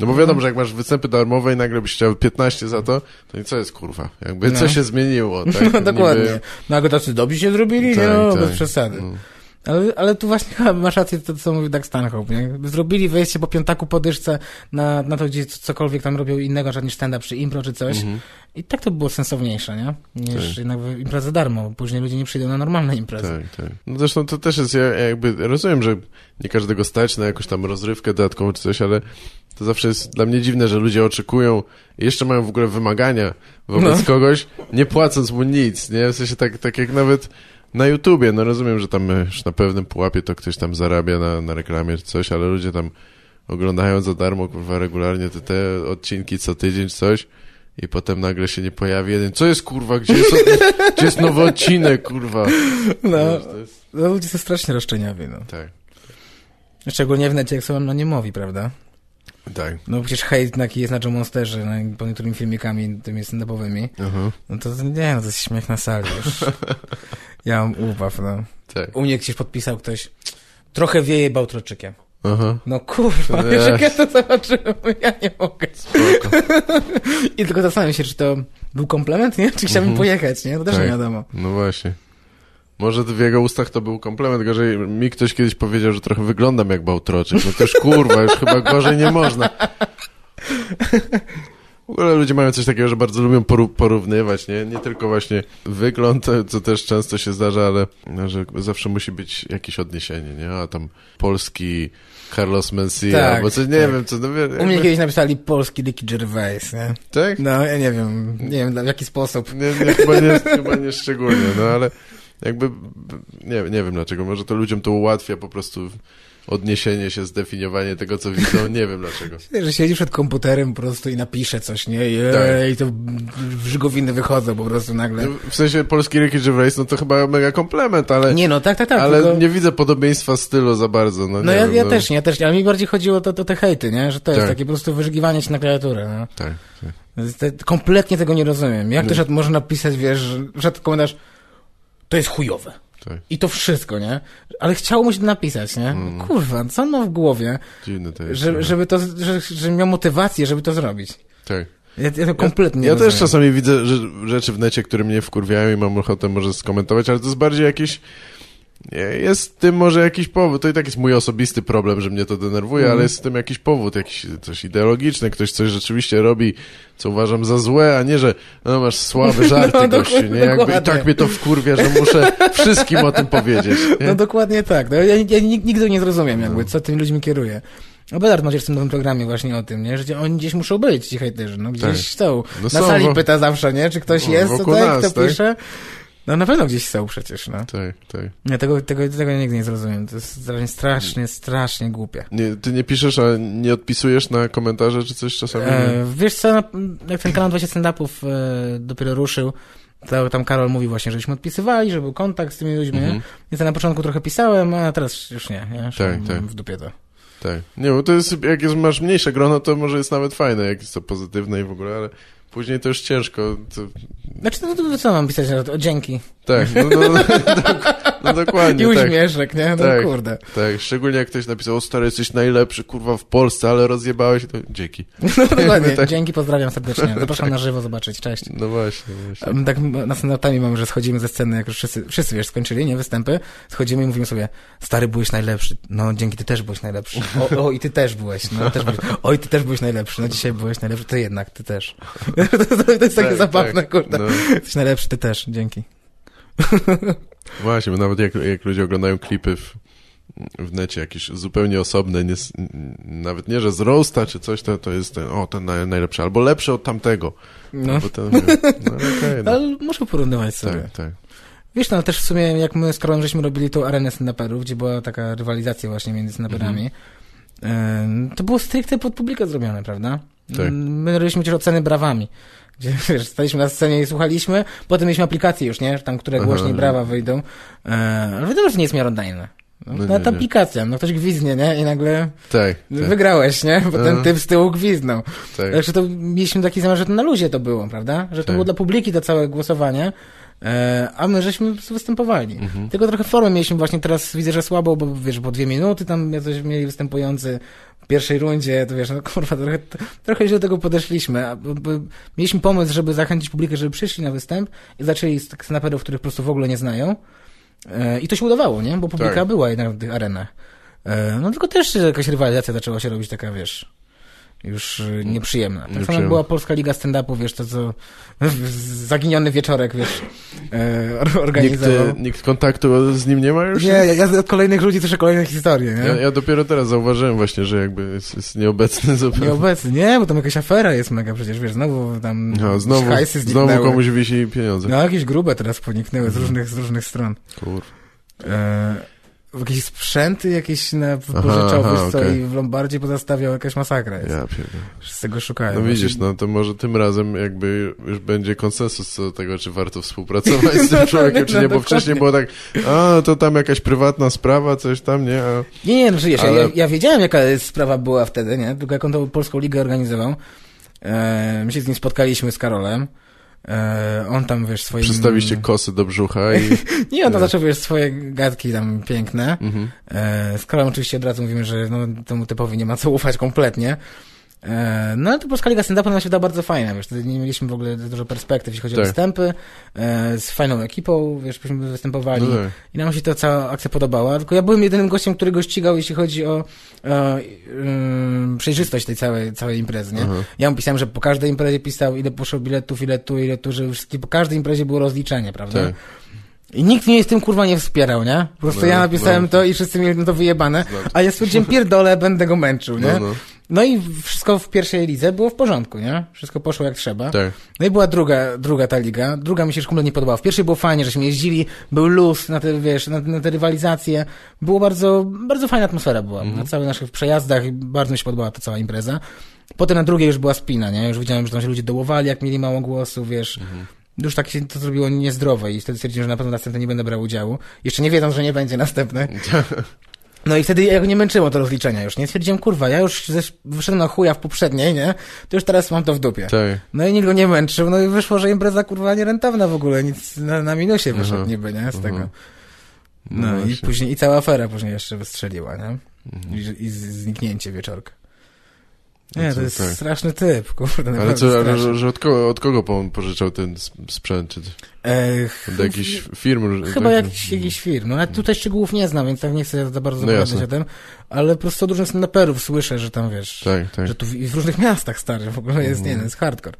No bo wiadomo, że jak masz występy darmowe i nagle byś chciał 15 za to, to i co jest kurwa? Jakby No. co się zmieniło, tak? No dokładnie. Niby- No a tacy dobrzy się zrobili? Tak, no, tak. bez przesady. No. Ale, ale tu właśnie chyba masz rację, to co mówi Doug Stanhope, nie? Zrobili wejście po piątaku po dyszce na, na to, gdzie cokolwiek tam robią innego, żadnie stand-up czy impro czy coś. Mhm. I tak to było sensowniejsze, nie? Niż Tak. jednak impreza za darmo, później ludzie nie przyjdą na normalne imprezy. Tak, tak. No zresztą to też jest, ja ja jakby rozumiem, że nie każdego stać na jakąś tam rozrywkę dodatkową czy coś, ale to zawsze jest dla mnie dziwne, że ludzie oczekują i jeszcze mają w ogóle wymagania wobec No. kogoś, nie płacąc mu nic, nie? W sensie tak, tak jak nawet na YouTubie, no rozumiem, że tam już na pewnym pułapie to ktoś tam zarabia na, na reklamie czy coś, ale ludzie tam oglądają za darmo, kurwa, regularnie te, te odcinki co tydzień czy coś i potem nagle się nie pojawi jeden, co jest kurwa, gdzie jest, gdzie jest nowy odcinek, kurwa? No, Wiesz, jest... no ludzie są strasznie roszczeniowi, no. Tak, Szczególnie w necie, jak są anonimowi, prawda? Tak. No przecież hejt taki jest na Joe Monsterze, na, po niektórymi filmikami tymi stand-upowymi. Aha, No to nie, no to jest śmiech na sali już. Ja mam ubaw, no. tak. U mnie gdzieś podpisał ktoś, trochę wieje bałtroczykiem. Aha, No kurwa, wiesz, jak ja to zobaczyłem, ja nie mogę. I tylko zastanawiam się, czy to był komplement, nie? Czy chciałbym Mhm. pojechać, nie? To też Tak. nie wiadomo. No właśnie. Może w jego ustach to był komplement, gorzej mi ktoś kiedyś powiedział, że trochę wyglądam jak Bałtroczyk. No to już kurwa, już chyba gorzej nie można. W ogóle ludzie mają coś takiego, że bardzo lubią porównywać, nie? Nie tylko właśnie wygląd, co też często się zdarza, ale no, że zawsze musi być jakieś odniesienie, nie? A tam polski Carlos Mencia, Tak, bo coś, nie tak. wiem, co no, wie, U mnie kiedyś napisali polski Ricky Gervais, nie? Tak? No, ja nie wiem, nie wiem w jaki sposób. Nie, nie, chyba, nie, chyba nie szczególnie, no ale jakby nie, nie wiem dlaczego, może to ludziom to ułatwia po prostu odniesienie się, zdefiniowanie tego, co widzą, nie wiem dlaczego. Że siedzi przed komputerem po prostu i napisze coś, nie? Tak. i to brzygowiny wychodzą po prostu nagle. No, W sensie polski Ricky Gervais, no to chyba mega komplement, ale, Nie no, tak, tak, tak. ale tylko... nie widzę podobieństwa stylu za bardzo, no, No ja, wiem, ja no. też nie, ja też nie, ale mi bardziej chodziło o to, to te hejty, nie? Że to jest Tak. takie po prostu wyżygiwanie się na klawiaturę, no. Tak, tak. Kompletnie tego nie rozumiem. Jak No. to, że można napisać, wiesz, że komentarz to jest chujowe. tak. I to wszystko, nie? Ale chciało mu się napisać, nie? Kurwa, co on ma w głowie, Dziwne to jest. że, no. żeby to, że, że miał motywację, żeby to zrobić. Tak. Ja, ja to kompletnie nie Ja rozumiem. też czasami widzę rzeczy w necie, które mnie wkurwiają i mam ochotę może skomentować, ale to jest bardziej jakieś... Jest w tym może jakiś powód, to i tak jest mój osobisty problem, że mnie to denerwuje, Mhm. ale jest w tym jakiś powód, jakiś coś ideologiczny, ktoś coś rzeczywiście robi, co uważam za złe, a nie, że no masz słabe żarty, No, gościu, nie? Jakby, I tak mnie to wkurwia, że muszę wszystkim o tym powiedzieć. Nie? No dokładnie tak. No, ja, ja nig- nigdy nie zrozumiem No. jakby, co tymi ludźmi kieruje. No Bedard macie w tym nowym programie właśnie o tym, nie? Że oni gdzieś muszą być, ci hejterzy, no gdzieś Tak. są. No Na są, sali wo- pyta zawsze, nie? Czy ktoś No, jest wokół tutaj, nas, kto tak? pisze? No na pewno gdzieś są przecież, no. Tak, tak. Nie, tego, tego, tego nigdy nie zrozumiem. To jest strasznie, strasznie, strasznie głupie. Nie, ty nie piszesz, a nie odpisujesz na komentarze czy coś czasami? E, wiesz co, na- jak ten kanał 20 stand-upów e, dopiero ruszył, to tam Karol mówi właśnie, żebyśmy odpisywali, że był kontakt z tymi ludźmi, Mhm. Więc ja na początku trochę pisałem, a teraz już nie. Ja już Tak, tak. w dupie to. Tak. Nie, bo to jest, jak jest, masz mniejsze grono, to może jest nawet fajne, jak jest to pozytywne i w ogóle, ale później to już ciężko. To, Znaczy, no to, to co mam pisać? O, dzięki. tak, no, no, no, dok- No dokładnie, I tak. uśmieszek, nie? No Tak. kurde. Tak, szczególnie jak ktoś napisał, o stary, jesteś najlepszy, kurwa, w Polsce, ale rozjebałeś, to dzięki. No dokładnie. Tak. Dzięki, pozdrawiam serdecznie. Zapraszam na żywo zobaczyć. Cześć. No właśnie, właśnie. Tak następnymi mamy, że schodzimy ze sceny, jak już wszyscy, wszyscy wiesz, skończyli, nie, występy, schodzimy i mówimy sobie, stary, byłeś najlepszy, no dzięki, ty też byłeś najlepszy, o, o i ty też byłeś, no też byłeś, oj, ty też byłeś najlepszy, no dzisiaj byłeś najlepszy, to jednak, ty też. to, to, to jest takie Tak, zabawne, tak, kurde. No. Jesteś najlepszy, ty też, dzięki. Właśnie, bo nawet jak, jak ludzie oglądają klipy w, w necie jakieś zupełnie osobne, nie, nawet nie, że z roasta czy coś, to, to jest ten, o, ten naj, najlepszy, albo lepszy od tamtego. No, Bo ten, no, okej, no. ale muszę porównywać sobie. Tak, tak. Wiesz, no ale też w sumie jak my z Karolem żeśmy robili tą arenę stand-uperów, gdzie była taka rywalizacja właśnie między stand-uperami, em, to było stricte pod publikę zrobione, prawda? Tak. My robiliśmy też oceny brawami. Gdzie, wiesz, staliśmy na scenie i słuchaliśmy, potem mieliśmy aplikację już, nie? Tam, które Aha. głośniej brawa wyjdą. E, ale wiadomo, że nie jest miarodajne. No, No Nawet aplikacja, no ktoś gwizdnie, nie? I nagle Tak, tak, wygrałeś, nie? Bo ten Aha. typ z tyłu gwizdnął. tak. Także to mieliśmy taki zamiar, że to na luzie to było, prawda? Że to Tak. było dla publiki to całe głosowanie, e, a my żeśmy występowali. Mhm. Tylko trochę formę mieliśmy właśnie teraz, widzę, że słabo, bo wiesz, po dwie minuty tam coś mieli występujący pierwszej rundzie, to wiesz, no kurwa, trochę, trochę źle do tego podeszliśmy. Mieliśmy pomysł, żeby zachęcić publikę, żeby przyszli na występ i zaczęli z tak snaperów, których po prostu w ogóle nie znają. E, I to się udawało, nie? Bo publika Tak. była jednak w tych arenach. E, no tylko też jakaś rywalizacja zaczęła się robić taka, wiesz, już y, nieprzyjemna. Tak samo Nieprzyjemna. jak była Polska Liga Stand-Upu, wiesz, to co zaginiony wieczorek, wiesz, e, Nikt, organizował. e, nikt kontaktu z nim nie ma już? Nie, ja, od kolejnych ludzi słyszę kolejne historie, nie? Ja, ja dopiero teraz zauważyłem właśnie, że jakby jest, jest nieobecny zupełnie. Nieobecny, nie, bo tam jakaś afera jest mega przecież, wiesz, znowu tam No, znowu, znowu komuś wisi pieniądze. No, jakieś grube teraz poniknęły z różnych, z różnych stron. Kur... E, jakieś sprzęty jakieś na Aha, pożyczowy aha, stoi okej. w Lombardzie pozastawiał, jakaś masakra jest. Ja pierdolę. Wszyscy go szukają. No widzisz, no to może tym razem jakby już będzie konsensus co do tego, czy warto współpracować z tym człowiekiem, czy No, nie, bo dokładnie. wcześniej było tak, a to tam jakaś prywatna sprawa, coś tam, nie? A... Nie, nie, no wiesz, Ale- ja, ja wiedziałem, jaka sprawa była wtedy, nie? Tylko jak on tą Polską Ligę organizował, e, my się z nim spotkaliśmy z Karolem, e, on tam, wiesz, swoim... Przedstawiście kosy do brzucha i... Nie, on tam Nie. zaczął, wiesz, swoje gadki tam piękne. Mhm. E, z Karolem oczywiście od razu mówimy, że no, temu typowi nie ma co ufać kompletnie. E, no ale to Polska Liga Stand-Upu nam się wydała bardzo fajna, wiesz, nie mieliśmy w ogóle dużo perspektyw, jeśli chodzi Tak. o występy, e, z fajną ekipą, wiesz, byśmy występowali. No tak. I nam się ta cała akcja podobała, tylko ja byłem jedynym gościem, który go ścigał, jeśli chodzi o e, ym, przejrzystość tej całej, całej imprezy, nie? Ja mu pisałem, że po każdej imprezie pisał, ile poszło biletów, ile tu, ile tu, że wszystkie, po każdej imprezie było rozliczenie, prawda? Tak. I nikt mnie z tym kurwa nie wspierał, nie? Po prostu No, ja napisałem no. to i wszyscy mieli to wyjebane, a ja stwierdziłem, pierdolę, będę go męczył, nie? No, no. I wszystko w pierwszej lidze było w porządku, nie? Wszystko poszło jak trzeba. Tak. No i była druga, druga ta liga. Druga mi się już kompletnie nie podobała. W pierwszej było fajnie, żeśmy jeździli, był luz na te, wiesz, na, na te rywalizacje. Było bardzo, bardzo fajna atmosfera była Mhm. na całych naszych przejazdach i bardzo mi się podobała ta cała impreza. Potem na drugiej już była spina, nie? Już widziałem, że tam się ludzie dołowali, jak mieli mało głosu, wiesz. Mhm. Już tak się to zrobiło niezdrowe i wtedy stwierdziłem, że na pewno następne nie będę brał udziału. Jeszcze nie wiedząc, że nie będzie następne. No i wtedy ja go nie męczyło to rozliczenia już, nie? Stwierdziłem, kurwa, ja już wyszedłem na chuja w poprzedniej, nie? To już teraz mam to w dupie. Tak. No i nikt go nie męczył, no i wyszło, że impreza kurwa nierentowna w ogóle, nic na, na minusie wyszedł Aha, niby, nie? Z aha. tego. No, i właśnie. później, i cała afera później jeszcze wystrzeliła, nie? Mhm. I, i zniknięcie wieczorka. No Nie, to to jest tak. straszny typ, kurde, Ale co, ale, że, że od, kogo, od kogo on pożyczał ten sp- sprzęt? Czy E, od ch- jakichś firm? Chyba tak? jakiś, jakiś firm. No ale tutaj szczegółów nie znam, więc tak nie chcę za bardzo No o tym. Ale po prostu dużo snaperów słyszę, że tam wiesz, Tak, tak. że tu w, w różnych miastach stary w ogóle jest, nie Mhm. wiem, jest hardcore.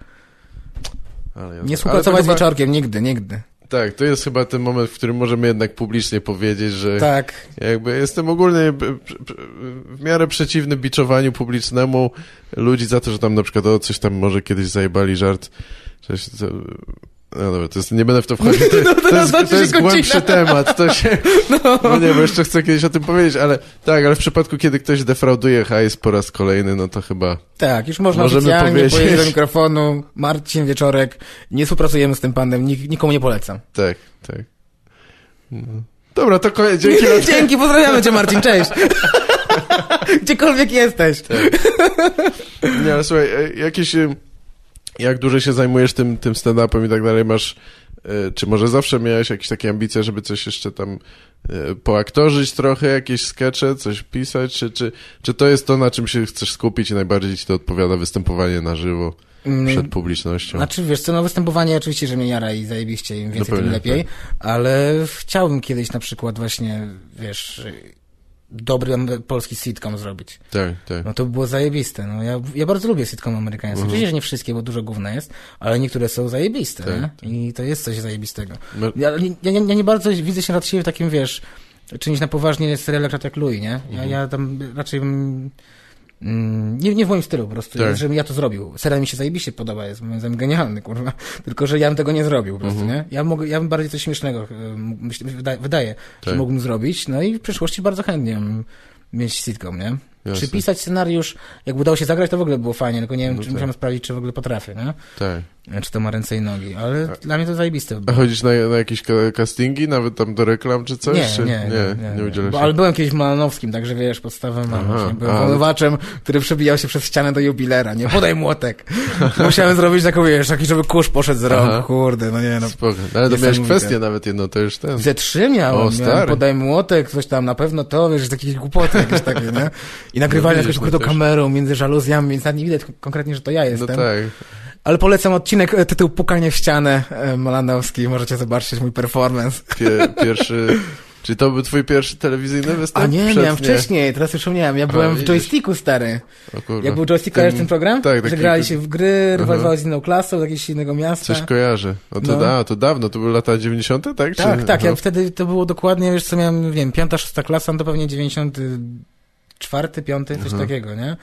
Ale. Nie Ale współpracować to chyba- wieczorkiem, nigdy, nigdy. Tak, to jest chyba ten moment, w którym możemy jednak publicznie powiedzieć, że Tak. jakby jestem ogólnie w miarę przeciwny biczowaniu publicznemu ludzi za to, że tam na przykład o coś tam może kiedyś zajebali żart. Coś, to, no dobra, to jest, nie będę w to wchodził. To, to, jest, znaczy to jest głębszy temat. To się, no. nie, bo jeszcze chcę kiedyś o tym powiedzieć, ale tak, ale w przypadku, kiedy ktoś defrauduje hajs po raz kolejny, no to chyba Tak, już można Możemy oficjalnie powiedzieć. do mikrofonu, Marcin Wieczorek, nie współpracujemy z tym panem, nik nikomu nie polecam. tak, tak. No. Dobra, to koniec. Dzięki. Dzięki, pozdrawiamy cię Marcin, cześć. Gdziekolwiek jesteś. Nie, ale słuchaj, e, jakieś... Jak dłużej się zajmujesz tym, tym stand-upem i tak dalej, masz e, czy może zawsze miałeś jakieś takie ambicje, żeby coś jeszcze tam e, poaktorzyć trochę, jakieś skecze, coś pisać, czy, czy, czy to jest to, na czym się chcesz skupić i najbardziej ci to odpowiada występowanie na żywo Mm, przed publicznością? Znaczy, wiesz co, no występowanie oczywiście, że mnie jara i zajebiście, im więcej, pewnie, tym lepiej, tak. ale chciałbym kiedyś na przykład właśnie, wiesz, dobry polski sitcom zrobić. Tak, tak. No to by było zajebiste. No, ja, ja bardzo lubię sitcom amerykańskie. Mhm. Oczywiście, że nie wszystkie, bo dużo gówna jest, ale niektóre są zajebiste, Tak, tak. I to jest coś zajebistego. No, Ja, ja, ja, nie bardzo widzę się nad siebie takim, wiesz, czynić na poważnie serial jak Louis, nie? Ja, Mhm. ja tam raczej bym... Mm, nie, nie w moim stylu po prostu, Tak. żebym ja to zrobił. Serial mi się zajebiście podoba, jest moim zdaniem genialny, kurwa. Tylko, że ja bym tego nie zrobił po prostu, Mhm. nie? Ja, mogę, ja bym bardziej coś śmiesznego, e, myślę, wydaje, Tak. że mógłbym zrobić, no i w przyszłości bardzo chętnie mieć sitcom, nie? Jasne. Czy pisać scenariusz, jak udało się zagrać, to w ogóle było fajnie, tylko nie wiem, No czy tak. musiałem sprawdzić, czy w ogóle potrafię, nie? tak. Czy to ma ręce i nogi, ale A- dla mnie to zajebiste. A chodzisz na, na jakieś castingi, nawet tam do reklam czy coś? Nie, czy... nie, nie, nie, nie udzielasz Bo, ale byłem kiedyś Malanowskim, także wiesz, podstawę mam. Aha. Byłem a, wolnowaczem, który przebijał się przez ścianę do jubilera, nie? Podaj młotek. Musiałem zrobić taką, wiesz, taki, żeby kurz poszedł z rąk, Aha. kurde, no nie no. Spoko. Ale to miałeś kwestię nawet jedno, to już ten. Ze trzy miałem, O, miałem podaj młotek, coś tam, na pewno to, wiesz, takie głupoty jakieś takie, nie? I nagrywali No no ukrytą też. kamerą między żaluzjami, więc nawet nie widać konkretnie, że to ja No jestem. tak. Ale polecam odcinek, e, tytuł Pukanie w ścianę e, Malanowski, możecie zobaczyć mój performance. Pie, pierwszy... Czy to był twój pierwszy telewizyjny występ? A nie, Przed- miałem wcześniej, teraz już wspomniałem, ja byłem w widzisz. joysticku, stary. Jak był joystick, kojarzysz ten program? Tak, Że taki- grali się w gry, rywalizowali z inną klasą, z jakiegoś innego miasta. Coś kojarzę. No to, No. A, to dawno, to były lata 90., tak? Tak, Czy... tak, Aha. ja wtedy to było dokładnie, wiesz co, miałem, nie wiem, piąta, szósta klasa, no to pewnie 94, piąty, coś Aha. takiego, nie?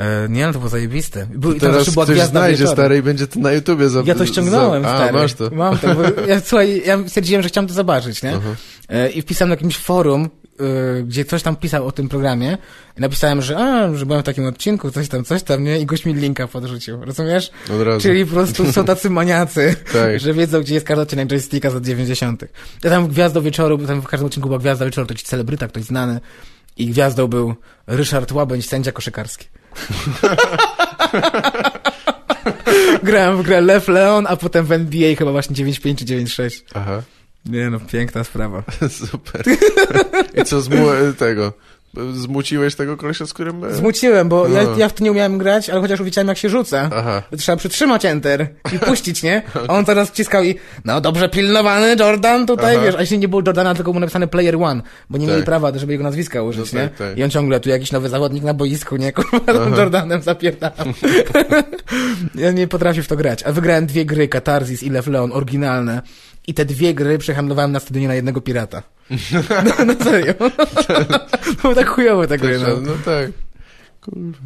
E, nie, no to było zajebiste. Był, To teraz była ktoś znajdzie wieczoru. stary i będzie to na YouTubie za, Ja to ściągnąłem, za... A, stary. masz to. Mam to, bo ja, słuchaj, ja stwierdziłem, że chciałem to zobaczyć, nie? Aha. E, I wpisałem na jakimś forum, e, gdzie ktoś tam pisał o tym programie. Napisałem, że a, że byłem w takim odcinku, coś tam, coś tam, nie? I gość mi linka podrzucił, rozumiesz? Od razu. Czyli po prostu są tacy maniacy, Tak. że wiedzą, gdzie jest każdy odcinek joysticka z lat 90. Ja tam gwiazdą wieczoru, bo tam w każdym odcinku była gwiazda wieczoru, to ci celebryta, ktoś znany. I gwiazdą był Ryszard Łabędź, sędzia koszykarski. Grałem w grę Lew Leon, a potem w NBA chyba właśnie 9.5 czy 9.6. Aha, Nie no, piękna sprawa. super. I co, zmu... tego... Zmuciłeś tego kolesia, z którym... e, Zmuciłem, bo ja, No. ja w to nie umiałem grać, ale chociaż już wiedziałem jak się rzuca. Aha. Trzeba przytrzymać enter i puścić, nie? A on teraz wciskał i no dobrze pilnowany Jordan tutaj, Aha. wiesz, a jeśli nie było Jordana, tylko było napisane player one, bo nie Tak. mieli prawa, żeby jego nazwiska użyć, No nie? tak, tak. I on ciągle tu jakiś nowy zawodnik na boisku, nie? Kurwa, Jordanem zapierdalam. ja nie potrafię w to grać. A wygrałem dwie gry, Katarzys i Lev Leon, oryginalne. I te dwie gry przehandlowałem na stadionie na jednego pirata. No, no serio. Było tak chujowe gry, Także, no. no tak. Kurwa.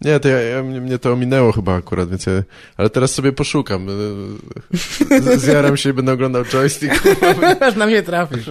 Nie, to ja, ja, mnie, mnie to ominęło chyba akurat, więc ja, ale teraz sobie poszukam. Z- Zjaram się i będę oglądał joystick. Aż na mnie trafisz.